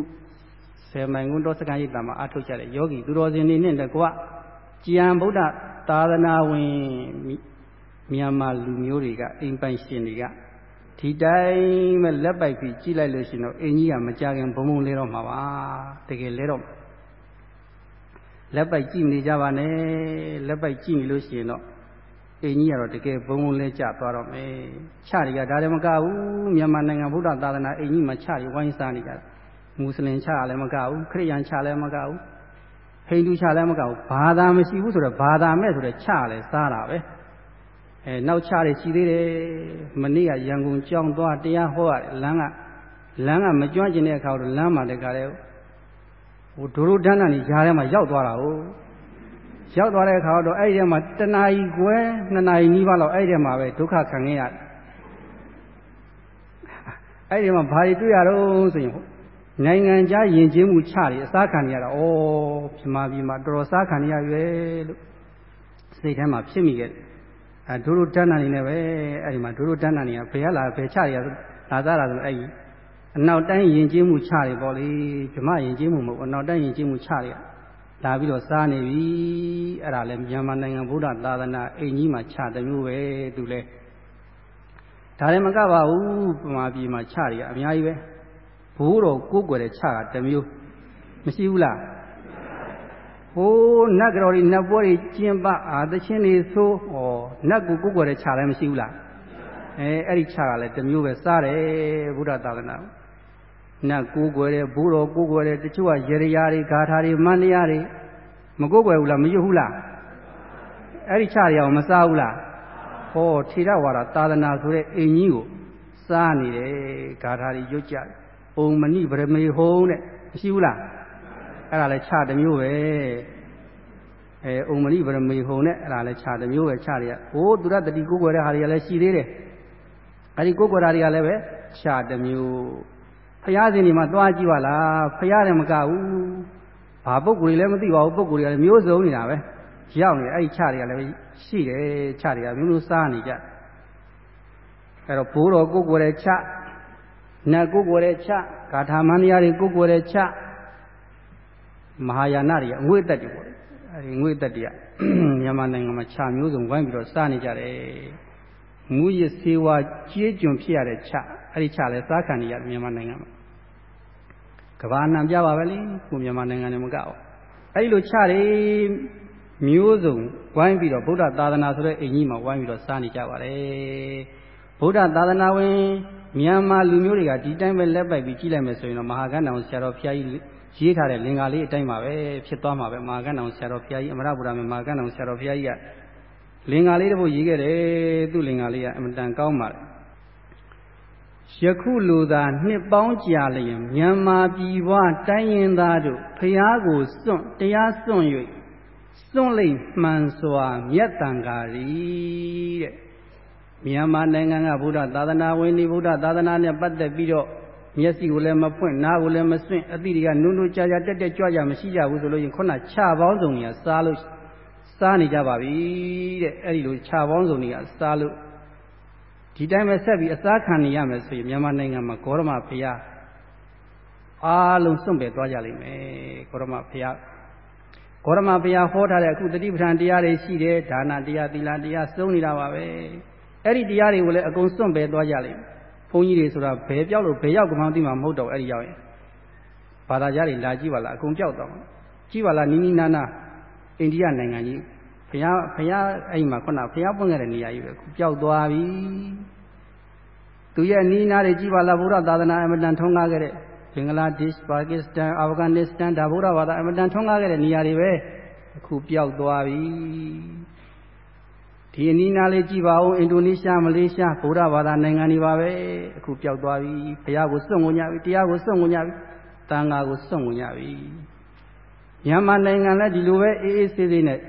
ဆယ်မိုင်ကွန်းတော်စကန်ရိပ်တာမှာအထုတ်ကြတဲ့ယောဂီသူတော်စင်တွေနဲ့တကွကြံဗုဒ္ဓသာသနာဝင်မြန်မာလူမျိုးတွေကအိမ်ပိုင်ရှင်တွေက ဒီတိုင်းပဲလက်ပိုက်ပြီးကြည့်လိုက်လို့ရှိရင်တော့အိမ်ကြီးကမကြခင်ဘုံဘုံလဲတော့မှာပါတကယ်လဲတော့လက်ပိုက်ကြည့်နေကြပါနဲ့လက်ပိုက်ကြည့်နေလို့ရှိရင်တော့အိမ်ကြီးကတော့တကယ်ဘုံဘုံလဲကျသွားတော့မယ်ခြတွေကဒါလည်းမကဘူးမြန်မာနိုင်ငံဗုဒ္ဓသာသနာအိမ်ကြီးမှာခြတွေဝိုင်းစားနေကြတယ်မွတ်စလင်ခြလည်းမကဘူးခရစ်ယာန်ခြလည်းမကဘူးဟိန္ဒူခြလည်းမကဘူးဘာသာမရှိဘူးဆိုတော့ဘာသာမဲ့ဆိုတော့ခြလည်းစားတာပဲ အဲနောက်ခြတွေရှိသေးတယ်မနေ့ကရန်ကုန်ကြောင်းသွားတရားဟောရတယ်လမ်းကလမ်းကမကျွမ်းကျင်တဲ့အခါတော့လမ်းမှာတကလည်းဟိုဒိုရိုဒန်းတန်ကြီးဈာထဲမှာရောက်သွားတာဟုတ်ရောက်သွားတဲ့အခါတော့အဲ့ဒီထဲမှာတဏှာကြီးကွယ်နှစ်နာရီနီးပါးလောက်အဲ့ဒီထဲမှာပဲဒုက္ခခံခဲ့ရတယ်အဲ့ဒီမှာဘာတွေတွေ့ရတော့ဆိုရင်နိုင်ငံခြားယဉ်ကျေးမှုချတွေအစားခံရတာဩပြမပြမတော်တော်စားခံရရွယ်လို့စိတ်ထဲမှာဖြစ်မိခဲ့တယ် အဲဒုရတဏ္ဍာနေနဲ့ပဲအဲ့ဒီမှာဒုရတဏ္ဍာနေကဘယ်လာဘယ်ချရလာသားတာဆိုအဲ့ဒီအနောက်တိုင်းယဉ်ကျေးမှုချတွေပေါ့လေပြမယဉ်ကျေးမှုမဟုတ်အနောက်တိုင်းယဉ်ကျေးမှုချတွေကလာပြီးတော့စားနေပြီအဲ့ဒါလဲမြန်မာနိုင်ငံဗုဒ္ဓသာသနာအိမ်ကြီးမှာခြတမျိုးပဲသူလဲဒါလည်းမကပါဘူးပမာပြည်မှာခြတွေကအများကြီးပဲဘိုးတော်ကိုးကွယ်တဲ့ခြကတမျိုးမရှိဘူးလား ဟိုးနတ်ကြော်တွေနတ်ပွဲတွေကျင်းပအာသချင်းတွေဆိုဩနတ်ကိုကိုးကွယ်တဲ့ခြလည်းမရှိဘူးလားအဲအဲ့ဒီခြကလည်းတမျိုးပဲစားတယ်ဗုဒ္ဓသာသနာနတ်ကိုးကွယ်တယ်ဘိုးတော်ကိုးကွယ်တယ်တချို့ကရေရရာတွေဂါထာတွေမန္တရားတွေမကိုးကွယ်ဘူးလားမရွတ်ဘူးလားအဲ့ဒီခြတွေအောင်မစားဘူးလားဟောထေရဝါဒသာသနာဆိုတဲ့အိမ်ကြီးကိုစားနေတယ်ဂါထာတွေရွတ်ကြတယ်။ဩမဏိဗရမေဟုံးတဲ့မရှိဘူးလား အဲ့ဒါလည်းခြတမျိုးပဲအဲဩမဏိဗရမေဟုံနဲ့အဲ့ဒါလည်းခြတမျိုးပဲခြတွေကဟိုးသူရတတိကိုးကွယ်တဲ့ဟာတွေကလည်းရှိသေးတယ်။အဲ့ဒီကိုးကွယ်တာတွေကလည်းပဲခြတမျိုးဖရာစင်တွေမှာသွားကြည့်ပါလားဖရာလည်းမကဘူးဘာပုဂ္ဂိုလ်တွေလည်းမသိပါဘူးပုဂ္ဂိုလ်တွေကလည်းမျိုးစုံနေတာပဲရောက်နေအဲ့ဒီခြတွေကလည်းရှိတယ်ခြတွေကမျိုးမျိုးစားနေကြအဲ့တော့ဘိုးတော်ကိုယ်ကိုယ်တဲ့ခြနတ်ကိုယ်ကိုယ်တဲ့ခြဂါထာမန္တရားတွေကိုယ်ကိုယ်တဲ့ခြ မဟာယာနတွေအငွေ့သက်တွေပေါ့အဲဒီငွေ့သက်တွေကမြန်မာနိုင်ငံမှာခြမျိုးစုံဝိုင်းပြီးတော့စားနေကြတယ်မူရစေဝါကြေးကျွန်ဖြစ်ရတဲ့ခြအဲ့ဒီခြလဲစားခံနေရမြန်မာနိုင်ငံမှာကဘာနံပြပါပဲလေကိုမြန်မာနိုင်ငံနဲ့မကောက်အဲ့ဒီလိုခြတွေမျိုးစုံဝိုင်းပြီးတော့ဗုဒ္ဓသာသနာဆိုတဲ့အိမ်ကြီးမှာဝိုင်းပြီးတော့စားနေကြပါတယ်ဗုဒ္ဓသာသနာဝင်မြန်မာလူမျိုးတွေကဒီတိုင်းပဲလက်ပိုက်ပြီးကြည့်လိုက်မယ်ဆိုရင်တော့မဟာကဏ္ဍဆရာတော်ဘုရားကြီး ရေးထားတဲ့လင်္ကာလေးအတိုင်းပါပဲဖြစ်သွားမှာပဲမာကန်းတော်ဆရာတော်ဘုရားကြီးအမရဗုဒ္ဓမြမာကန်းတော်ဆရာတော်ဘုရားကြီးကလင်္ကာလေးတစ်ပုဒ်ရေးခဲ့တယ်သူ့လင်္ကာလေးကအမတန်ကောင်းပါတယ်ယခုလိုသာနှစ်ပေါင်းကြာလျင်မြန်မာပြည်ပွားတိုင်းရင်းသားတို့ဖျားကိုစွန့်တရားစွန့်၍စွန့်လိမ့်မှန်စွာမြတ်တန်ကာရီတဲ့မြန်မာနိုင်ငံကဗုဒ္ဓသာသနာဝင်ဒီဗုဒ္ဓသာသနာနဲ့ပတ်သက်ပြီးတော့ မျက်စိကိုလည်းမဖွင့်နားကိုလည်းမစွင့်အတိတွေကနုံနုံကြာကြာတက်တက်ကြွကြမရှိကြဘူးဆိုလို့ရင်ခုနခြာပေါင်းစုံတွေကစားလို့စားနေကြပါပြီတဲ့အဲ့ဒီလိုခြာပေါင်းစုံတွေကစားလို့ဒီတိုင်းပဲဆက်ပြီးအစားခံနေရမယ်ဆိုရင်မြန်မာနိုင်ငံမှာဂေါရမဘုရားအားလုံးစွန့်ပယ်သွားကြလိမ့်မယ်ဂေါရမဘုရားဂေါရမဘုရားဟောထားတဲ့အခုတတိပဌာန်တရားတွေရှိတယ်ဒါနတရားသီလတရားစုံနေတာပါပဲအဲ့ဒီတရားတွေကိုလည်းအကုန်စွန့်ပယ်သွားကြလိမ့်မယ်ဘု န်းကြီးတွေဆိုတာဘယ်ပြောက်လို့ဘယ်ရောက်မှန်းသိမှာမဟုတ်တော့အဲ့ဒီရောက်ရင်ဘာသာကြားတွေလာကြည့်ပါလားအကုန်ပြောက်သွားမှာကြည့်ပါလားနီးနီးနားနားအိန္ဒိယနိုင်ငံကြီးဘုရားဘုရားအဲ့မှာခုနဘုရားပွင့်ခဲ့တဲ့နေရာကြီးပဲခုပျောက်သွားပြီသူရဲ့နီးနားတွေကြည့်ပါလားဗုဒ္ဓသာသနာအမတန်ထုံးကားခဲ့တဲ့ဘင်္ဂလားဒေ့ရှ်ပါကစ္စတန်အာဖဂန်နစ္စတန်ဒါဗုဒ္ဓဘာသာအမတန်ထုံးကားခဲ့တဲ့နေရာတွေပဲအခုပျောက်သွားပြီ ဒီအနီးနားလေးကြည့်ပါဦးအင်ဒိုနီးရှားမလေးရှားဗုဒ္ဓဘာသာနိုင်ငံတွေပါပဲအခုပျောက်သွားပြီဘုရားကိုစွန့်ဝင်ကြပြီတရားကိုစွန့်ဝင်ကြပြီတန်ခါကိုစွန့်ဝင်ကြပြီမြန်မာနိုင်ငံလည်းဒီလိုပဲအေးအေးဆေးဆေးနဲ့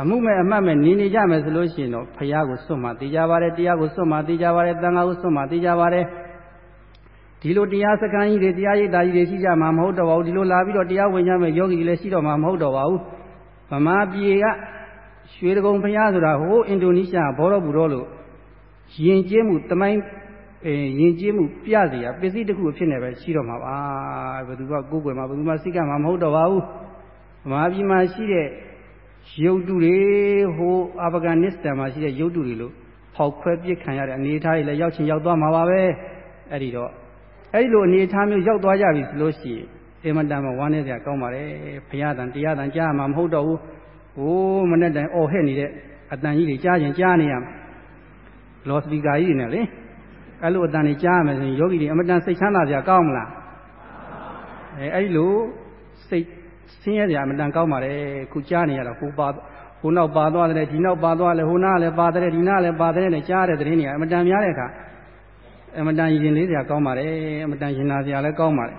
အမှုမဲ့အမှတ်မဲ့နေနေကြမယ်ဆိုလို့ရှိရင်တော့ဘုရားကိုစွန့်မှသိကြပါတယ်တရားကိုစွန့်မှသိကြပါတယ်တန်ခါကိုစွန့်မှသိကြပါတယ်ဒီလိုတရားစခန်းကြီးတွေတရားရိပ်သာကြီးတွေရှိကြမှာမဟုတ်တော့ပါဘူးဒီလိုလာပြီးတော့တရားဝင်ကြမယ်ယောဂီတွေလည်းရှိတော့မှာမဟုတ်တော့ပါဘူးဗမာပြည်က ရွှေတကုံဘုရားဆိုတာဟိုအင်ဒိုနီးရှားဘောရဘူးတော်လို့ယဉ်ကျေးမှုတမိုင်းအဲယဉ်ကျေးမှုပြเสียပစ္စည်းတစ်ခုအဖြစ်နဲ့ပဲရှိတော့မှာပါဘယ်သူကကိုယ်ွယ်မှာဘယ်သူမှစိတ်ကမှာမဟုတ်တော့ပါဘူးဗမာပြည်မှာရှိတဲ့ရုပ်တုတွေဟိုအာဖဂန်နစ္စတန်မှာရှိတဲ့ရုပ်တုတွေလို့ဖောက်ခွဲပြစ်ခံရတဲ့အနေအထားတွေလည်းရောက်ချင်ရောက်သွားမှာပါပဲအဲ့ဒီတော့အဲ့ဒီလိုအနေအထားမျိုးရောက်သွားကြပြီဆိုလို့ရှိရင်အမတန်မှဝမ်းနည်းစရာကောင်းပါတယ်ဘုရားတန်တရားတန်ကြားမှာမဟုတ်တော့ဘူး ဟိုးမနဲ့တိုင်အော်ဟဲ့နေတဲ့အတန်ကြီးတွေကြားရင်ကြားနေရမှာလော်စပီကာကြီးတွေနဲ့လေအဲ့လိုအတန်တွေကြားရမယ်ဆိုရင်ယောဂီတွေအမတန်စိတ်ချမ်းသာစရာကောင်းမလားအဲအဲ့ဒီလိုစိတ်ဆင်းရဲစရာအမတန်ကောင်းပါတယ်ခုကြားနေရတော့ဟိုပါဟိုနောက်ပါသွားတယ်ဒီနောက်ပါသွားတယ်ဟိုနားလည်းပါတယ်ဒီနားလည်းပါတယ်နဲ့ကြားတဲ့သတင်းတွေအမတန်များတဲ့အခါအမတန်ရင်လေးစရာကောင်းပါတယ်အမတန်ရင်နာစရာလည်းကောင်းပါတယ်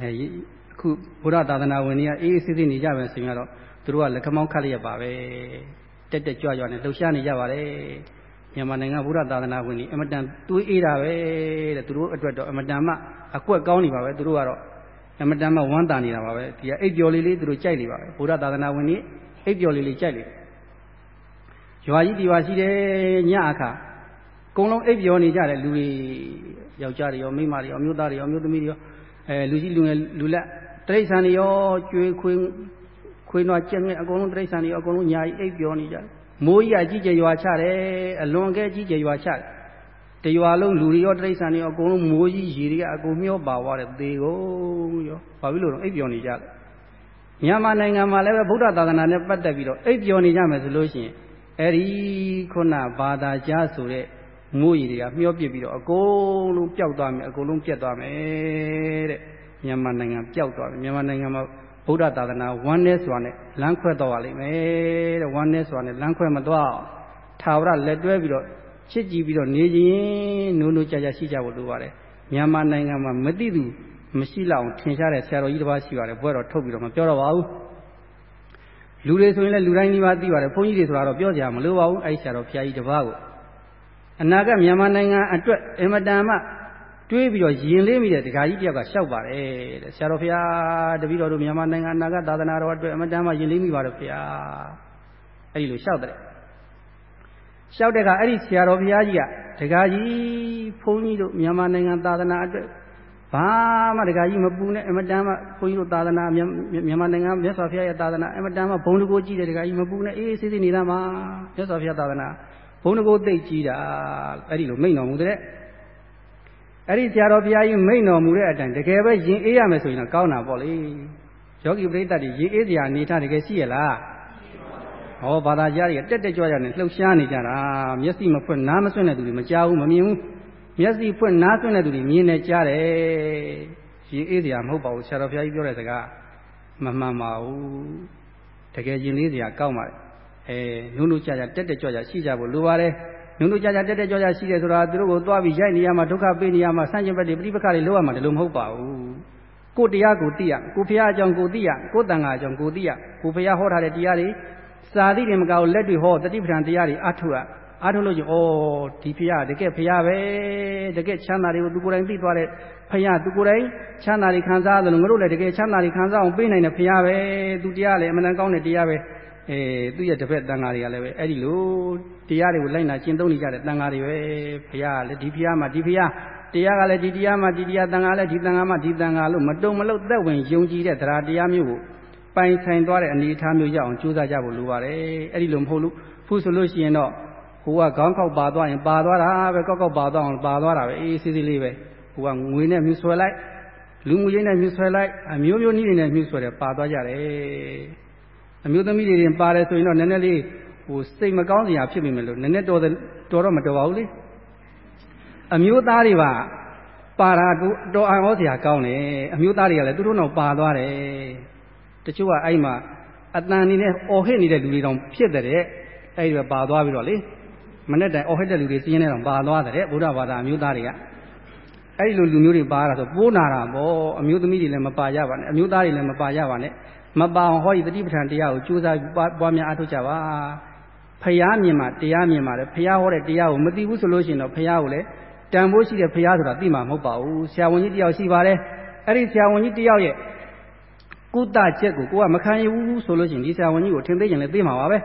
အဲအခုဘုရားသာသနာဝင်တွေကအေးအေးဆေးဆေးနေကြမယ်ဆိုရင်တော့သူ တို့ကလက်ခမောင်းခတ်လျက်ပါပဲတက်တက်ကြွကြွနဲ့လှုပ်ရှားနေကြပါတယ်မြန်မာနိုင်ငံဘုရားသာသနာဝင်ကြီးအမတန်တွေးအေးတာပဲတဲ့သူတို့အတွက်တော့အမတန်မှအကွက်ကောင်းနေပါပဲသူတို့ကတော့အမတန်မှဝမ်းသာနေတာပါပဲဒီကအိပ်ပျော်လေးလေးသူတို့ကြိုက်နေပါပဲဘုရားသာသနာဝင်ကြီးအိပ်ပျော်လေးလေးကြိုက်နေရွာကြီးဒီရွာရှိတယ်ညအခါအကုန်လုံးအိပ်ပျော်နေကြတယ်လူတွေယောက်ျားတွေရောမိန်းမတွေရောအမျိုးသားတွေရောအမျိုးသမီးတွေရောအဲလူကြီးလူငယ်လူလက်တိရစ္ဆာန်တွေရောကျွေးခွေး ခွေးနွားကြက်ငယ်အကုန်လုံးတိရစ္ဆာန်တွေအကုန်လုံးညာကြီးအိပ်ပျော်နေကြတယ်မိုးကြီးကကြီးကျယ်ရွာချတယ်အလွန်ကဲကြီးကျယ်ရွာချတယ်တရွာလုံးလူတွေရောတိရစ္ဆာန်တွေရောအကုန်လုံးမိုးကြီးရေတွေကအကုန်မျောပါသွားတယ်သေကုန်ရောဘာဖြစ်လို့လဲအိပ်ပျော်နေကြတယ်မြန်မာနိုင်ငံမှာလည်းပဲဗုဒ္ဓသာသနာနဲ့ပတ်သက်ပြီးတော့အိပ်ပျော်နေကြမယ်ဆိုလို့ရှိရင်အဲ့ဒီခုနဘာသာကြားဆိုတဲ့မိုးရီတွေကမျောပြစ်ပြီးတော့အကုန်လုံးပျောက်သွားမယ်အကုန်လုံးပြတ်သွားမယ်တဲ့မြန်မာနိုင်ငံပျောက်သွားတယ်မြန်မာနိုင်ငံမှာ ဗုဒ္ဓသာသနာဝမ်းနဲ့စွာနဲ့လမ်းခွဲတော့ရလိမ့်မယ်တဲ့ဝမ်းနဲ့စွာနဲ့လမ်းခွဲမသွားထာဝရလက်တွဲပြီးတော့ချစ်ကြည်ပြီးတော့နေခြင်းနိုးနိုးကြကြရှိကြဖို့လိုပါတယ်မြန်မာနိုင်ငံမှာမသိသူမရှိလောက်ထင်ရှားတဲ့ဆရာတော်ကြီးတစ်ပါးရှိပါတယ်ဘွဲတော်ထုတ်ပြီးတော့မပြောတော့ပါဘူးလူတွေဆိုရင်လည်းလူတိုင်းဒီပါသိပါတယ်ဘုန်းကြီးတွေဆိုတာတော့ပြောကြမလို့ပါဘူးအဲ့ဆရာတော်ဘုရားကြီးတစ်ပါးကိုအနာဂတ်မြန်မာနိုင်ငံအတွက်အင်မတန်မှ တွေးပြီးတော့ယင်လေးမိတဲ့ဒကာကြီးတယောက်ကလျှောက်ပါတယ်တဲ့ဆရာတော်ဘုရားတပည့်တော်တို့မြန်မာနိုင်ငံအနာဂတ်သာသနာတော်အတွက်အမတန်မှယင်လေးမိပါတယ်ဘုရားအဲ့ဒီလိုလျှောက်တယ်လျှောက်တဲ့အခါအဲ့ဒီဆရာတော်ဘုရားကြီးကဒကာကြီးဘုန်းကြီးတို့မြန်မာနိုင်ငံသာသနာအတွက်ဘာမှဒကာကြီးမပူနဲ့အမတန်မှဘုန်းကြီးတို့သာသနာမြန်မာနိုင်ငံမြတ်စွာဘုရားရဲ့သာသနာအမတန်မှဘုံတကိုကြည့်တယ်ဒကာကြီးမပူနဲ့အေးအေးဆေးဆေးနေတာမှာမြတ်စွာဘုရားသာသနာဘုံတကိုသိကြည့်တာအဲ့ဒီလိုမိန့်တော်မူတဲ့ အဲ့ဒီဆရာတော်ဘုရားကြီးမိန့်တော်မူတဲ့အတိုင်းတကယ်ပဲရင်အေးရမယ်ဆိုရင်တော့ကောင်းတာပေါ့လေယောဂီပရိသတ်တွေရင်အေးစရာအနေထားတကယ်ရှိရလားဟောဘာသာကြားတွေကတက်တက်ကြွကြွနဲ့လှုပ်ရှားနေကြတာမျက်စိမဖွင့်နားမဆွင့်တဲ့သူတွေမကြားဘူးမမြင်ဘူးမျက်စိဖွင့်နားဆွင့်တဲ့သူတွေမြင်နေကြားတယ်ရင်အေးစရာမဟုတ်ပါဘူးဆရာတော်ဘုရားကြီးပြောတဲ့စကားမမှန်ပါဘူးတကယ်ရင်လေးစရာကောက်ပါလေအဲနုနုကြကြတက်တက်ကြွကြရှိကြဖို့လိုပါတယ် နုနုကြကြတက်တက်ကြွကြရှိတယ်ဆိုတာသူတို့ကိုသွားပြီးရိုက်နေရမှာဒုက္ခပေးနေရမှာဆန့်ကျင်ဘက်တွေပြိပခါတွေလောက်ရမှာတယ်လို့မဟုတ်ပါဘူးကိုတရားကိုသိရကိုဖရာအကြောင်းကိုသိရကိုတန်ခါအကြောင်းကိုသိရကိုဖရာဟောထားတဲ့တရားတွေစာသည့်တွေမကောက်လက်တွေဟောတတိပဋ္ဌာန်တရားတွေအထုရအားထုတ်လို့ကျဩဒီဖရာတကယ်ဖရာပဲတကယ်ချမ်းသာတွေကိုသူကိုယ်တိုင်သိသွားတဲ့ဖရာသူကိုယ်တိုင်ချမ်းသာတွေခံစားရတယ်လို့ငါတို့လည်းတကယ်ချမ်းသာတွေခံစားအောင်ပေးနိုင်တဲ့ဖရာပဲသူတရားလည်းအမှန်တန်ကောင်းတဲ့တရားပဲ အဲသူ့ရဲ့တစ်ဖက်တန်ဃာတွေကလည်းပဲအဲ့ဒီလိုတရားတွေကိုလိုက်နာကျင့်သုံးနေကြတဲ့တန်ဃာတွေပဲဖရာကလည်းဒီဖရာမှာဒီဖရာတရားကလည်းဒီတရားမှာဒီတရားတန်ဃာလည်းဒီတန်ဃာမှာဒီတန်ဃာလို့မတုံမလို့သက်ဝင်ယုံကြည်တဲ့တရားတရားမျိုးကိုပိုင်ဆိုင်သွားတဲ့အနေအထားမျိုးရအောင်ကြိုးစားကြဖို့လိုပါတယ်အဲ့ဒီလိုမဟုတ်လို့ဖို့ဆိုလို့ရှိရင်တော့ဟိုကခေါင်းခောက်ပါသွားရင်ပါသွားတာပဲကောက်ကောက်ပါသွားအောင်ပါသွားတာပဲအေးစစ်စစ်လေးပဲဟိုကငွေနဲ့မြှဆွဲလိုက်လူမှုရေးနဲ့မြှဆွဲလိုက်အမျိုးမျိုးနည်းတွေနဲ့မြှဆွဲတယ်ပါသွားကြတယ် အမျိုးသမီးတွေရင်ပါတယ်ဆိုရင်တော့နည်းနည်းလေးဟိုစိတ်မကောင်းစရာဖြစ်မိမယ်လို့နည်းနည်းတော်တော်တော့မတော်ပါဘူးလေအမျိုးသားတွေပါပါတာတော်အံ့ဩစရာကောင်းတယ်အမျိုးသားတွေကလည်းသူတို့တော့ပါသွားတယ်တချို့ကအဲ့မှာအတန်နေနဲ့အော်ဟစ်နေတဲ့လူတွေတောင်ဖြစ်တဲ့အဲ့ဒီပဲပါသွားပြီးတော့လေမနေ့တိုင်အော်ဟစ်တဲ့လူတွေစီးရင်တော့ပါသွားတဲ့ဗုဒ္ဓဘာသာအမျိုးသားတွေကအဲ့ဒီလိုလူမျိုးတွေပါတာဆိုပိုးနာတာပေါ့အမျိုးသမီးတွေလည်းမပါရပါနဲ့အမျိုးသားတွေလည်းမပါရပါနဲ့ မပါအောင်ဟောဒီတတိပဋ္ဌာန်တရားကိုကြိုးစားပွားများအားထုတ်ကြပါဖရာမြင်မှာတရားမြင်မှာလေဖရာဟောတဲ့တရားကိုမသိဘူးဆိုလို့ရှိရင်တော့ဖရာကိုလည်းတန်ဖိုးရှိတဲ့ဖရာဆိုတာသိမှာမဟုတ်ပါဘူးဆရာဝန်ကြီးတယောက်ရှိပါတယ်အဲ့ဒီဆရာဝန်ကြီးတယောက်ရဲ့ကုသချက်ကိုကိုကမခံရဘူးဆိုလို့ရှိရင်ဒီဆရာဝန်ကြီးကိုထင်သေးရင်လည်းသိမှာပါပဲ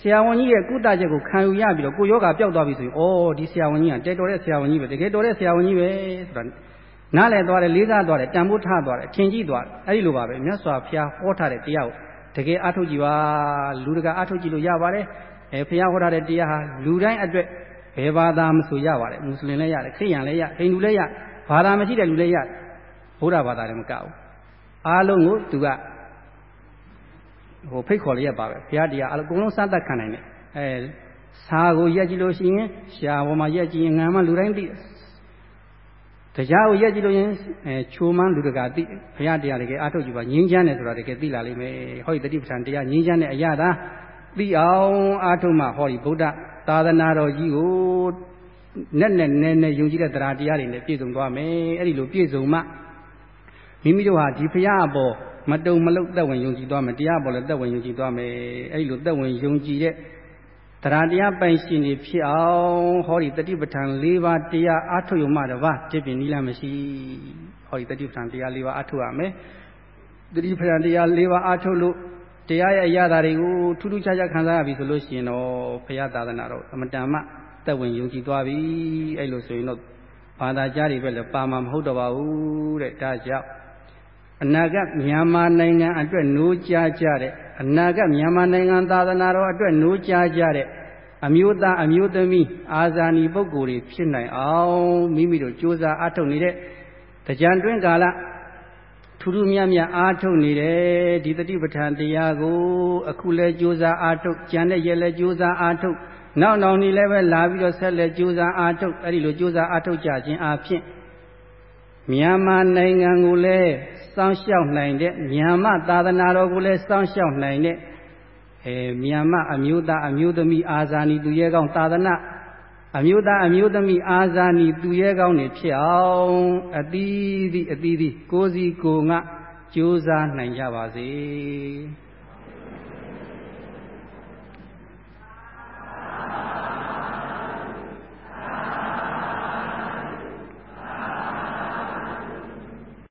ဆရာဝန်ကြီးရဲ့ကုသချက်ကိုခံယူရပြီးတော့ကိုယောဂပျောက်သွားပြီဆိုရင်ဩဒီဆရာဝန်ကြီးကတဲတော်တဲ့ဆရာဝန်ကြီးပဲတကယ်တော်တဲ့ဆရာဝန်ကြီးပဲဆိုတာ နားလည်သွားတယ်လေးစားသွားတယ်တန်ဖိုးထားသွားတယ်ထင်ကြည့်သွားတယ်အဲ့ဒီလိုပါပဲမြတ်စွာဘုရားဟောထားတဲ့တရားကိုတကယ်အားထုတ်ကြည့်ပါလူတကာအားထုတ်ကြည့်လို့ရပါတယ်အဲဘုရားဟောထားတဲ့တရားဟာလူတိုင်းအတွက်ဘယ်ဘာသာမဆိုရပါတယ်မွတ်စလင်လည်းရတယ်ခရစ်ယာန်လည်းရဟိန္ဒူလည်းရဘာသာမရှိတဲ့လူလည်းရဘုရားဘာသာလည်းမကဘူးအားလုံးကိုသူကဟိုဖိတ်ခေါ်လျက်ပါပဲဘုရားတရားအကုန်လုံးစသတ်ခံနိုင်တယ်အဲစာကိုရက်ကြည့်လို့ရှိရင်ရှားပေါ်မှာရက်ကြည့်ရင်ငံမှလူတိုင်းသိ တရားကိုရက်ကြည့်လို့ရင်အဲချိုးမှန်းလူတကာသိဘုရားတရားတကယ်အားထုတ်ကြည့်ပါငြင်းချမ်းတယ်ဆိုတာတကယ်သိလာလိမ့်မယ်ဟောဒီတတိပဋ္ဌာန်တရားငြင်းချမ်းတဲ့အရာသာသိအောင်အားထုတ်မှဟောဒီဗုဒ္ဓသာသနာတော်ကြီးကိုနဲ့နဲ့နဲ့နဲ့ယုံကြည်တဲ့တရားတရားတွေနဲ့ပြည့်စုံသွားမယ်အဲ့ဒီလိုပြည့်စုံမှမိမိတို့ဟာဒီဘုရားအပေါ်မတုံမလုတ်သက်ဝင်ယုံကြည်သွားမယ်တရားပေါ်လည်းသက်ဝင်ယုံကြည်သွားမယ်အဲ့ဒီလိုသက်ဝင်ယုံကြည်တဲ့ တရားတရားပိုင်ရှင်တွေဖြစ်အောင်ဟောဒီတတိပဋ္ဌာန်၄ပါးတရားအားထုတ်ရုံမှတပါးဖြစ်ပြင်နီးလားမရှိဟောဒီတတိပဋ္ဌာန်တရား၄ပါးအားထုတ်ရမယ်တတိပဋ္ဌာန်တရား၄ပါးအားထုတ်လို့တရားရဲ့အရာတွေကိုထူးထူးခြားခြားခံစားရပြီဆိုလို့ရှိရင်တော့ဘုရားသာသနာတော်အမတန်မှသက်ဝင်ယုံကြည်သွားပြီအဲ့လိုဆိုရင်တော့ဘာသာကြားတွေပဲလည်းပါမှာမဟုတ်တော့ပါဘူးတဲ့ဒါကြောင့် အနာဂတ်မြန်မာနိုင်ငံအတွက်နိုးကြားကြတဲ့အနာဂတ်မြန်မာနိုင်ငံသာသနာတော်အတွက်နိုးကြားကြတဲ့အမျိုးသားအမျိုးသမီးအာဇာနည်ပုဂ္ဂိုလ်တွေဖြစ်နိုင်အောင်မိမိတို့ကြိုးစားအားထုတ်နေတဲ့ကြံတွင်းကာလထူးထူးမြတ်မြတ်အားထုတ်နေတယ်ဒီတတိပဋ္ဌာန်တရားကိုအခုလဲကြိုးစားအားထုတ်ကြံတဲ့ရက်လဲကြိုးစားအားထုတ်နောက်နောက်နေ့လည်းပဲလာပြီးတော့ဆက်လက်ကြိုးစားအားထုတ်အဲ့ဒီလိုကြိုးစားအားထုတ်ကြခြင်းအပြင်မြန်မာနိုင်ငံကိုလည်း စောင့်ရှောက်နိုင်တဲ့မြန်မာသာသနာတော်ကိုလည်းစောင့်ရှောက်နိုင်တဲ့အဲမြန်မာအမျိုးသားအမျိုးသမီးအာဇာနည်သူရဲကောင်းသာသနာအမျိုးသားအမျိုးသမီးအာဇာနည်သူရဲကောင်းတွေဖြစ်အောင်အသီးသီးအသီးသီးကိုစီကိုငါကြိုးစားနိုင်ကြပါစေ။